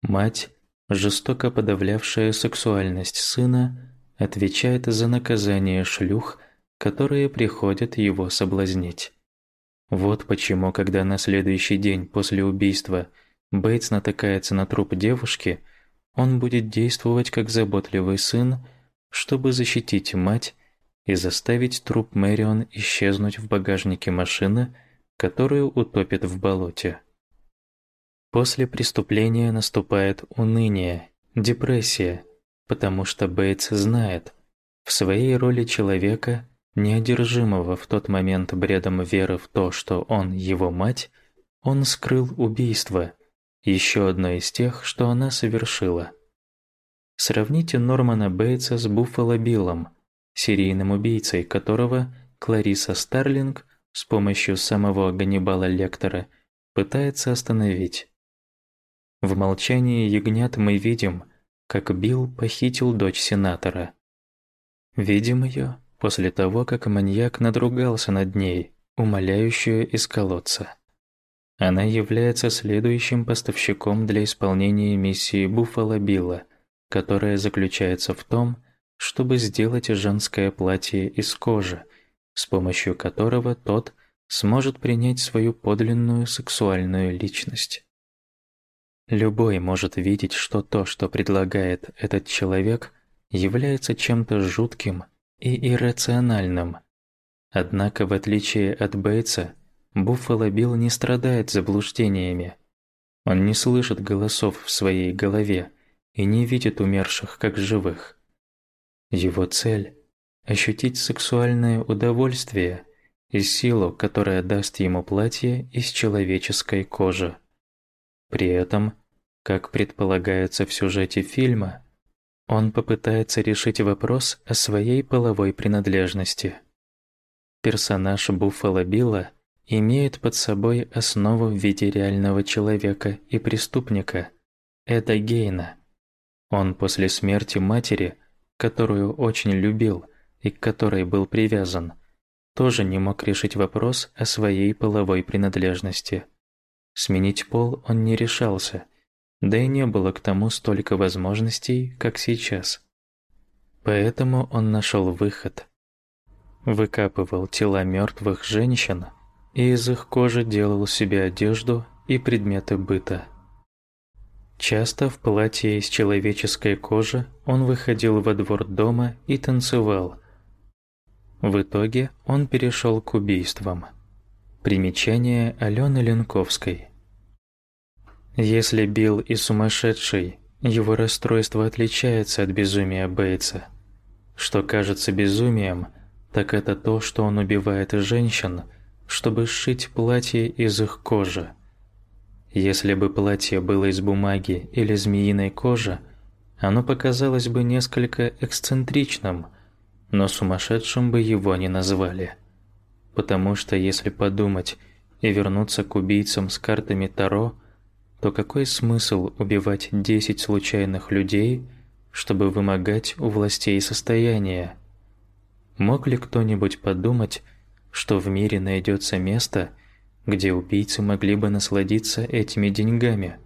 Мать, жестоко подавлявшая сексуальность сына, отвечает за наказание шлюх, которые приходят его соблазнить. Вот почему, когда на следующий день после убийства Бейтс натыкается на труп девушки, он будет действовать как заботливый сын, чтобы защитить мать и заставить труп Мэрион исчезнуть в багажнике машины, которую утопит в болоте. После преступления наступает уныние, депрессия, потому что Бейтс знает, в своей роли человека, неодержимого в тот момент бредом веры в то, что он его мать, он скрыл убийство, еще одно из тех, что она совершила. Сравните Нормана Бейтса с Буффало Биллом – серийным убийцей которого Клариса Старлинг с помощью самого Ганнибала Лектора пытается остановить. В молчании ягнят мы видим, как Билл похитил дочь сенатора. Видим ее после того, как маньяк надругался над ней, умоляющую из колодца. Она является следующим поставщиком для исполнения миссии Буффало Билла, которая заключается в том, чтобы сделать женское платье из кожи, с помощью которого тот сможет принять свою подлинную сексуальную личность. Любой может видеть, что то, что предлагает этот человек, является чем-то жутким и иррациональным. Однако, в отличие от Бейтса, Буффало Билл не страдает заблуждениями. Он не слышит голосов в своей голове и не видит умерших как живых. Его цель – ощутить сексуальное удовольствие и силу, которая даст ему платье из человеческой кожи. При этом, как предполагается в сюжете фильма, он попытается решить вопрос о своей половой принадлежности. Персонаж Буффало Билла имеет под собой основу в виде реального человека и преступника – Эда Гейна. Он после смерти матери которую очень любил и к которой был привязан, тоже не мог решить вопрос о своей половой принадлежности. Сменить пол он не решался, да и не было к тому столько возможностей, как сейчас. Поэтому он нашел выход. Выкапывал тела мертвых женщин и из их кожи делал себе одежду и предметы быта. Часто в платье из человеческой кожи он выходил во двор дома и танцевал. В итоге он перешел к убийствам. Примечание Алены Ленковской. Если Билл и сумасшедший, его расстройство отличается от безумия Бейтса. Что кажется безумием, так это то, что он убивает женщин, чтобы сшить платье из их кожи. Если бы платье было из бумаги или змеиной кожи, оно показалось бы несколько эксцентричным, но сумасшедшим бы его не назвали. Потому что если подумать и вернуться к убийцам с картами Таро, то какой смысл убивать 10 случайных людей, чтобы вымогать у властей состояние? Мог ли кто-нибудь подумать, что в мире найдется место, где убийцы могли бы насладиться этими деньгами?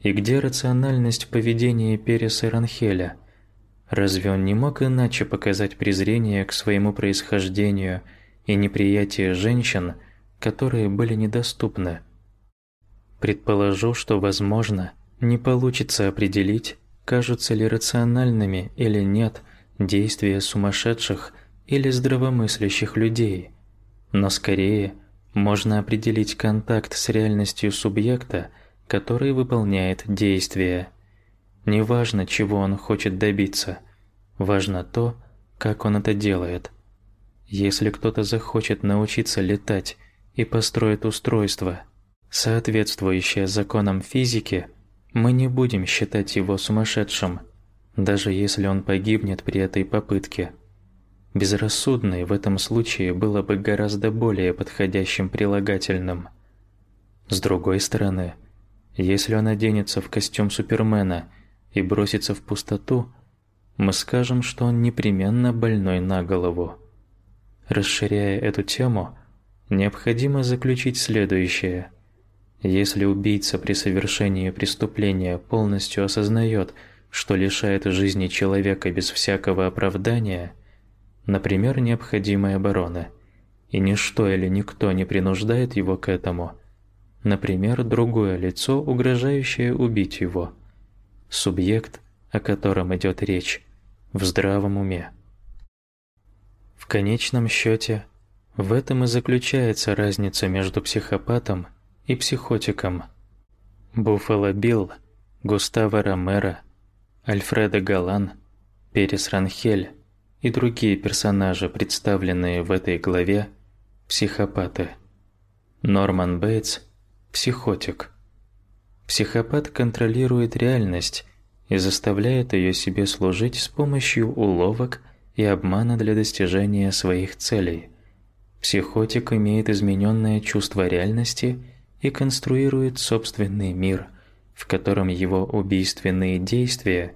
И где рациональность поведения Переса Ранхеля? Разве он не мог иначе показать презрение к своему происхождению и неприятие женщин, которые были недоступны? Предположу, что, возможно, не получится определить, кажутся ли рациональными или нет действия сумасшедших или здравомыслящих людей, но скорее можно определить контакт с реальностью субъекта, который выполняет действие. Неважно, чего он хочет добиться, важно то, как он это делает. Если кто-то захочет научиться летать и построит устройство – соответствующее законам физики, мы не будем считать его сумасшедшим, даже если он погибнет при этой попытке. Безрассудный в этом случае было бы гораздо более подходящим прилагательным. С другой стороны, если он оденется в костюм Супермена и бросится в пустоту, мы скажем, что он непременно больной на голову. Расширяя эту тему, необходимо заключить следующее. Если убийца при совершении преступления полностью осознает, что лишает жизни человека без всякого оправдания, например, необходимой обороны, и ничто или никто не принуждает его к этому, например, другое лицо, угрожающее убить его, субъект, о котором идет речь, в здравом уме. В конечном счете, в этом и заключается разница между психопатом и психотиком. Буффало Билл, Густаво Ромеро, Альфредо Галан, Перес Ранхель и другие персонажи, представленные в этой главе, психопаты. Норман Бейтс – психотик. Психопат контролирует реальность и заставляет ее себе служить с помощью уловок и обмана для достижения своих целей. Психотик имеет измененное чувство реальности – и конструирует собственный мир, в котором его убийственные действия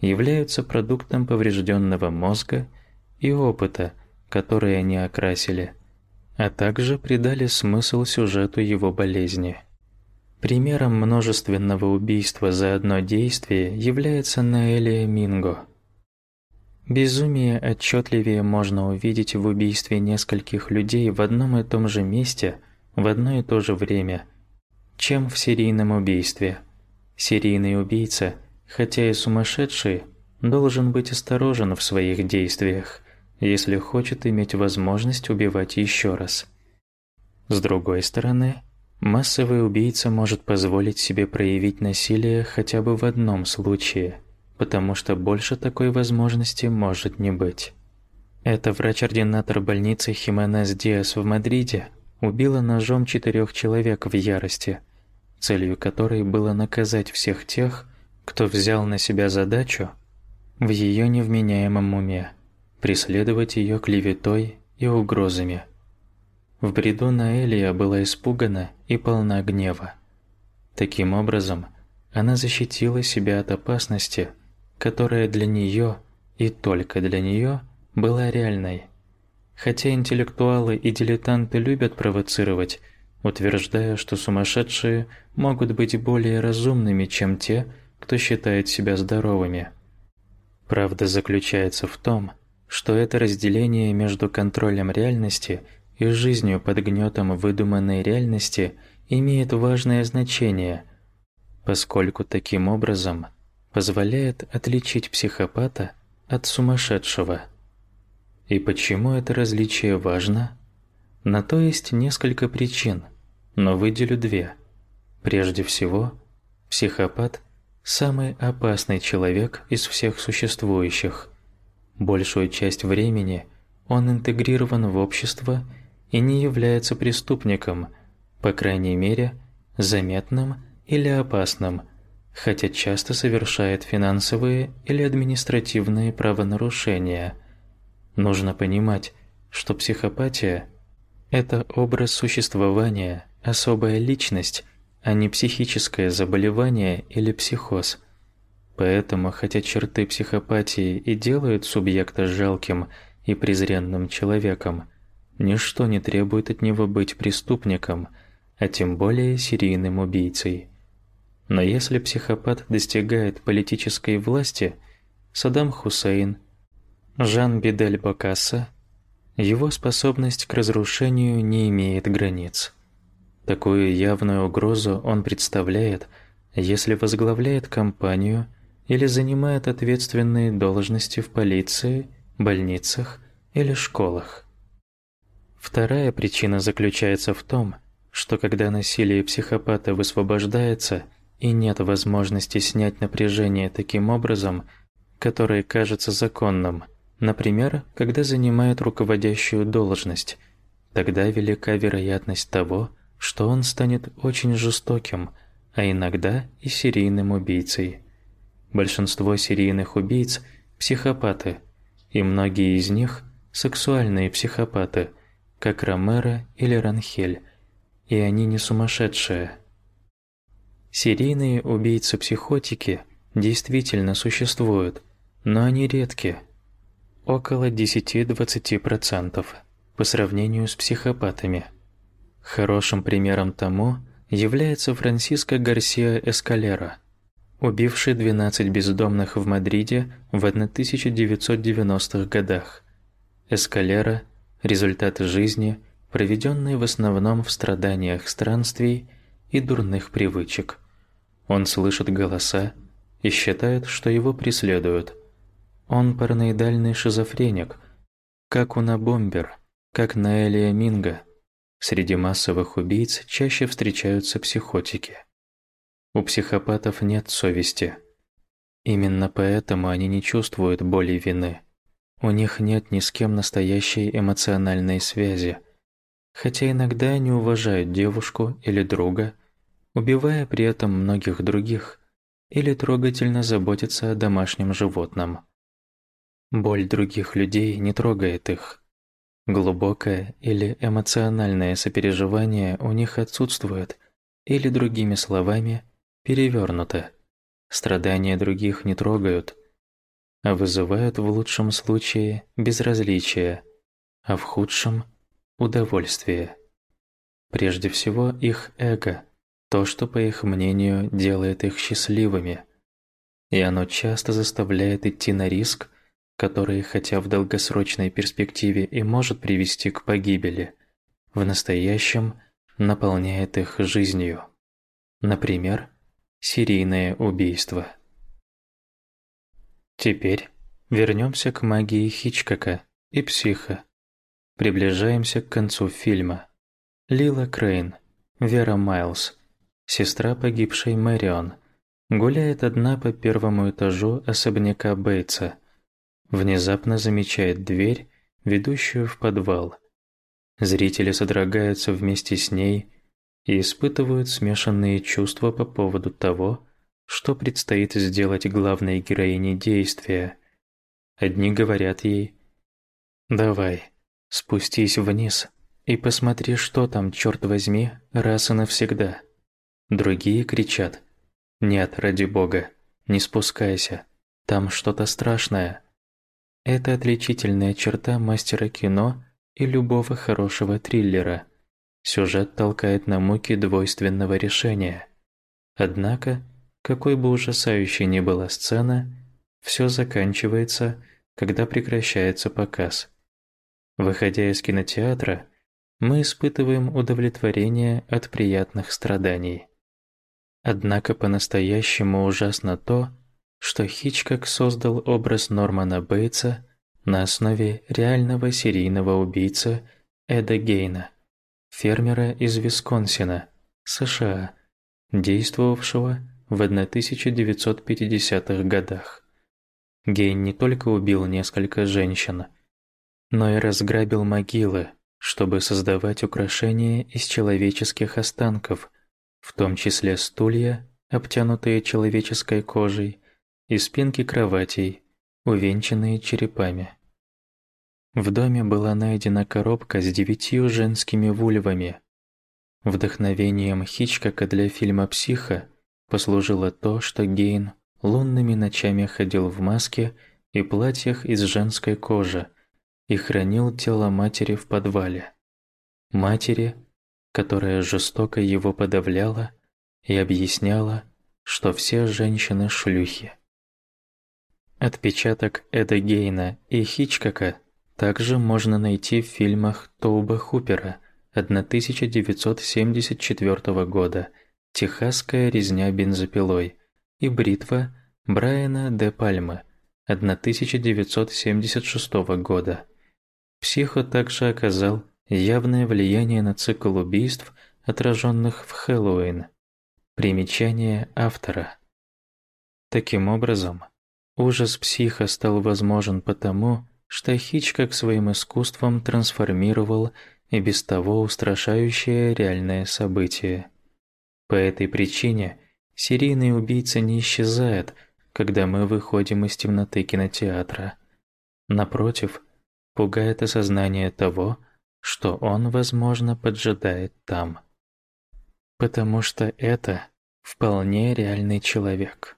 являются продуктом поврежденного мозга и опыта, который они окрасили, а также придали смысл сюжету его болезни. Примером множественного убийства за одно действие является Наэлия Минго. Безумие отчетливее можно увидеть в убийстве нескольких людей в одном и том же месте в одно и то же время, чем в серийном убийстве. Серийный убийца, хотя и сумасшедший, должен быть осторожен в своих действиях, если хочет иметь возможность убивать еще раз. С другой стороны, массовый убийца может позволить себе проявить насилие хотя бы в одном случае, потому что больше такой возможности может не быть. Это врач-ординатор больницы Хименес Диас в Мадриде убила ножом четырех человек в ярости, целью которой было наказать всех тех, кто взял на себя задачу в ее невменяемом уме преследовать ее клеветой и угрозами. В бреду Наэлия была испугана и полна гнева. Таким образом, она защитила себя от опасности, которая для нее и только для нее была реальной. Хотя интеллектуалы и дилетанты любят провоцировать, утверждая, что сумасшедшие могут быть более разумными, чем те, кто считает себя здоровыми. Правда заключается в том, что это разделение между контролем реальности и жизнью под гнетом выдуманной реальности имеет важное значение, поскольку таким образом позволяет отличить психопата от сумасшедшего. И почему это различие важно? На то есть несколько причин, но выделю две. Прежде всего, психопат – самый опасный человек из всех существующих. Большую часть времени он интегрирован в общество и не является преступником, по крайней мере, заметным или опасным, хотя часто совершает финансовые или административные правонарушения. Нужно понимать, что психопатия – это образ существования, особая личность, а не психическое заболевание или психоз. Поэтому, хотя черты психопатии и делают субъекта жалким и презренным человеком, ничто не требует от него быть преступником, а тем более серийным убийцей. Но если психопат достигает политической власти, Саддам Хусейн, Жан Бидель Бокасса, его способность к разрушению не имеет границ. Такую явную угрозу он представляет, если возглавляет компанию или занимает ответственные должности в полиции, больницах или школах. Вторая причина заключается в том, что когда насилие психопата высвобождается и нет возможности снять напряжение таким образом, который кажется законным, например, когда занимает руководящую должность, тогда велика вероятность того, что он станет очень жестоким, а иногда и серийным убийцей. Большинство серийных убийц – психопаты, и многие из них – сексуальные психопаты, как Ромеро или Ранхель, и они не сумасшедшие. Серийные убийцы-психотики действительно существуют, но они редки – около 10-20% по сравнению с психопатами – Хорошим примером тому является Франсиско Гарсиа Эскалера, убивший 12 бездомных в Мадриде в 1990-х годах. Эскалера – результаты жизни, проведенные в основном в страданиях странствий и дурных привычек. Он слышит голоса и считает, что его преследуют. Он параноидальный шизофреник, как Уна Бомбер, как Наэлия Минга – Среди массовых убийц чаще встречаются психотики. У психопатов нет совести. Именно поэтому они не чувствуют боли и вины. У них нет ни с кем настоящей эмоциональной связи, хотя иногда они уважают девушку или друга, убивая при этом многих других, или трогательно заботятся о домашнем животном. Боль других людей не трогает их. Глубокое или эмоциональное сопереживание у них отсутствует, или другими словами, перевернуто. Страдания других не трогают, а вызывают в лучшем случае безразличие, а в худшем удовольствие. Прежде всего их эго, то, что по их мнению делает их счастливыми, и оно часто заставляет идти на риск который, хотя в долгосрочной перспективе и может привести к погибели, в настоящем наполняет их жизнью. Например, серийное убийство. Теперь вернемся к магии Хичкока и психа. Приближаемся к концу фильма. Лила Крейн, Вера Майлз, сестра погибшей Мэрион, гуляет одна по первому этажу особняка Бейтса – внезапно замечает дверь, ведущую в подвал. Зрители содрогаются вместе с ней и испытывают смешанные чувства по поводу того, что предстоит сделать главной героине действия. Одни говорят ей «Давай, спустись вниз и посмотри, что там, черт возьми, раз и навсегда». Другие кричат «Нет, ради бога, не спускайся, там что-то страшное». Это отличительная черта мастера кино и любого хорошего триллера. Сюжет толкает на муки двойственного решения. Однако, какой бы ужасающей ни была сцена, все заканчивается, когда прекращается показ. Выходя из кинотеатра, мы испытываем удовлетворение от приятных страданий. Однако по-настоящему ужасно то, что Хичкок создал образ Нормана Бейтса на основе реального серийного убийцы Эда Гейна, фермера из Висконсина, США, действовавшего в 1950-х годах. Гейн не только убил несколько женщин, но и разграбил могилы, чтобы создавать украшения из человеческих останков, в том числе стулья, обтянутые человеческой кожей, и спинки кроватей, увенчанные черепами. В доме была найдена коробка с девятью женскими вульвами. Вдохновением Хичкока для фильма «Психо» послужило то, что Гейн лунными ночами ходил в маске и платьях из женской кожи и хранил тело матери в подвале. Матери, которая жестоко его подавляла и объясняла, что все женщины шлюхи. Отпечаток Эда Гейна и Хичкока также можно найти в фильмах Тоуба Хупера 1974 года «Техасская резня бензопилой» и «Бритва» Брайана де Пальмы 1976 года. Психо также оказал явное влияние на цикл убийств, отраженных в Хэллоуин. Примечание автора. Таким образом, ужас психа стал возможен потому, что Хичкок своим искусством трансформировал и без того устрашающее реальное событие. По этой причине серийный убийца не исчезает, когда мы выходим из темноты кинотеатра. Напротив, пугает осознание того, что он, возможно, поджидает там. Потому что это вполне реальный человек.